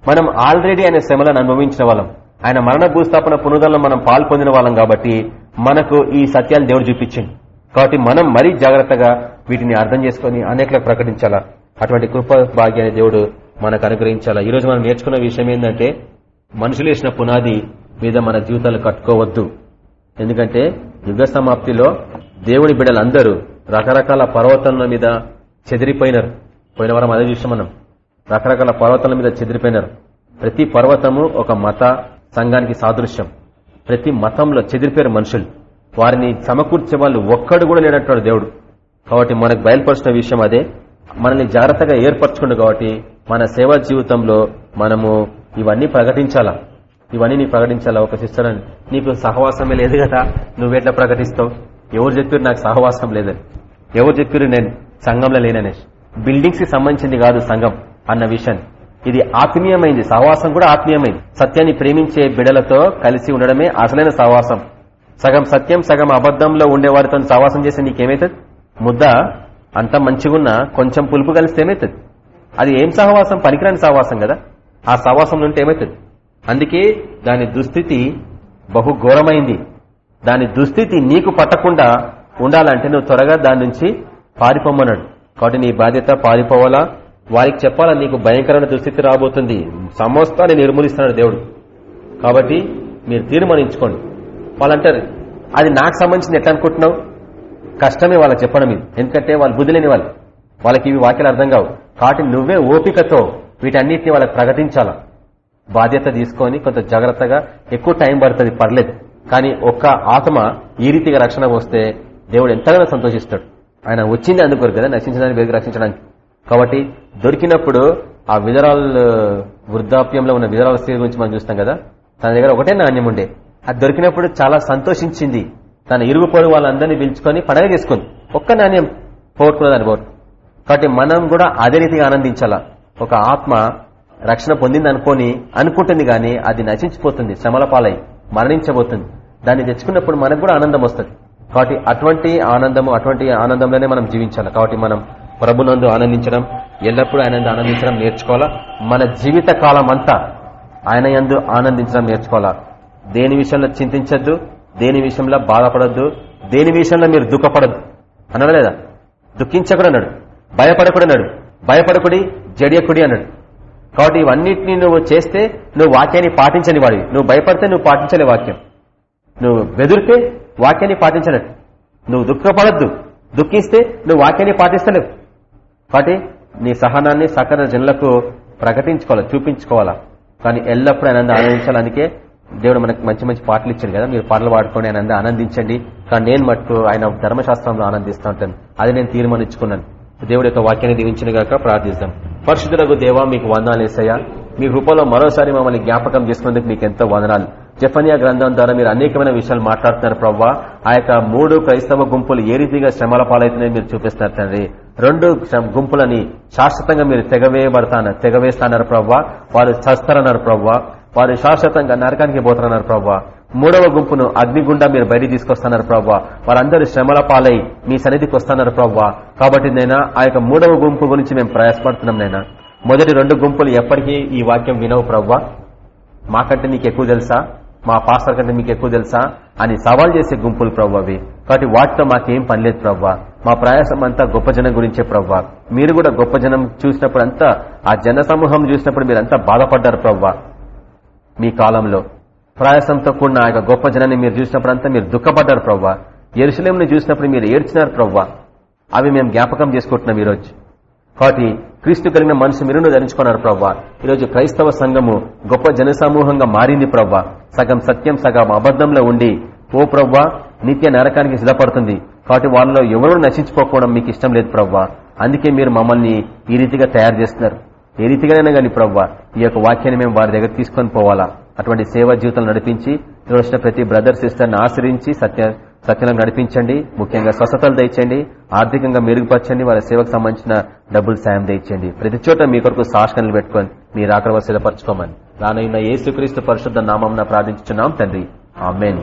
మనం ఆల్రెడీ ఆయన శ్రమలను అనుభవించిన వాళ్ళం. ఆయన మరణ భూస్థాపన పునరుదలను మనం పాల్పొందిన వాళ్ళం కాబట్టి మనకు ఈ సత్యాలు దేవుడు చూపించింది కాబట్టి మనం మరీ జాగ్రత్తగా వీటిని అర్థం చేసుకుని అనేకలకు ప్రకటించాలా? అటువంటి కృప భాగ్యాన్ని దేవుడు మనకు అనుగ్రహించాలా? ఈ రోజు మనం నేర్చుకున్న విషయం ఏంటంటే మనుషులు వేసిన పునాది మీద మన జీవితాలు కట్టుకోవద్దు. ఎందుకంటే యుగ సమాప్తిలో దేవుని బిడ్డలందరూ రకరకాల పర్వతాల మీద చెదిరిపోయినారు. పోయిన వారం అదే చూసాం మనం. రకరకాల పర్వతాల మీద చెదిరిపోయినారు. ప్రతి పర్వతము ఒక మత సంఘానికి సాదృశ్యం. ప్రతి మతంలో చెదిరిపోయారు మనుషులు. వారిని సమకూర్చే వాళ్ళు ఒక్కడు కూడా లేనట్టు దేవుడు. కాబట్టి మనకు బయలుపరిచిన విషయం అదే. మనల్ని జాగ్రత్తగా ఏర్పరచుకుండు కాబట్టి మన సేవా జీవితంలో మనము ఇవన్నీ ప్రకటించాలా? ఇవన్నీ నీ ప్రకటించాలా? ఒక సిస్టర్ అని. నీకు సహవాసమే లేదు కదా? నువ్వెట్లా ప్రకటిస్తావు? ఎవరు చెప్పారు నాకు సహవాసం లేదని ఎవరు చెప్పారు నేను సంఘంలో లేననేసి? బిల్డింగ్స్కి సంబంధించింది కాదు సంఘం అన్న విషయాన్ని. ఇది ఆత్మీయమైంది. సహవాసం కూడా ఆత్మీయమైంది. సత్యాన్ని ప్రేమించే బిడలతో కలిసి ఉండడమే అసలైన సహవాసం. సగం సత్యం సగం అబద్ధంలో ఉండేవారితో సహవాసం చేస్తే నీకేమైతుంది? ముద్ద అంత మంచిగున్నా కొంచెం పులుపు కలిస్తే ఏమైతుంది? అది ఏం సహవాసం? పనికిరాని సహవాసం కదా. ఆ సహవాసం నుండి ఏమైతుంది? అందుకే దాని దుస్థితి బహు ఘోరమైంది. దాని దుస్థితి నీకు పట్టకుండా ఉండాలంటే నువ్వు త్వరగా దాని నుంచి పారిపోమన్నాడు కాబట్టి నీ బాధ్యత పారిపోవాలా? వారికి చెప్పాలా నీకు భయంకరమైన దుస్థితి రాబోతుంది. సమస్తాన్ని నిర్మూలిస్తున్నాడు దేవుడు. కాబట్టి మీరు తీర్మానించుకోండి. వాళ్ళంటారు అది నాకు సంబంధించింది ఎట్లా అనుకుంటున్నావు? కష్టమే వాళ్ళకి చెప్పడం ఇది. ఎందుకంటే వాళ్ళు బుద్ధి లేని వాళ్ళు. వాళ్ళకి ఇవి వాక్యాలు అర్థం కావు. కాబట్టి నువ్వే ఓపికతో వీటన్నిటిని వాళ్ళకి ప్రకటించాలా? బాధ్యత తీసుకొని కొంత జాగ్రత్తగా ఎక్కువ టైం పడుతుంది పర్లేదు. కానీ ఒక్క ఆత్మ ఈ రీతిగా రక్షణ వస్తే దేవుడు ఎంతగానో సంతోషిస్తాడు. ఆయన వచ్చింది అందుకోరు కదా నశించడానికి వెలుగు రక్షించడానికి. కాబట్టి దొరికినప్పుడు ఆ విధరాల వృద్ధాప్యంలో ఉన్న విధరాల స్త్రీ గురించి మనం చూస్తాం కదా తన దగ్గర ఒకటే నాణ్యం ఉండే. అది దొరికినప్పుడు చాలా సంతోషించింది. తన ఇరుగు పొరుగు వాళ్ళందరినీ పిలుచుకొని పండగ చేసుకుంది. ఒక్క నాణ్యం పోగొట్టుకున్నదాన్ని అనుకోరు కాబట్టి మనం కూడా అదే రీతిగా ఆనందించాలా. ఒక ఆత్మ రక్షణ పొందింది అనుకోని అనుకుంటుంది గాని అది నశించిపోతుంది శ్రమల పాలై మరణించబోతుంది. దాన్ని తెచ్చుకున్నప్పుడు మనకు కూడా ఆనందం వస్తుంది. కాబట్టి అటువంటి ఆనందము అటువంటి ఆనందంలోనే మనం జీవించాలి. కాబట్టి మనం ప్రభునందు ఆనందించడం ఎల్లప్పుడూ ఆయన ఆనందించడం నేర్చుకోవాలా? మన జీవిత కాలం అంతా ఆయన యందు ఆనందించడం నేర్చుకోవాలా? దేని విషయంలో చింతించద్దు దేని విషయంలో బాధపడద్దు దేని విషయంలో మీరు దుఃఖపడద్దు. అన్నాడు లేదా దుఃఖించకుడు అన్నాడు భయపడకుడు అన్నాడు భయపడకుడి జడియకుడి అన్నాడు కాబట్టి ఇవన్నిటిని నువ్వు చేస్తే నువ్వు వాక్యాన్ని పాటించని వాడివి. నువ్వు భయపడితే నువ్వు పాటించలే వాక్యం. నువ్వు బెదిరితే వాక్యాన్ని పాటించలేవు. నువ్వు దుఃఖపడద్దు దుఃఖిస్తే నువ్వు వాక్యాన్ని పాటిస్తలేవు. కాబట్టి నీ సహనాన్ని సకల జనులకు ప్రకటించుకోవాలా చూపించుకోవాలా? కానీ ఎల్లప్పుడూ ఆయన ఆనందించాలనికే దేవుడు మనకు మంచి మంచి పాటలు ఇచ్చాడు కదా మీరు పాటలు పాడుకొని ఆయన ఆనందించండి. కానీ నేను మట్టుకు ఆయన ధర్మశాస్త్రంలో ఆనందిస్తూ ఉంటాను. అది నేను తీర్మానించుకున్నాను. దేవుడి యొక్క వాక్యాన్ని దీవించిన గాక ప్రార్థిస్తాం పరిశుద్ధులకు దేవా మీకు వందనాలు వేసయ్యా మీ రూపంలో మరోసారి మమ్మల్ని జ్ఞాపకం చేసుకున్నందుకు మీకు ఎంతో వందనాలు. జపనియా గ్రంథం ద్వారా మీరు అనేకమైన విషయాలు మాట్లాడుతున్నారు ప్రవ్వా. ఆ యొక్క మూడు క్రైస్తవ గుంపులు ఏ రీతిగా శ్రమల పాలవుతున్నాయో మీరు చూపిస్తున్నారు తండ్రి. రెండు శ్రమ- గుంపులని శాశ్వతంగా మీరు తెగవేయబడతాను తెగవేస్తాన్నారు ప్రవ్వా. వారు చస్తారన్నారు ప్రవ్వా. వారు శాశ్వతంగా నరకానికి పోతారన్నారు ప్రవ్వా. మూడవ గుంపును అగ్నిగుండా మీరు బయట తీసుకొస్తున్నారు ప్రవ్వా. వారందరూ శ్రమల పాలై మీ సన్నిధికి వస్తున్నారు ప్రవ్వా. కాబట్టి నైనా ఆ యొక్క మూడవ గుంపు గురించి మేము ప్రయాసపడుతున్నాం నైనా. మొదటి రెండు గుంపులు ఎప్పటికీ ఈ వాక్యం వినవు ప్రవ్వా. మాకంటే నీకు ఎక్కువ తెలుసా? మా పాస్టర్ కంటే మీకు ఎక్కువ తెలుసా అని సవాల్ చేసే గుంపులు ప్రవ్వవి. అవి కాబట్టి వాటితో మాకేం పనిలేదు ప్రవ్వా. మా ప్రయాసం అంతా గొప్ప జనం గురించే ప్రవ్వా. మీరు కూడా గొప్ప జనం చూసినప్పుడు అంతా ఆ జన సమూహం చూసినప్పుడు మీరు అంతా బాధపడ్డారు ప్రవ్వా. మీ కాలంలో. ప్రయాసంతో కూడిన ఆ యొక్క గొప్ప జనాన్ని మీరు చూసినప్పుడు అంతా మీరు దుఃఖపడ్డారు ప్రవ్వా. ఎరుసలేంని చూసినప్పుడు మీరు ఏడ్చినారు ప్రవ్వా. అవి మేము జ్ఞాపకం చేసుకుంటున్నాం ఈరోజు. కాబట్టి క్రీస్తు కలిగిన మనసు మీరును ధరించుకున్నారు ప్రవ్వా. ఈరోజు క్రైస్తవ సంఘము గొప్ప జనసమూహంగా మారింది ప్రవ్వా. సగం సత్యం సగం అబద్ధంలో ఉండి ఓ ప్రవ్వా నిత్య నరకానికి సిద్ధపడుతుంది. కాబట్టి వాళ్ళలో ఎవరూ నశించుకోకపోవడం మీకు ఇష్టం లేదు ప్రవ్వా. అందుకే మీరు మమ్మల్ని ఈ రీతిగా తయారు చేస్తున్నారు. ఏ రీతిగానైనా కానీ ప్రవ్వా ఈ యొక్క వాక్యాన్ని మేము వారి దగ్గర తీసుకొని పోవాలా? అటువంటి సేవా జీవితం నడిపించి ఇక్కడ ప్రతి బ్రదర్ సిస్టర్ని ఆశ్రయించి సత్య సత్యంలో నడిపించండి ముఖ్యంగా స్వస్థతలు తెచ్చండి ఆర్థికంగా మెరుగుపరచండి వారి సేవకు సంబంధించిన డబ్బులు సాయం తెచ్చండి ప్రతి చోట మీ కొరకు సాక్షణలు పెట్టుకొని మీరు అక్కడ సిద్ధపరచుకోమని. రానైన యేసుక్రీస్తు పరిశుద్ధ నామం ప్రార్థించున్నాం తండ్రి. ఆమెన్.